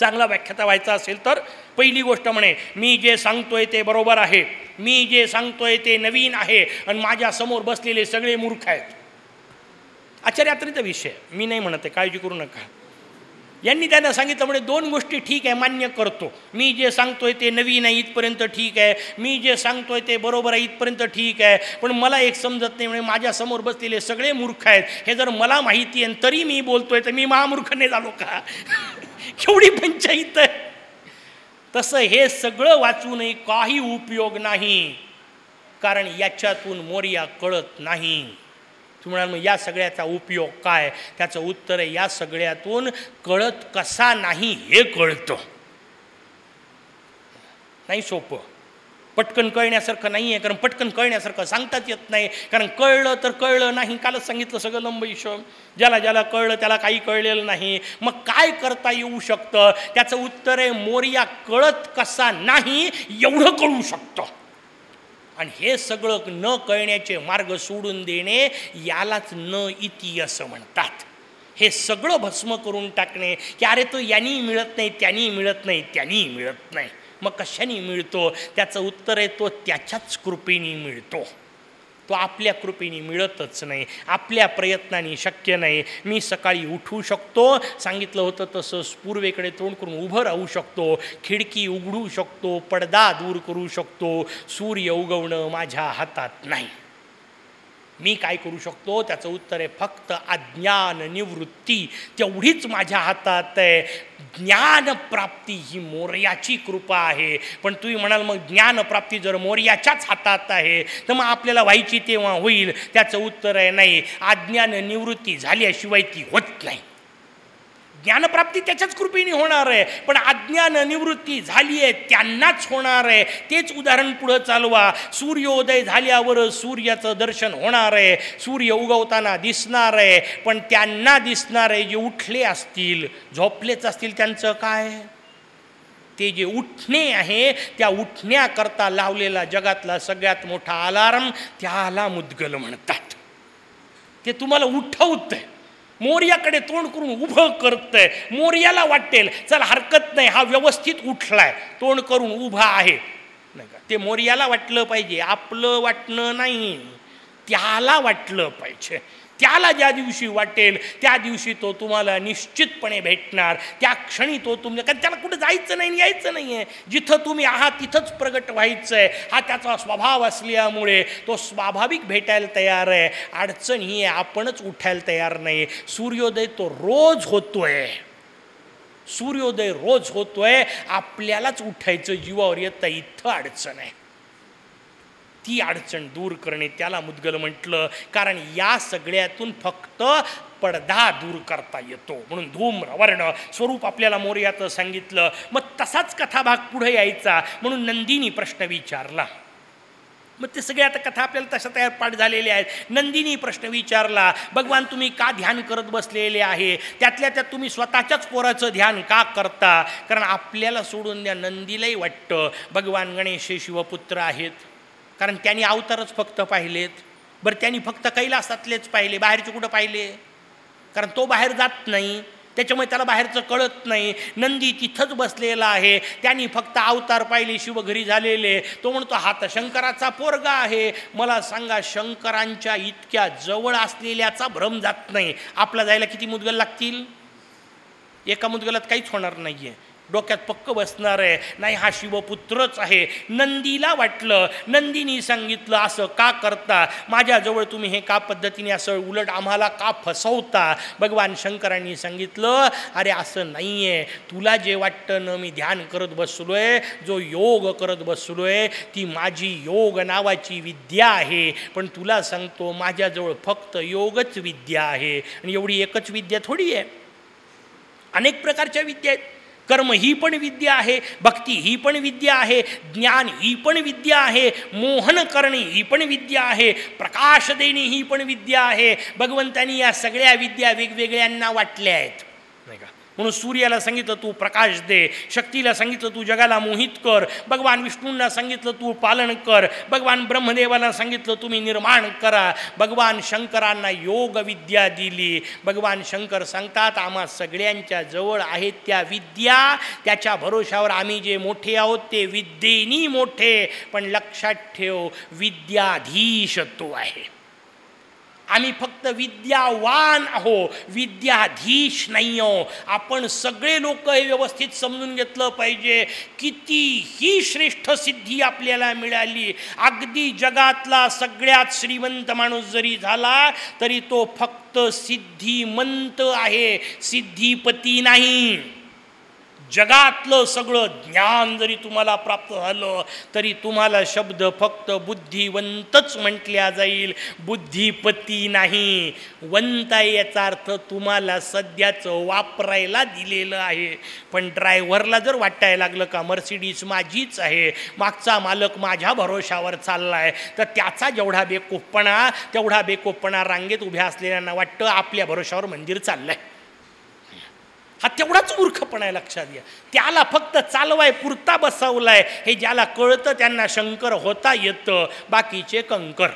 Speaker 1: चांगला व्याख्याता व्हायचा असेल तर पहिली गोष्ट म्हणे मी जे सांगतोय ते बरोबर आहे. मी जे सांगतोय ते नवीन आहे आणि माझ्यासमोर बसलेले सगळे मूर्ख आहेत. आचार्यात्रीचा विषय मी नाही म्हणत आहे काळजी करू नका. यांनी त्यांना सांगितलं म्हणजे दोन गोष्टी ठीक आहे मान्य करतो. मी जे सांगतोय ते नवीन आहे इथपर्यंत ठीक आहे. मी जे सांगतोय ते बरोबर आहे इथपर्यंत ठीक आहे. पण मला एक समजत नाही म्हणजे माझ्यासमोर बसलेले सगळे मूर्ख आहेत. हे जर मला माहिती आहे तरी मी बोलतोय तर मी महामूर्ख नाही झालो का? केवढी पंचायत आहे तसं हे सगळं वाचूनही काही उपयोग नाही. कारण याच्यातून मोर्या कळत नाही. तुम्ही मग या सगळ्याचा उपयोग काय? त्याचं उत्तर आहे या सगळ्यातून कळत कसा नाही हे कळतं. नाही सोपं. पटकन कळण्यासारखं नाही आहे कारण पटकन कळण्यासारखं सांगताच येत नाही. कारण कळलं तर कळलं नाही. कालच सांगितलं सगळं लंबईशम ज्याला ज्याला कळलं त्याला काही कळलेलं नाही. मग काय करता येऊ शकतं? त्याचं उत्तर आहे मोर्या कळत कसा नाही एवढं कळू शकतं. आणि हे सगळं न कळण्याचे मार्ग सोडून देणे यालाच न इति असं म्हणतात. हे सगळं भस्म करून टाकणे की अरे तो यांनी मिळत नाही त्यांनी मिळत नाही त्यांनी मिळत नाही. मग कशाने मिळतो? त्याचं उत्तर आहे तो त्याच्याच कृपेने मिळतो. तो आपल्या कृपेने मिळतच नाही. आपल्या प्रयत्नाने शक्य नाही. मी सकाळी उठू शकतो. सांगितलं होतं तसं पूर्वेकडे तोंड करून उभं राहू शकतो. खिडकी उघडू शकतो. पडदा दूर करू शकतो. सूर्य उगवणं माझ्या हातात नाही. मी काय करू शकतो? त्याचं उत्तर आहे फक्त अज्ञान निवृत्ती. तेवढीच माझ्या हातात आहे. ज्ञानप्राप्ती ही मोर्याची कृपा आहे. पण तुम्ही म्हणाल मग ज्ञानप्राप्ती जर मोर्याच्याच हातात आहे तर मग आपल्याला व्हायची तेव्हा होईल? त्याचं उत्तर आहे नाही. अज्ञान निवृत्ती झाल्याशिवाय ती होत नाही. ज्ञानप्राप्ती त्याच्याच कृपेने होणार आहे. पण अज्ञान निवृत्ती झाली आहे त्यांनाच होणार आहे. तेच उदाहरण पुढं चालवा. सूर्योदय झाल्यावर सूर्याचं दर्शन होणार आहे. सूर्य उगवताना दिसणार आहे. पण त्यांना दिसणार आहे जे उठले असतील. झोपलेच असतील त्यांचं काय? ते जे उठणे आहे त्या उठण्याकरता लावलेला जगातला सगळ्यात मोठा अलार्म त्याला मुद्गल म्हणतात. ते तुम्हाला उठवतंय. मोर्याकडे तोंड करून उभं करतंय. मोर्याला वाटेल. चल हरकत नाही. हा व्यवस्थित उठलाय. तोंड करून उभा आहे. नाही का? ते मोर्याला वाटलं पाहिजे. आपलं वाटणं नाही. त्याला वाटलं पाहिजे. त्याला ज्या दिवशी वाटेल त्या दिवशी तो तुम्हाला निश्चितपणे भेटणार. त्या क्षणी तो तुमच्या कारण त्याला कुठं जायचं नाही यायचं नाही आहे जिथं तुम्ही आहात तिथंच प्रगट व्हायचं आहे हा त्याचा स्वभाव असल्यामुळे तो स्वाभाविक भेटायला तयार आहे. अडचण ही आहे आपणच उठायला तयार नाही. सूर्योदय तो रोज होतोय. सूर्योदय रोज होतोय. आपल्यालाच उठायचं जीवावर येतं इथं अडचण आहे. ती अडचण दूर करणे त्याला मुद्गल म्हटलं. कारण या सगळ्यातून फक्त पडदा दूर करता येतो. म्हणून धूम्र वर्ण स्वरूप आपल्याला मोर्याचं सांगितलं. मग तसाच कथाभाग पुढे यायचा. म्हणून नंदिनी प्रश्न विचारला. मग ते सगळे आता कथा आपल्याला तशा तयार पाठ झालेले आहेत. नंदिनी प्रश्न विचारला भगवान तुम्ही का ध्यान करत बसलेले आहे? त्यातल्या त्यात तुम्ही स्वतःच्याच पोराचं ध्यान का करता? कारण आपल्याला सोडून द्या नंदीलाही वाटतं. भगवान गणेश शिवपुत्र आहेत. कारण त्यांनी अवतारच फक्त पाहिलेत. बरं त्यांनी फक्त कैलासातलेच पाहिले बाहेरचे कुठं पाहिले? कारण तो बाहेर जात नाही त्याच्यामुळे त्याला बाहेरचं कळत नाही. नंदी तिथंच बसलेला आहे. त्यांनी फक्त अवतार पाहिले शिवघरी झालेले. तो म्हणतो हा तर शंकराचा पोरगा आहे. मला सांगा शंकरांच्या इतक्या जवळ असलेल्याचा भ्रम जात नाही. आपला जायला किती मुदगल लागतील? एका मुदगलात काहीच होणार नाही आहे डोक्यात पक्क बसणार आहे. नाही हा शिवपुत्रच आहे. नंदीला वाटलं नंदीनी सांगितलं असं का करता? माझ्याजवळ तुम्ही हे का पद्धतीने असं उलट आम्हाला का फसवता? भगवान शंकरांनी सांगितलं अरे असं नाही आहे तुला जे वाटतं ना मी ध्यान करत बसलो आहे जो योग करत बसलो आहे ती माझी योग नावाची विद्या आहे. पण तुला सांगतो माझ्याजवळ फक्त योगच विद्या आहे. आणि एवढी एकच विद्या थोडी आहे. अनेक प्रकारच्या विद्या आहेत. कर्म ही पण विद्या आहे भक्ती ही पण विद्या आहे ज्ञान ही पण विद्या आहे मोहन करणे ही पण विद्या आहे प्रकाश देणे ही पण विद्या आहे. भगवंतांनी या सगळ्या विद्या वेगवेगळ्यांना वाटल्या आहेत. नाही का? म्हणून सूर्याला सांगितलं तू प्रकाश दे. शक्तीला सांगितलं तू जगाला मोहित कर. भगवान विष्णूंना सांगितलं तू पालन कर. भगवान ब्रह्मदेवाला सांगितलं तुम्ही निर्माण करा. भगवान शंकरांना योग विद्या दिली. भगवान शंकर सांगतात आम्हा सगळ्यांच्या जवळ आहेत त्या विद्या. त्याच्या भरोशावर आम्ही जे मोठे आहोत ते विद्येनी मोठे. पण लक्षात ठेव विद्याधीश तो आहे. आम्ही फक्त विद्यावान आहो विद्याधीश नाही आहो आपण सगळे लोक हे व्यवस्थित समजून घेतलं पाहिजे. कितीही श्रेष्ठ सिद्धी आपल्याला मिळाली अगदी जगातला सगळ्यात श्रीमंत माणूस जरी झाला तरी तो फक्त सिद्धिमंत आहे सिद्धीपती नाही. जगातलं सगळं ज्ञान जरी तुम्हाला प्राप्त झालं तरी तुम्हाला शब्द फक्त बुद्धिवंतच म्हटल्या जाईल. बुद्धिपती नाही. वंत याचा अर्थ तुम्हाला सध्याचं वापरायला दिलेलं आहे. पण ड्रायव्हरला जर वाटायला लागलं का मर्सिडीज माझीच आहे मागचा मालक माझ्या भरोशावर चालला आहे तर त्याचा जेवढा बेकोपणा तेवढा बेकोपणा रांगेत उभ्या असलेल्यांना वाटतं आपल्या भरोशावर मंदिर चाललं आहे हा तेवढाच मूर्खपणा आहे लक्षात घ्या. त्याला फक्त चालवाय पुरता बसवलाय. हे ज्याला कळतं त्यांना शंकर होता येतं. बाकीचे कंकर.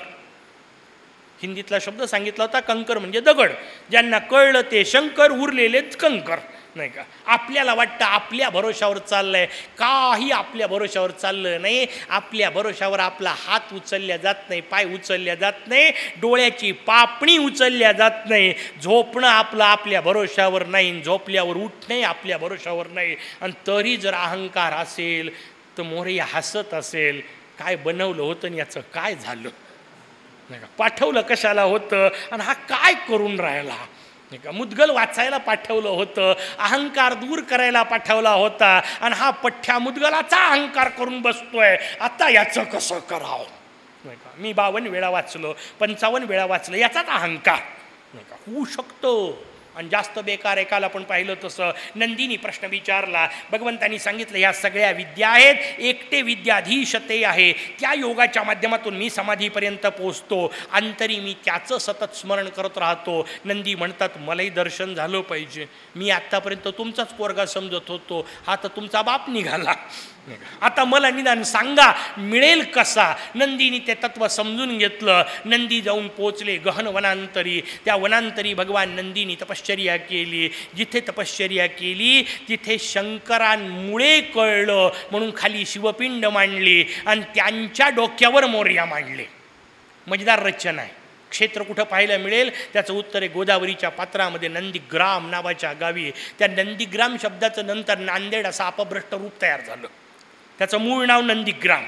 Speaker 1: हिंदीतला शब्द सांगितला होता कंकर म्हणजे दगड. ज्यांना कळलं ते शंकर उरलेलेच कंकर. नाही का? आपल्याला वाटतं आपल्या भरोशावर चाललंय. काही आपल्या भरोशावर चाललं नाही. आपल्या भरोशावर आपला हात उचलल्या जात नाही पाय उचलल्या जात नाही डोळ्याची पापणी उचलल्या जात नाही. झोपणं आपलं आपल्या भरोशावर नाही झोपल्यावर उठणे आपल्या भरोशावर नाही. आणि तरी जर अहंकार असेल तर मोरया हसत असेल. काय बनवलं होतं आणि याचं काय झालं? नाही का? पाठवलं कशाला होतं? आणि हा काय करून राहिला? नाही का? मुदगल वाचायला पाठवलं होतं अहंकार दूर करायला पाठवला होता आणि हा पठ्ठ्या मुदगलाचा अहंकार करून बसतोय. आता याचं कसं करावं? नाही का? मी बावन्न वेळा वाचलो पंचावन्न वेळा वाचलं याचाच अहंकार. नाही का? होऊ शकतो. आणि जास्त बेकार एकाला पण पाहिलं तसं. नंदिनी प्रश्न विचारला भगवंतांनी सांगितलं ह्या सगळ्या विद्या आहेत एकटे विद्याधीश ते आहे. त्या योगाच्या माध्यमातून मी समाधीपर्यंत पोचतो अंतरी मी त्याचं सतत स्मरण करत राहतो. नंदी म्हणतात मलाही दर्शन झालं पाहिजे. मी आत्तापर्यंत तुमचाच पोरगा समजत होतो. हा तर तुमचा बाप निघाला. आता मला निदान सांगा मिळेल कसा? नंदीनी ते तत्व समजून घेतलं. नंदी जाऊन पोचले गहन वनांतरी. त्या वनांतरी भगवान नंदीनी तपश्चर्या केली. जिथे तपश्चर्या केली तिथे शंकरांमुळे कळलं. म्हणून खाली शिवपिंड मांडली आणि त्यांच्या डोक्यावर मोर्या मांडले. मजेदार रचना आहे. क्षेत्र कुठं पाहायला मिळेल? त्याचं उत्तर आहे गोदावरीच्या पात्रामध्ये नंदीग्राम नावाच्या गावी. त्या नंदीग्राम शब्दाचं नंतर नांदेड असं अपभ्रष्ट रूप तयार झालं. त्याचं मूळ नाव नंदीग्राम.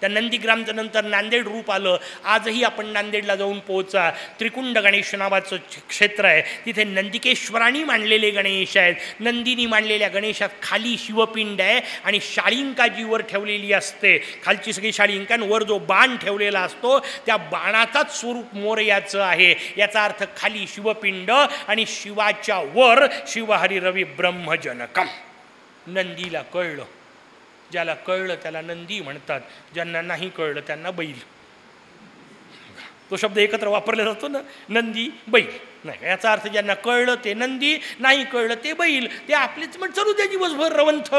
Speaker 1: त्या नंदीग्रामचं नंतर नांदेड रूप आलं. आजही आपण नांदेडला जाऊन पोहोचा. त्रिकुंड गणेश नावाचं क्षेत्र आहे. तिथे नंदिकेश्वरांनी मांडलेले गणेश आहेत. नंदिनी मांडलेल्या गणेशात खाली शिवपिंड आहे आणि शाळिंकाजीवर ठेवलेली असते. खालची सगळी शाळिंकांवर जो बाण ठेवलेला असतो त्या बाणाचाच स्वरूप मोरयाचं आहे. याचा अर्थ खाली शिवपिंड आणि शिवाच्या वर शिवहरी रवी ब्रह्मजनकम. नंदीला कळलं. ज्याला कळलं त्याला नंदी म्हणतात. ज्यांना नाही कळलं त्यांना बैल. तो शब्द एकत्र वापरला जातो ना नंदी बैल. नाही याचा अर्थ ज्यांना कळलं ते नंदी नाही कळलं ते बैल. ते आपलेच म्हण चलू द्या दिवसभर रवंथ.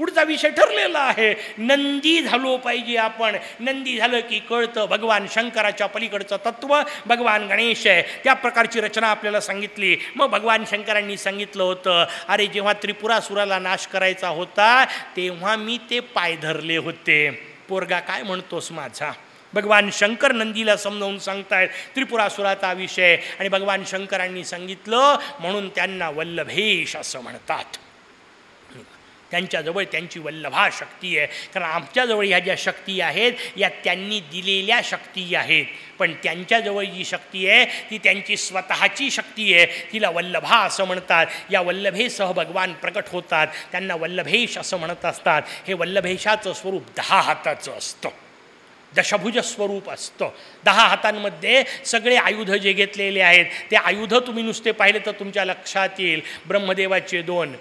Speaker 1: पुढचा विषय ठरलेला आहे. नंदी झालो पाहिजे आपण. नंदी झालं की कळतं भगवान शंकराच्या पलीकडचं तत्व. भगवान गणेश आहे. त्या प्रकारची रचना आपल्याला सांगितली. मग भगवान शंकरांनी सांगितलं होतं अरे जेव्हा त्रिपुरासुराला नाश करायचा होता तेव्हा मी ते पाय धरले होते. पोरगा काय म्हणतोस माझा? भगवान शंकर नंदीला समजावून सांगतायत त्रिपुरासुराचा विषय आणि भगवान शंकरांनी सांगितलं म्हणून त्यांना वल्लभेश असं म्हणतात. त्यांच्याजवळ त्यांची वल्लभा शक्ती आहे. कारण आमच्याजवळ ह्या ज्या शक्ती आहेत या त्यांनी दिलेल्या शक्ती आहेत. पण त्यांच्याजवळ जी शक्ती आहे ती त्यांची स्वतःची शक्ती आहे. तिला वल्लभा असं म्हणतात. या वल्लभेसह भगवान प्रकट होतात. त्यांना वल्लभेश असं म्हणत असतात. हे वल्लभेशाचं स्वरूप दहा हाताचं असतं. दशभुज स्वरूप असतं. दहा हातांमध्ये सगळे आयुध जे घेतलेले आहेत ते आयुध तुम्ही नुसते पाहिले तर तुमच्या लक्षात येईल. ब्रह्मदेवाचे दोन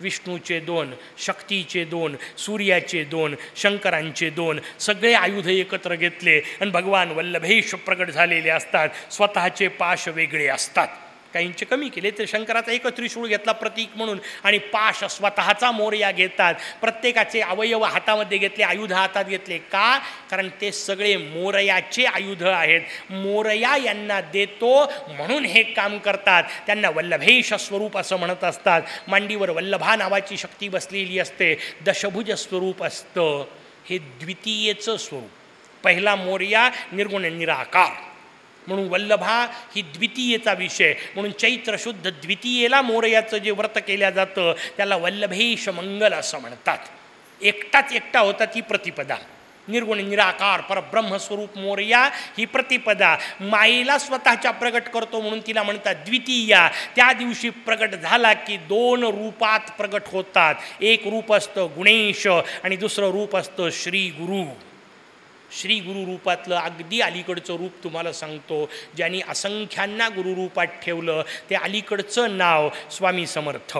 Speaker 1: विष्णूचे दोन शक्तीचे दोन सूर्याचे दोन शंकरांचे दोन सगळे आयुध एकत्र घेतले. आणि भगवान वल्लभेश प्रकट झालेले असतात. स्वतःचे पाश वेगळे असतात. काहींचे कमी केले तर शंकराचा एकच त्रिशूळ घेतला प्रतीक म्हणून. आणि पाश स्वतःचा मोर्या घेतात. प्रत्येकाचे अवयव हातामध्ये घेतले आयुध हातात घेतले. का? कारण ते सगळे मोरयाचे आयुध आहेत. मोरया यांना देतो म्हणून हे काम करतात. त्यांना वल्लभेश स्वरूप असं म्हणत असतात. मांडीवर वल्लभा नावाची शक्ती बसलेली असते. दशभुज स्वरूप असतं. हे द्वितीयेचं स्वरूप. पहिला मोर्या निर्गुण निराकार. म्हणून वल्लभा ही द्वितीयेचा विषय. म्हणून चैत्र शुद्ध द्वितीयेला मोरयाचं जे व्रत केल्या जातं त्याला वल्लभेश मंगल असं म्हणतात. एकटाच एकटा होता ती प्रतिपदा. निर्गुण निराकार परब्रह्मस्वरूप मोरया ही प्रतिपदा. माईला स्वतःच्या प्रगट करतो म्हणून तिला म्हणतात द्वितीया. त्या दिवशी प्रगट झाला की दोन रूपात प्रगट होतात. एक रूप असतं गुणेश आणि दुसरं रूप असतं श्री गुरु. श्री गुरुरूपातलं अगदी अलीकडचं रूप तुम्हाला सांगतो. ज्यांनी असंख्यांना गुरुरूपात ठेवलं ते अलीकडचं नाव स्वामी समर्थ.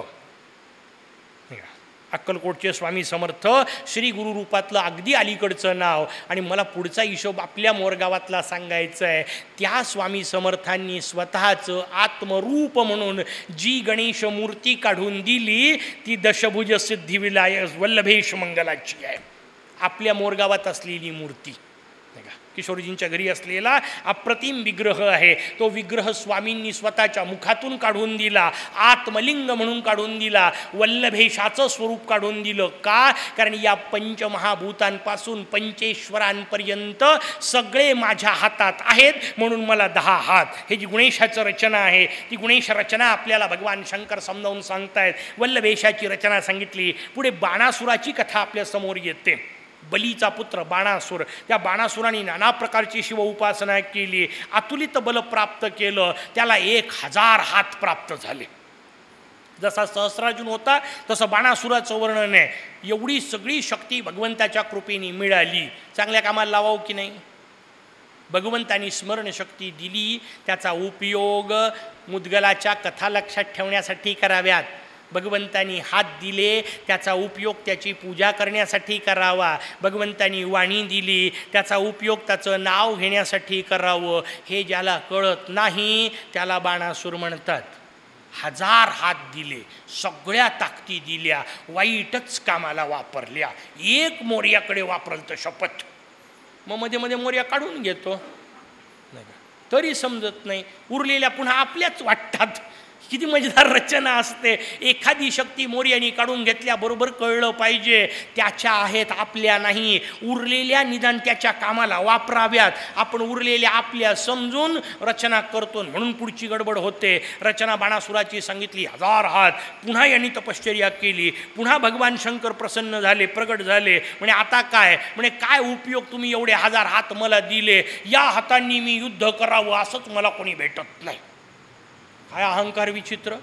Speaker 1: अक्कलकोटचे स्वामी समर्थ श्री गुरुरूपातलं अगदी अलीकडचं नाव. आणि मला पुढचा हिशोब आपल्या मोरगावातला सांगायचं आहे त्या स्वामी समर्थांनी स्वतःचं आत्मरूप म्हणून जी गणेश मूर्ती काढून दिली ती दशभुज सिद्धिविलाय वल्लभेश मंगलाची आहे. आपल्या मोरगावात असलेली मूर्ती. नाही का? किशोरजींच्या घरी असलेला अप्रतिम विग्रह आहे. तो विग्रह स्वामींनी स्वतःच्या मुखातून काढून दिला आत्मलिंग म्हणून काढून दिला वल्लभेशाचं स्वरूप काढून दिलं. का? कारण या पंचमहाभूतांपासून पंचेश्वरांपर्यंत सगळे माझ्या हातात आहेत म्हणून मला दहा हात. हे जी गुणेशाचं रचना आहे ती गुणेश रचना आपल्याला भगवान शंकर समजावून सांगतायत. वल्लभेशाची रचना सांगितली. पुढे बाणासुराची कथा आपल्यासमोर येते. बलीचा पुत्र बाणासूर. त्या बाणासुराने नाना प्रकारची शिव उपासना केली. अतुलित बल प्राप्त केलं. त्याला एक हजार हात प्राप्त झाले. जसा सहस्रार्जुन होता तसं बाणासुराचं वर्णन आहे. एवढी सगळी शक्ती भगवंताच्या कृपेने मिळाली. चांगल्या कामाला लावावं की नाही? भगवंतानी स्मरणशक्ती दिली. त्याचा उपयोग मुदगलाच्या कथा लक्षात ठेवण्यासाठी कराव्यात. भगवंतानी हात दिले त्याचा उपयोग त्याची पूजा करण्यासाठी करावा. भगवंतानी वाणी दिली त्याचा उपयोग त्याचं नाव घेण्यासाठी करावं. हे ज्याला कळत नाही त्याला बाणासूर म्हणतात. हजार हात दिले सगळ्या ताकदी दिल्या वाईटच कामाला वापरल्या. एक मोर्याकडे वापरल तर शपथ. मग मध्ये मध्ये मोर्या काढून घेतो. नाही तरी समजत नाही. उरलेल्या पुन्हा आपल्याच वाटतात. किती मजेदार रचना असते. एखादी शक्ती मोर्यानी काढून घेतल्याबरोबर कळलं पाहिजे. त्याच्या आहेत आपल्या नाही. उरलेल्या निदान त्याच्या कामाला वापराव्यात. आपण उरलेल्या आपल्या समजून रचना करतो म्हणून पुढची गडबड होते. रचना बाणासुराची सांगितली हजार हात. पुन्हा यांनी तपश्चर्या केली. पुन्हा भगवान शंकर प्रसन्न झाले प्रगट झाले. म्हणे आता काय? म्हणे काय उपयोग तुम्ही एवढे हजार हात मला दिले? या हातांनी मी युद्ध करावं असंच मला कोणी भेटत नाही. काय अहंकार विचित्र?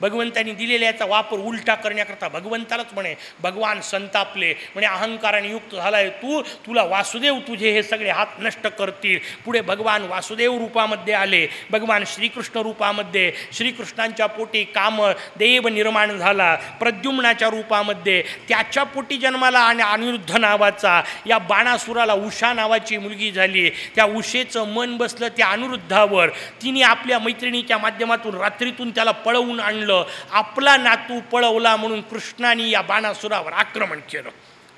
Speaker 1: भगवंतांनी दिलेल्या याचा वापर उलटा करण्याकरता भगवंतालाच म्हणे भगवान संतापले. म्हणे अहंकाराने युक्त झालाय तू तुला वासुदेव तुझे हे सगळे हात नष्ट करतील. पुढे भगवान वासुदेव रूपामध्ये आले. भगवान श्रीकृष्ण रूपामध्ये श्रीकृष्णांच्या पोटी काम देव निर्माण झाला. प्रद्युम्नाच्या रूपामध्ये त्याच्या पोटी जन्माला आणि अनिरुद्ध नावाचा या बाणासुराला उषा नावाची मुलगी झाली. त्या उषेचं मन बसलं त्या अनिरुद्धावर. तिने आपल्या मैत्रिणीच्या माध्यमातून रात्रीतून त्याला पळवून आणलं. आपला नातू पळवला म्हणून कृष्णाने या बाणासुरावर आक्रमण केलं.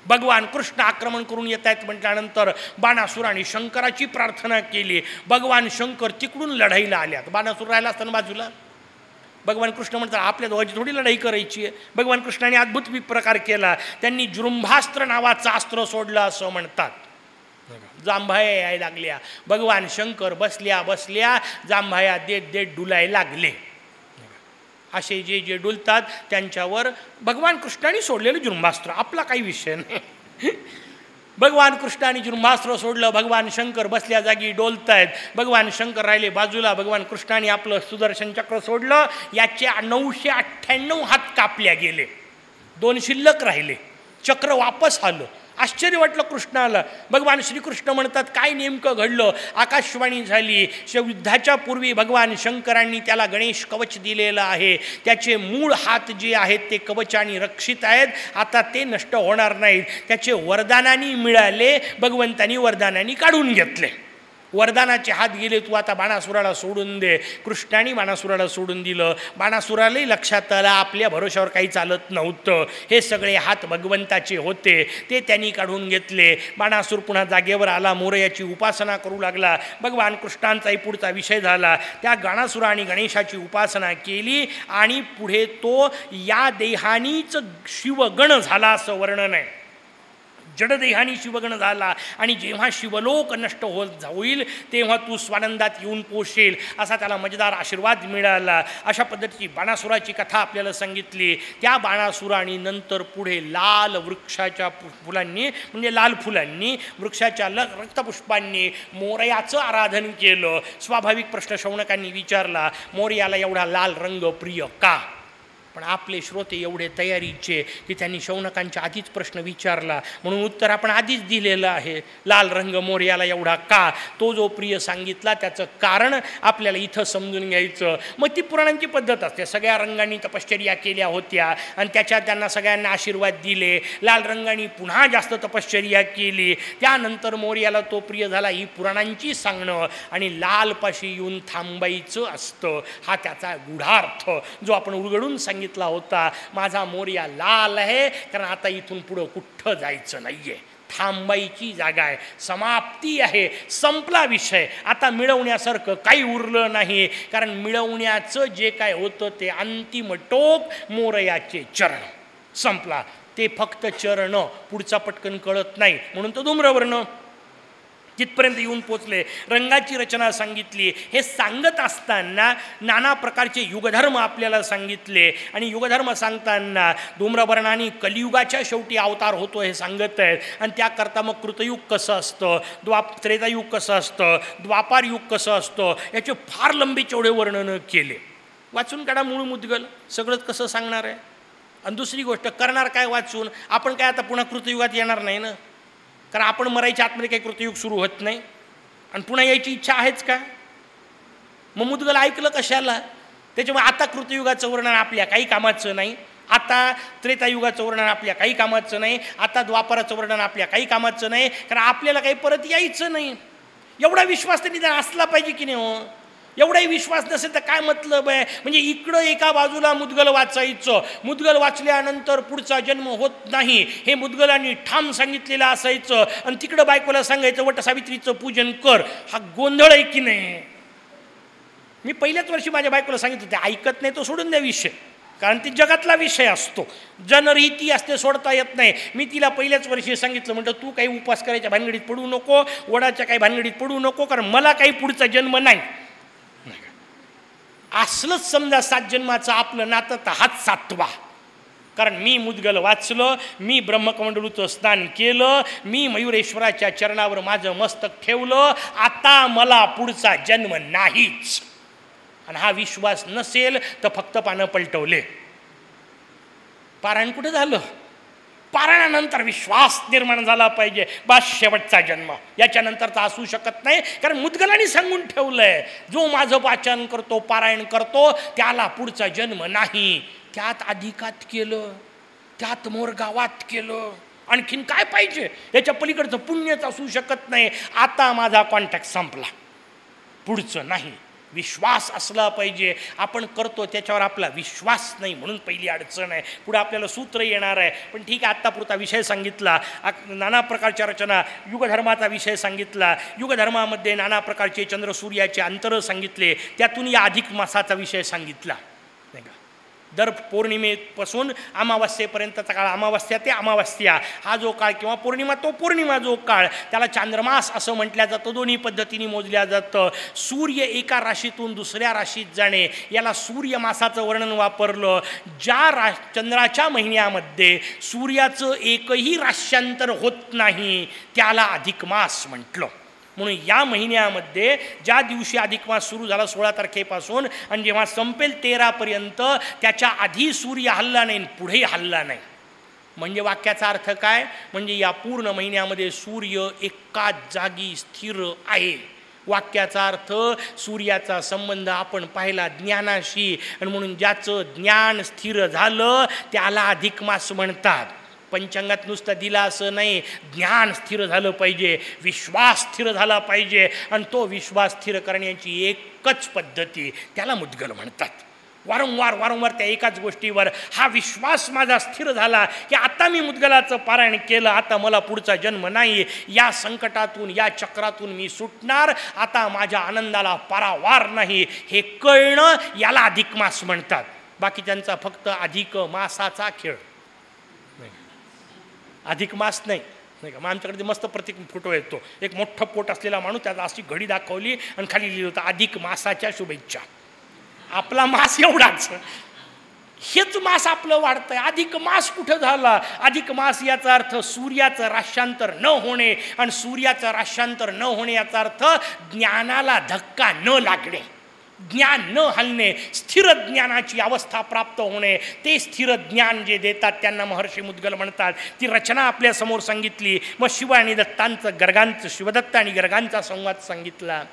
Speaker 1: भगवान कृष्ण आक्रमण करून येत आहेत म्हटल्यानंतर बाणासुराने शंकराची प्रार्थना केली. भगवान शंकर तिकडून लढाईला आल्यात. बाणासूर राहिला असताना बाजूला? भगवान कृष्ण म्हणतात आपल्या दोघांची थोडी लढाई करायची आहे. भगवान कृष्णाने अद्भुत प्रकार केला. त्यांनी जृंभास्त्र नावाचं अस्त्र सोडलं असं म्हणतात. जांभाया यायला लागल्या. भगवान शंकर बसल्या बसल्या जांभाया देत देत डुलाय लागले. असे जे जे डुलतात त्यांच्यावर भगवान कृष्णाने सोडलेलं जुर्मास्त्र. आपला काही विषय नाही. भगवान कृष्णाने जुर्मास्त्र सोडलं भगवान शंकर बसल्या जागी डोलतायत. भगवान शंकर राहिले बाजूला भगवान कृष्णाने आपलं सुदर्शन चक्र सोडलं. याचे नऊशे अठ्ठ्याण्णव हात कापल्या गेले. दोन शिल्लक राहिले. चक्र वापस आलं. आश्चर्य वाटलं कृष्णाला. भगवान श्रीकृष्ण म्हणतात काय नेमकं घडलं? आकाशवाणी झाली. श युद्धाच्या पूर्वी भगवान शंकरांनी त्याला गणेश कवच दिलेलं आहे. त्याचे मूळ हात जे आहेत ते कवचाने रक्षित आहेत. आता ते नष्ट होणार नाहीत. त्याचे वरदानानी मिळाले. भगवंतानी वरदानाने काढून घेतले. वरदानाचे हात गेले तू आता बाणासुराला सोडून दे. कृष्णाने बाणासुराला सोडून दिलं. बाणासुरालाही लक्षात आलं आपल्या भरोशावर काही चालत नव्हतं. हे सगळे हात भगवंताचे होते. ते त्यांनी काढून घेतले. बाणासूर पुन्हा जागेवर आला मोरयाची उपासना करू लागला. भगवान कृष्णांचाही पुढचा विषय झाला. त्या गाणासुरा आणि गणेशाची उपासना केली आणि पुढे तो या देहानीच शिवगण झाला असं वर्णन आहे. जडदेहानी शिवगण झाला आणि जेव्हा शिवलोक नष्ट होत होईल तेव्हा तू स्वानंदात येऊन पोचेल असा त्याला मजेदार आशीर्वाद मिळाला. अशा पद्धतीची बाणासुराची कथा आपल्याला सांगितली. त्या बाणासुराने नंतर पुढे लाल वृक्षाच्या फुलांनी म्हणजे लाल फुलांनी वृक्षाच्या ल रक्तपुष्पांनी मोरयाचं आराधन केलं. स्वाभाविक प्रश्न शौनकांनी विचारला मोरयाला एवढा लाल रंग प्रिय का? पण आपले श्रोते एवढे तयारीचे की त्यांनी शौनकांच्या आधीच प्रश्न विचारला. म्हणून उत्तर आपण आधीच दिलेलं आहे लाल रंग मोर्याला एवढा का? तो जो प्रिय सांगितला त्याचं कारण आपल्याला इथं समजून घ्यायचं. मग ती पुराणांची पद्धत असते. सगळ्या रंगांनी तपश्चर्या केल्या होत्या आणि त्याच्यात त्यांना सगळ्यांना आशीर्वाद दिले. लाल रंगाने पुन्हा जास्त तपश्चर्या केली. त्यानंतर मोर्याला तो प्रिय झाला ही पुराणांची सांगणं. आणि लालपाशी येऊन थांबायचं असतं. हा त्याचा गुढार्थ जो आपण उलगडून सांगितलं सांगितला होता माझा मोर्या लाल आहे कारण आता इथून पुढं कुठं जायचं नाही आहे थांबायची जागा आहे समाप्ती आहे संपला विषय. आता मिळवण्यासारखं काही उरलं नाही कारण मिळवण्याचं जे काय होतं ते अंतिम टोक मोरयाचे चरण. संपला. ते फक्त चरण पुढचा पटकन कळत नाही. म्हणून तो धूम्रवर्ण तिथपर्यंत येऊन पोचले. रंगाची रचना सांगितली. हे सांगत असताना नाना प्रकारचे युगधर्म आपल्याला सांगितले. आणि युगधर्म सांगताना धूम्रवर्णाने कलियुगाच्या शेवटी अवतार होतो हे सांगत आहेत. आणि त्याकरता मग कृतयुग कसं असतं? द्वाप त्रेतायुग कसं असतं? द्वापार युग कसं असतं? याचे फार लंबी चौडे वर्णनं केले. वाचून काढा मूळ मुद्गल. सगळंच कसं सांगणार आहे? आणि दुसरी गोष्ट करणार काय वाचून? आपण काय आता पुन्हा कृतयुगात येणार नाही ना? कारण आपण मरायच्या आतमध्ये काही कृतयुग सुरू होत नाही. आणि पुन्हा यायची इच्छा आहेच का? मग मुदगल ऐकलं कशाला? त्याच्यामुळे आता कृतयुगाचं वर्णन आपल्या काही कामाचं नाही. आता त्रेतायुगाचं वर्णन आपल्या काही कामाचं नाही. आता द्वापराचं वर्णन आपल्या काही कामाचं नाही. कारण आपल्याला काही परत यायचं नाही. एवढा विश्वास त्यांनी असला पाहिजे की नाही हो? एवढाही विश्वास नसेल तर काय मतलब आहे? म्हणजे इकडं एका बाजूला मुदगल वाचायचं. मुदगल वाचल्यानंतर पुढचा जन्म होत नाही. हे मुदगलांनी ठाम सांगितलेलं असायचं. आणि तिकडं बायकोला सांगायचं वट सावित्रीचं पूजन कर. हा गोंधळ आहे की नाही? मी पहिल्याच वर्षी माझ्या बायकोला सांगितलं ते ऐकत नाही तो सोडून द्या विषय. कारण ती जगातला विषय असतो. जनरीती असते सोडता येत नाही. मी तिला पहिल्याच वर्षी सांगितलं म्हटलं तू काही उपास करायच्या भानगडीत पडू नको वडाच्या काही भानगडीत पडू नको कारण मला काही पुढचा जन्म नाही. असलंच समजा सात जन्माचं आपलं नातं तर हाच सातवा. कारण मी मुदगल वाचलं मी ब्रह्मकमंडळूचं स्नान केलं मी मयुरेश्वराच्या चरणावर माझं मस्तक ठेवलं आता मला पुढचा जन्म नाहीच. आणि हा विश्वास नसेल तर फक्त पानं पलटवले. पारायण कुठं झालं? पारायणानंतर विश्वास निर्माण झाला पाहिजे. बस शेवटचा जन्म. याच्यानंतरचा असू शकत नाही. कारण मुदगलांनी सांगून ठेवलंय जो माझं वाचन करतो पारायण करतो त्याला पुढचा जन्म नाही. त्यात अधिकात केलं त्यात मोरगावात केलं. आणखीन काय पाहिजे? याच्या पलीकडचं पुण्यच असू शकत नाही. आता माझा कॉन्टॅक्ट संपला. पुढचं नाही. विश्वास असला पाहिजे. आपण करतो त्याच्यावर आपला विश्वास नाही म्हणून पहिली अडचण आहे. पुढे आपल्याला सूत्र येणार आहे. पण ठीक आहे आत्तापुरता विषय सांगितला. नाना प्रकारच्या रचना युगधर्माचा विषय सांगितला. युगधर्मामध्ये नाना प्रकारचे चंद्रसूर्याचे अंतर सांगितले. त्यातून या अधिक मासाचा विषय सांगितला. दर पौर्णिमेपासून अमावास्येपर्यंतचा काळ. अमावास्या ते अमावास्या. हा जो काळ किंवा पौर्णिमा तो पौर्णिमा जो काळ. त्याला चांद्रमास असं म्हटलं जातं. दोन्ही पद्धतीने मोजल्या जातं. सूर्य एका राशीतून दुसऱ्या राशीत जाणे. याला सूर्यमासाचं वर्णन वापरलं. ज्या रा चंद्राच्या महिन्यामध्ये सूर्याचं एकही राश्यांतर होत नाही त्याला अधिक मास म्हटलं. म्हणून या महिन्यामध्ये ज्या दिवशी अधिक मास सुरू झाला सोळा तारखेपासून आणि जेव्हा संपेल तेरापर्यंत त्याच्या आधी सूर्य हल्ला नाही पुढेही हल्ला नाही. म्हणजे वाक्याचा अर्थ काय? म्हणजे या पूर्ण महिन्यामध्ये सूर्य एकाच जागी स्थिर आहे. वाक्याचा अर्थ सूर्याचा संबंध आपण पाहिला ज्ञानाशी. आणि म्हणून ज्याचं ज्ञान स्थिर झालं त्याला अधिक मास म्हणतात. पंचांगात नुसतं दिला असं नाही. ज्ञान स्थिर झालं पाहिजे विश्वास स्थिर झाला पाहिजे आणि तो विश्वास स्थिर करण्याची एकच पद्धती त्याला मुद्गल म्हणतात. वारंवार वारंवार त्या एकाच गोष्टीवर हा विश्वास माझा स्थिर झाला की आता मी मुद्गलाचं पारायण केलं आता मला पुढचा जन्म नाही. या संकटातून या चक्रातून मी सुटणार आता माझ्या आनंदाला पारावार नाही. हे कळणं याला अधिक मास म्हणतात. बाकी त्यांचा फक्त अधिक मासाचा खेळ. अधिक मास नाही. नाही का? मग आमच्याकडे मस्त प्रतीक फोटो येतो. एक मोठं पोट असलेला माणूस त्याला अशी घडी दाखवली आणि खाली लिहिलं होतं अधिक मासाच्या शुभेच्छा. आपला मास एवढाच. हेच मास आपलं वाढतंय. अधिक मास कुठं झाला? अधिक मास याचा अर्थ सूर्याचं राशांतर न होणे आणि सूर्याचं राशांतर न होणे याचा अर्थ ज्ञानाला धक्का न लागणे. ज्ञान न हलणे स्थिर ज्ञानाची अवस्था प्राप्त होणे ते स्थिर ज्ञान जे देतात त्यांना महर्षी मुद्गल म्हणतात. ती रचना आपल्यासमोर सांगितली. मग शिव आणि दत्तांचं गर्गांचं शिवदत्त आणि गर्गांचा संवाद सांगितला.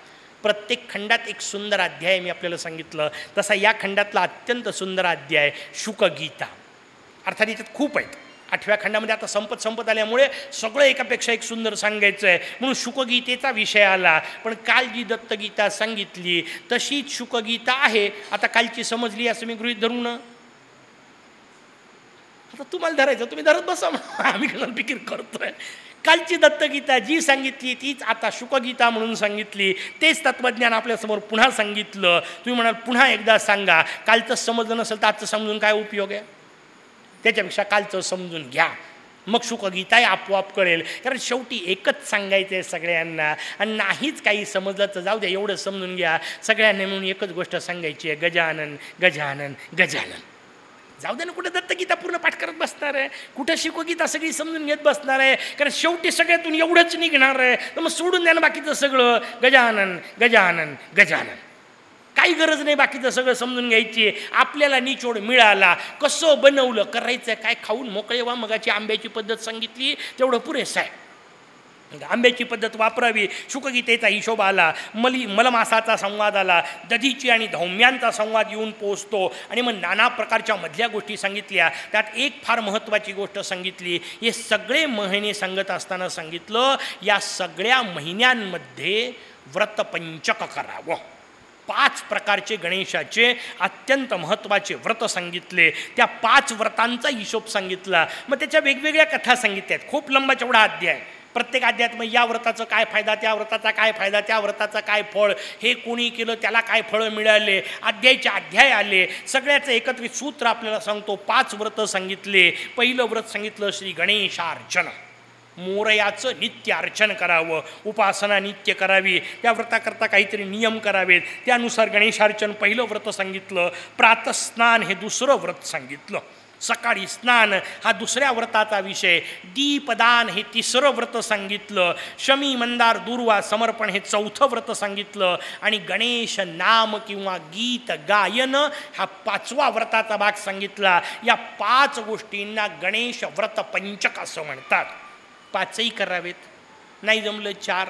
Speaker 1: प्रत्येक खंडात एक सुंदर अध्याय मी आपल्याला सांगितलं. तसा या खंडातला अत्यंत सुंदर अध्याय शुकगीता. अर्थात याच्यात खूप आहेत. आठव्या खंडामध्ये आता संपत संपत आल्यामुळे सगळं एकापेक्षा एक सुंदर सांगायचं आहे म्हणून शुकगीतेचा विषय आला. पण काल जी दत्तगीता सांगितली तशीच शुकगीता आहे. आता कालची समजली असं मी गृहित धरू ना? आता तुम्हाला धरायचं तुम्ही धरत बसा. आम्ही कसं फिकीर करतोय? कालची दत्तगीता जी सांगितली तीच आता शुकगीता म्हणून सांगितली. तेच तत्त्वज्ञान आपल्यासमोर पुन्हा सांगितलं. तुम्ही म्हणाल पुन्हा एकदा सांगा. कालचं समजलं नसेल तर आजचं समजून काय उपयोग आहे? त्याच्यापेक्षा कालचं समजून घ्या. मग शुकगीताही आपोआप कळेल. कारण शेवटी एकच सांगायचं आहे सगळ्यांना आणि नाहीच काही समजलं तर जाऊ द्या एवढं समजून घ्या. सगळ्यांना म्हणून एकच गोष्ट सांगायची आहे गजानन गजानन गजानन. जाऊ द्या ना कुठं दत्तगीता पूर्ण पाठ करत बसणार आहे? कुठं शिकवगीता सगळी समजून घेत बसणार आहे? कारण शेवटी सगळ्यातून एवढंच निघणार आहे. तर मग सोडून द्या ना बाकीचं सगळं. गजानन गजानन गजानन. काही गरज नाही बाकीचं सगळं समजून घ्यायची. आपल्याला निचोड मिळाला. कसं बनवलं? करायचं काय? खाऊन मोकळे वा मगाची आंब्याची पद्धत सांगितली. तेवढं पुरेसं आहे. आंब्याची पद्धत वापरावी. शुकगीतेचा हिशोब आला. मली मलमासाचा संवाद आला. दधीची आणि धौम्यांचा संवाद येऊन पोचतो आणि मग नाना प्रकारच्या मधल्या गोष्टी सांगितल्या. त्यात एक फार महत्त्वाची गोष्ट सांगितली. हे सगळे महिने सांगत असताना सांगितलं या सगळ्या महिन्यांमध्ये व्रतपंचक करावं. पाच प्रकारचे गणेशाचे अत्यंत महत्त्वाचे व्रत सांगितले. त्या पाच व्रतांचा हिशोब सांगितला. मग त्याच्या वेगवेगळ्या कथा सांगितल्यात. खूप लंबा चौडा अध्याय. प्रत्येक अध्यायात मग या व्रताचं काय फायदा त्या व्रताचा काय फायदा त्या व्रताचा काय फळ? हे कोणी केलं त्याला काय फळं मिळाले? अध्यायचे अध्याय आले. सगळ्याचं एकत्रित सूत्र आपल्याला सांगतो. पाच व्रत सांगितले. पहिलं व्रत सांगितलं श्री गणेशार्चना. मोरयाचं नित्य अर्चन करावं उपासना नित्य करावी त्या व्रताकरता काहीतरी नियम करावेत. त्यानुसार गणेशार्चन पहिलं व्रत सांगितलं प्रातस्नान हे दुसरं व्रत सांगितलं. सकाळी स्नान हा दुसऱ्या व्रताचा विषय. दीपदान हे तिसरं व्रत सांगितलं. शमी मंदार दुर्वा समर्पण हे चौथं व्रत सांगितलं. आणि गणेश नाम किंवा गीत गायन हा पाचवा व्रताचा भाग सांगितला. या पाच गोष्टींना गणेश व्रत पंचक असं म्हणतात. पाचही करावेत. नाही जमलं चार.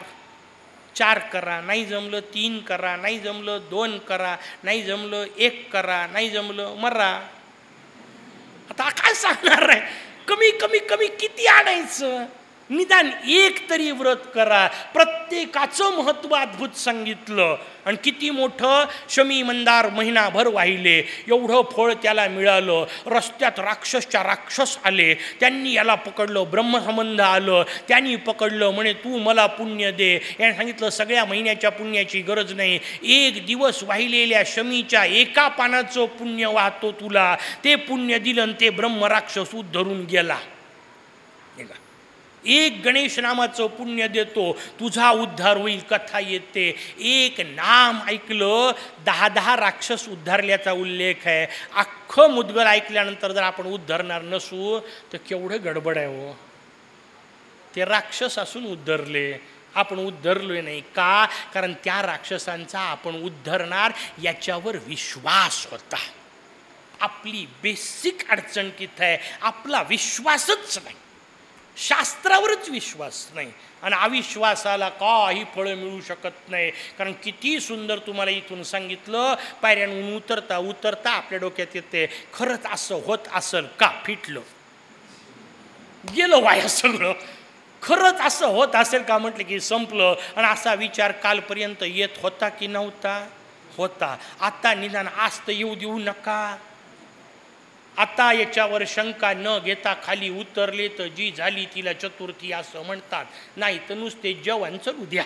Speaker 1: चार करा नाही जमलं तीन करा नाही जमलं दोन करा नाही जमलं एक करा नाही जमलं मरा. आता काय सांगणार आहे? कमी कमी कमी किती आणायचं? निदान एक तरी व्रत करा. प्रत्येकाचं महत्त्व अद्भुत सांगितलं. आणि किती मोठं शमी मंदार महिनाभर वाहिले. एवढं फळ त्याला मिळालं. रस्त्यात राक्षसच्या राक्षस आले. त्यांनी याला पकडलं. ब्रह्मसंबंध आलं. त्यांनी पकडलं. म्हणे तू मला पुण्य दे. याने सांगितलं सगळ्या महिन्याच्या पुण्याची गरज नाही. एक दिवस वाहिलेल्या शमीच्या एका पानाचं पुण्य वाहतो तुला. ते पुण्य दिलं ते ब्रह्मराक्षस धरून गेला. एक गणेश नामाचं पुण्य देतो तुझा उद्धार होईल कथा येते. एक नाम ऐकलं दहा दहा राक्षस उद्धारल्याचा उल्लेख आहे. अख्खं मुदगल ऐकल्यानंतर जर आपण उद्धारणार नसू तर केवढं गडबड आहे हो. ते राक्षस असून उद्धरले. आपण उद्धरलोय नाही का? कारण त्या राक्षसांचा आपण उद्धरणार याच्यावर विश्वास होता. आपली बेसिक अडचण किती आहे. आपला विश्वासच नाही. शास्त्रावरच विश्वास नाही. आणि अविश्वासाला काही फळं मिळू शकत नाही. कारण किती सुंदर तुम्हाला इथून सांगितलं पायऱ्यांहून उतरता उतरता आपल्या डोक्यात येते. खरंच असं होत असल का फिटलं? गेलं वाया सगळं. खरंच असं होत असेल का म्हटलं की संपलं. आणि असा विचार कालपर्यंत येत होता की नव्हता? होता. आता निदान आस्त येऊ देऊ नका. आता याच्यावर शंका न घेता खाली उतरले तर जी झाली तिला चतुर्थी असं म्हणतात. नाही तर नुसते जेवण चलू द्या.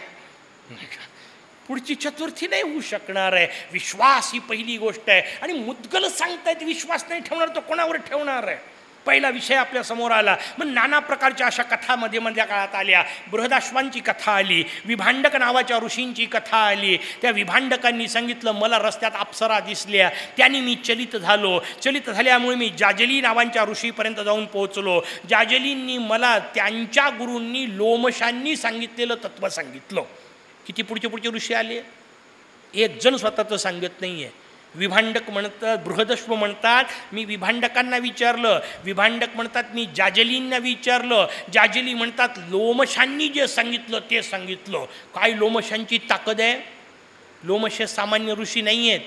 Speaker 1: पुढची चतुर्थी नाही होऊ शकणार आहे. विश्वास ही पहिली गोष्ट आहे. आणि मुद्गल सांगतायत विश्वास नाही ठेवणार तर कोणावर ठेवणार आहे? पहिला विषय आपल्यासमोर आला. मग नाना प्रकारच्या अशा कथा मध्ये मधल्या काळात आल्या. बृहदाश्वांची कथा आली. विभांडक नावाच्या ऋषींची कथा आली. त्या विभांडकांनी सांगितलं मला रस्त्यात अप्सरा दिसल्या. त्यांनी मी चलित झालो. चलित झाल्यामुळे मी जाजली नावांच्या ऋषीपर्यंत जाऊन पोहोचलो. जाजलींनी मला त्यांच्या गुरूंनी लोमशांनी सांगितलेलं तत्व सांगितलं. किती पुढचे पुढचे ऋषी आले? एक जण स्वतःचं सांगत नाही आहे विभांडक म्हणतात बृहदश्व म्हणतात. मी विभांडकांना विचारलं. विभांडक म्हणतात मी जाजलींना विचारलं. जाजली म्हणतात लोमशांनी जे सांगितलं ते सांगितलं. काय लोमशांची ताकद आहे? लोमश सामान्य ऋषी नाही आहेत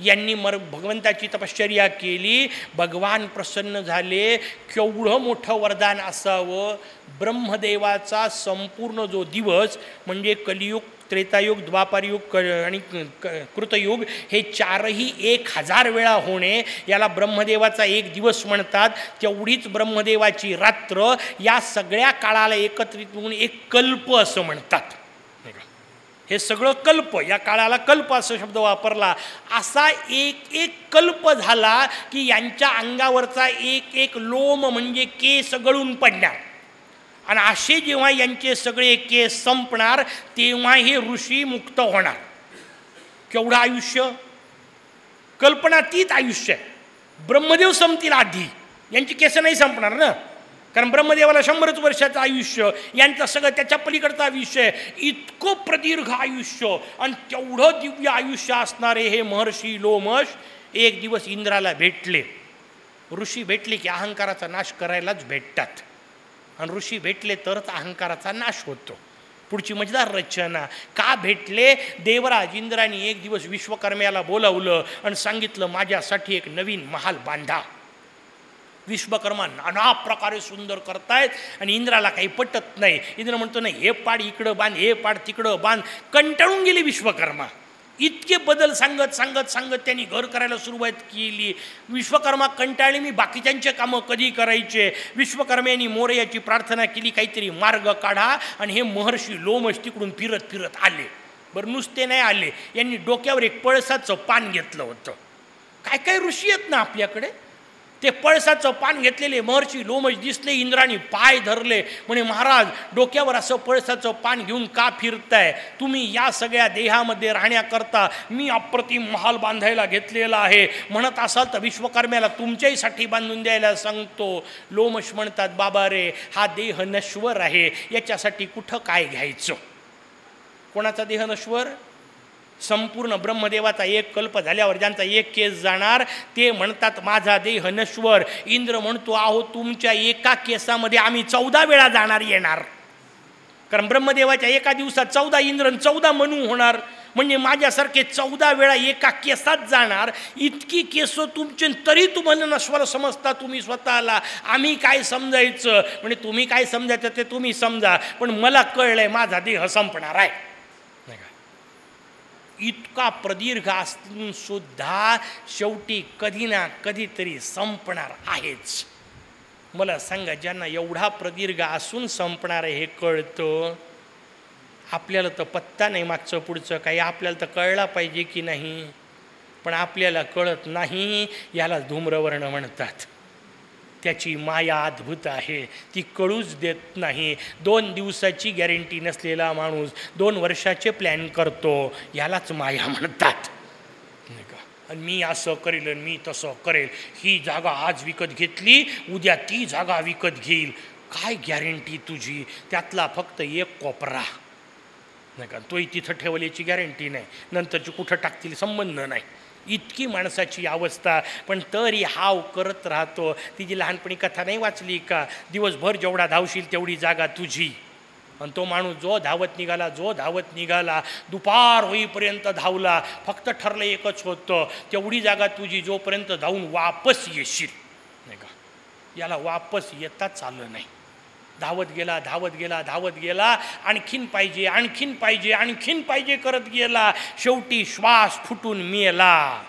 Speaker 1: यांनी मर भगवंताची तपश्चर्या केली. भगवान प्रसन्न झाले. केवढं मोठं वरदान असावं? ब्रह्मदेवाचा संपूर्ण जो दिवस म्हणजे कलियुग त्रेतायुग द्वापारयुग क आणि क- कृतयुग हे चारही एक हजार वेळा होणे याला ब्रह्मदेवाचा एक दिवस म्हणतात. तेवढीच ब्रह्मदेवाची रात्र या सगळ्या काळाला एकत्रित होऊन एक कल्प असं म्हणतात. हे सगळं कल्प या काळाला कल्प असा शब्द वापरला. असा एक एक कल्प झाला की यांच्या अंगावरचा एक एक लोम म्हणजे केस गळून पडणार. आणि असे जेव्हा यांचे सगळे केस संपणार तेव्हा हे ऋषी मुक्त होणार. केवढं आयुष्य? कल्पनातीत आयुष्य आहे. ब्रह्मदेव संपतील आधी. यांची केस नाही संपणार ना? कारण ब्रह्मदेवाला शंभरच वर्षाचं आयुष्य यांचं सगळं त्याच्या पलीकडचं आयुष्य आहे. इतकं प्रदीर्घ आयुष्य आणि तेवढं दिव्य आयुष्य असणारे हे महर्षी लोमश एक दिवस इंद्राला भेटले. ऋषी भेटले की अहंकाराचा नाश करायलाच भेटतात. आणि ऋषी भेटले तरच अहंकाराचा नाश होतो. पुढची मजेदार रचना का भेटले? देवराज इंद्राने एक दिवस विश्वकर्म्याला बोलावलं आणि सांगितलं माझ्यासाठी एक नवीन महाल बांधा. विश्वकर्मा नाना प्रकारे सुंदर करतायत आणि इंद्राला काही पटत नाही. इंद्र म्हणतो नाही हे पाड इकडं बांध हे पाड तिकडं बांध. कंटाळून गेले विश्वकर्मा. इतके बदल सांगत सांगत सांगत त्यांनी घर करायला सुरुवात केली. विश्वकर्मा कंटाळले मी बाकीच्यांचे कामं कधी करायचे? विश्वकर्म्यांनी मोरयाची प्रार्थना केली काहीतरी मार्ग काढा. आणि हे महर्षी लोमश तिकडून फिरत फिरत आले. बरं नुसते नाही आले. यांनी डोक्यावर एक पळसाचं पान घेतलं होतं. काय काय ऋषी आहेत ना आपल्याकडे? ते पळसाचं पान घेतलेले महर्षी लोमश दिसले इंद्राणी पाय धरले. म्हणे महाराज डोक्यावर असं पळसाचं पान घेऊन का फिरताय? तुम्ही या सगळ्या देहामध्ये राहण्याकरता मी अप्रतिम महाल बांधायला घेतलेला आहे. म्हणत असाल तर विश्वकर्म्याला तुमच्याहीसाठी बांधून द्यायला सांगतो. लोमश म्हणतात बाबा रे हा देह नश्वर आहे. याच्यासाठी कुठं काय घ्यायचं? कोणाचा देह नश्वर? संपूर्ण ब्रह्मदेवाचा एक कल्प झाल्यावर ज्यांचा एक केस जाणार ते म्हणतात माझा देह नश्वर. इंद्र म्हणतो आहो तुमच्या एका केसामध्ये आम्ही चौदा वेळा जाणार येणार. कारण ब्रह्मदेवाच्या एका दिवसात चौदा इंद्र चौदा मनू होणार. म्हणजे माझ्यासारखे चौदा वेळा एका केसात जाणार. इतकी केस तुमचे तरी तुम्हाला नश्वर समजता तुम्ही स्वतःला. आम्ही काय समजायचं? म्हणजे तुम्ही काय समजायचं ते तुम्ही समजा. पण मला कळलं आहे माझा देह संपणार आहे. इतका प्रदीर्घ असून सुद्धा शेवटी कधी ना कधीतरी संपणार आहेच. मला सांगा ज्यांना एवढा प्रदीर्घ असून संपणार हे कळतं? आपल्याला तर पत्ता नाही मागचं पुढचं काही. आपल्याला तर कळला पाहिजे की नाही? पण आपल्याला कळत नाही याला धूम्रवर्ण म्हणतात. त्याची माया अद्भुत आहे. ती कळूच देत नाही. दोन दिवसाची गॅरंटी नसलेला माणूस दोन वर्षाचे प्लॅन करतो. यालाच माया म्हणतात. नाही का? आणि मी असं करेल आणि मी तसं करेल. ही जागा आज विकत घेतली उद्या ती जागा विकत घेईल. काय गॅरंटी तुझी? त्यातला फक्त एक कोपरा. नाही का? तोही तिथं ठेवल्याची गॅरंटी नाही. नंतरची कुठं टाकतील संबंध नाही. इतकी माणसाची अवस्था. पण तरी हाव करत राहतो. तिची लहानपणी कथा नाही वाचली का? दिवसभर जेवढा धावशील तेवढी जागा तुझी. आणि तो माणूस जो धावत निघाला जो धावत निघाला दुपार होईपर्यंत धावला. फक्त ठरलं एकच होतं. तेवढी जागा तुझी जोपर्यंत धावून वापस येशील. नाही का? याला वापस येताच आलं नाही. धावत गेला धावत गेला धावत गेला आणखीन पाहिजे आणखीन पाहिजे आणखीन पाहिजे करत गेला. शेवटी श्वास फुटून मेला.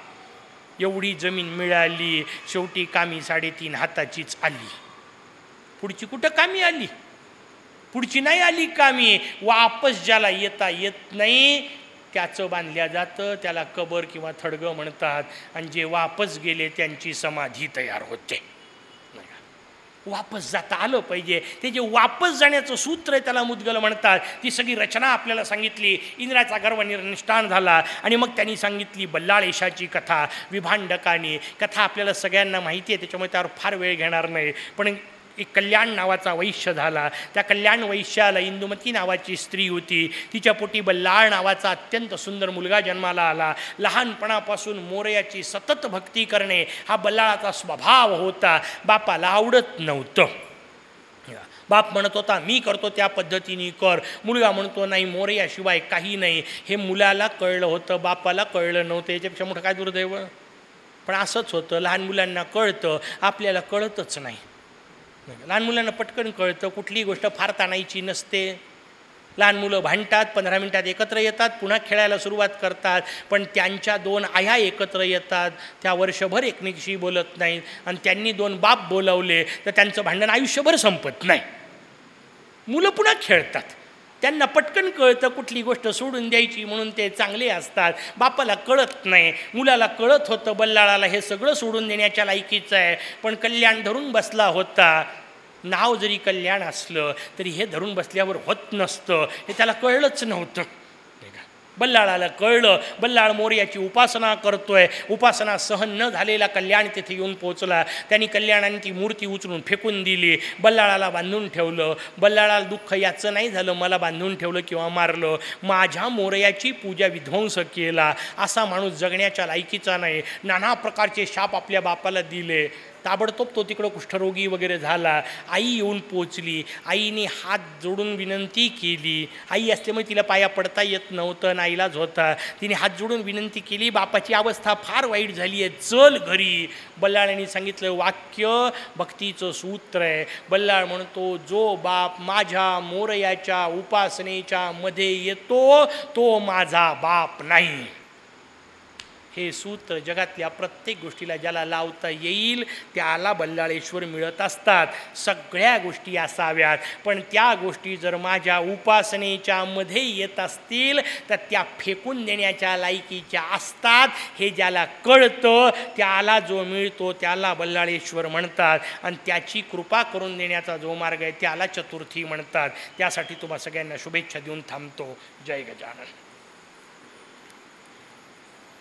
Speaker 1: एवढी जमीन मिळाली शेवटी कामी साडेतीन हाताचीच आली. पुढची कुठं कामी आली? पुढची नाही आली कामी. वापस ज्याला येता येत नाही त्याचं बांधल्या जातं त्याला कबर किंवा थडगं म्हणतात. आणि जे वापस गेले त्यांची समाधी तयार होते. वापस जाता आलं पाहिजे. ते जे वापस जाण्याचं सूत्र आहे त्याला मुद्गल म्हणतात. ती सगळी रचना आपल्याला सांगितली. इंद्राचा गर्व निर्निष्ठान झाला. आणि मग त्यांनी सांगितली बल्लाळेशाची कथा विभांडकाने. कथा आपल्याला सगळ्यांना माहिती आहे. त्याच्यामुळे त्यावर फार वेळ घेणार नाही. पण एक कल्याण नावाचा वैश्य झाला. त्या कल्याण वैश्याला इंदुमती नावाची स्त्री होती. तिच्या पोटी बल्लाळ नावाचा अत्यंत सुंदर मुलगा जन्माला आला. लहानपणापासून मोरयाची सतत भक्ती करणे हा बल्लाळाचा स्वभाव होता. बापाला आवडत नव्हतं. बाप म्हणत होता मी करतो त्या पद्धतीने कर. मुलगा म्हणतो नाही मोरयाशिवाय काही नाही. हे मुलाला कळलं होतं बापाला कळलं नव्हतं. याच्यापेक्षा मोठं काय दुर्दैव? पण असंच होतं. लहान मुलांना कळतं. आपल्याला कळतच नाही. लहान मुलांना पटकन कळतं कुठलीही गोष्ट फार ताणायची नसते. लहान मुलं भांडतात पंधरा मिनटात एकत्र येतात पुन्हा खेळायला सुरुवात करतात पण त्यांच्या दोन आया एकत्र येतात. त्या वर्षभर एकमेकीशी बोलत नाहीत आणि त्यांनी दोन बाप बोलवले तर त्यांचं भांडण आयुष्यभर संपत नाही. मुलं पुन्हा खेळतात. त्यांना पटकन कळतं कुठली गोष्ट सोडून द्यायची म्हणून ते चांगले असतात. बापाला कळत नाही. मुलाला कळत होतं बल्लाळाला हे सगळं सोडून देण्याच्या लायकीचं आहे. पण कल्याण धरून बसला होता. नाव जरी कल्याण असलं तरी हे धरून बसल्यावर होत नसतं. हे त्याला कळलंच नव्हतं. बल्लाळाला कळलं बल्लाळ मोर्याची उपासना करतोय. उपासना सहन न झालेला कल्याण तिथे येऊन पोचला त्यांनी कल्याणाने ती मूर्ती उचलून फेकून दिली. बल्लाळाला बांधून ठेवलं. बल्लाळाला दुःख याचं नाही झालं. मला बांधून ठेवलं किंवा मारलं. माझ्या मोरयाची पूजा विध्वंस केला. असा माणूस जगण्याच्या लायकीचा नाही. नाना प्रकारचे शाप आपल्या बापाला दिले. ताबडतोब तो तिकडं कुष्ठरोगी वगैरे झाला. आई येऊन पोचली. आईने हात जोडून विनंती केली. आई असल्यामुळे तिला पाया पडता येत नव्हतं नाईलाज होता. तिने हात जोडून विनंती केली बापाची अवस्था फार वाईट झाली आहे. चल घरी. बल्लाळाने सांगितलं वाक्य भक्तीचं सूत्र आहे. बल्लाळ म्हणतो जो बाप माझ्या मोरयाच्या उपासनेच्या मध्ये येतो तो माझा बाप नाही. हे सूत्र जगातल्या प्रत्येक गोष्टीला ज्याला लावता येईल त्याला बल्लाळेश्वर मिळत असतात. सगळ्या गोष्टी असाव्यात. पण त्या गोष्टी जर माझ्या उपासनेच्या मध्ये येत असतील तर त्या फेकून देण्याच्या लायकीच्या असतात. हे ज्याला कळतं त्याला जो मिळतो त्याला बल्लाळेश्वर म्हणतात. आणि त्याची कृपा करून देण्याचा जो मार्ग आहे त्याला चतुर्थी म्हणतात. त्यासाठी तुम्हा सगळ्यांना शुभेच्छा देऊन थांबतो. जय गजानन.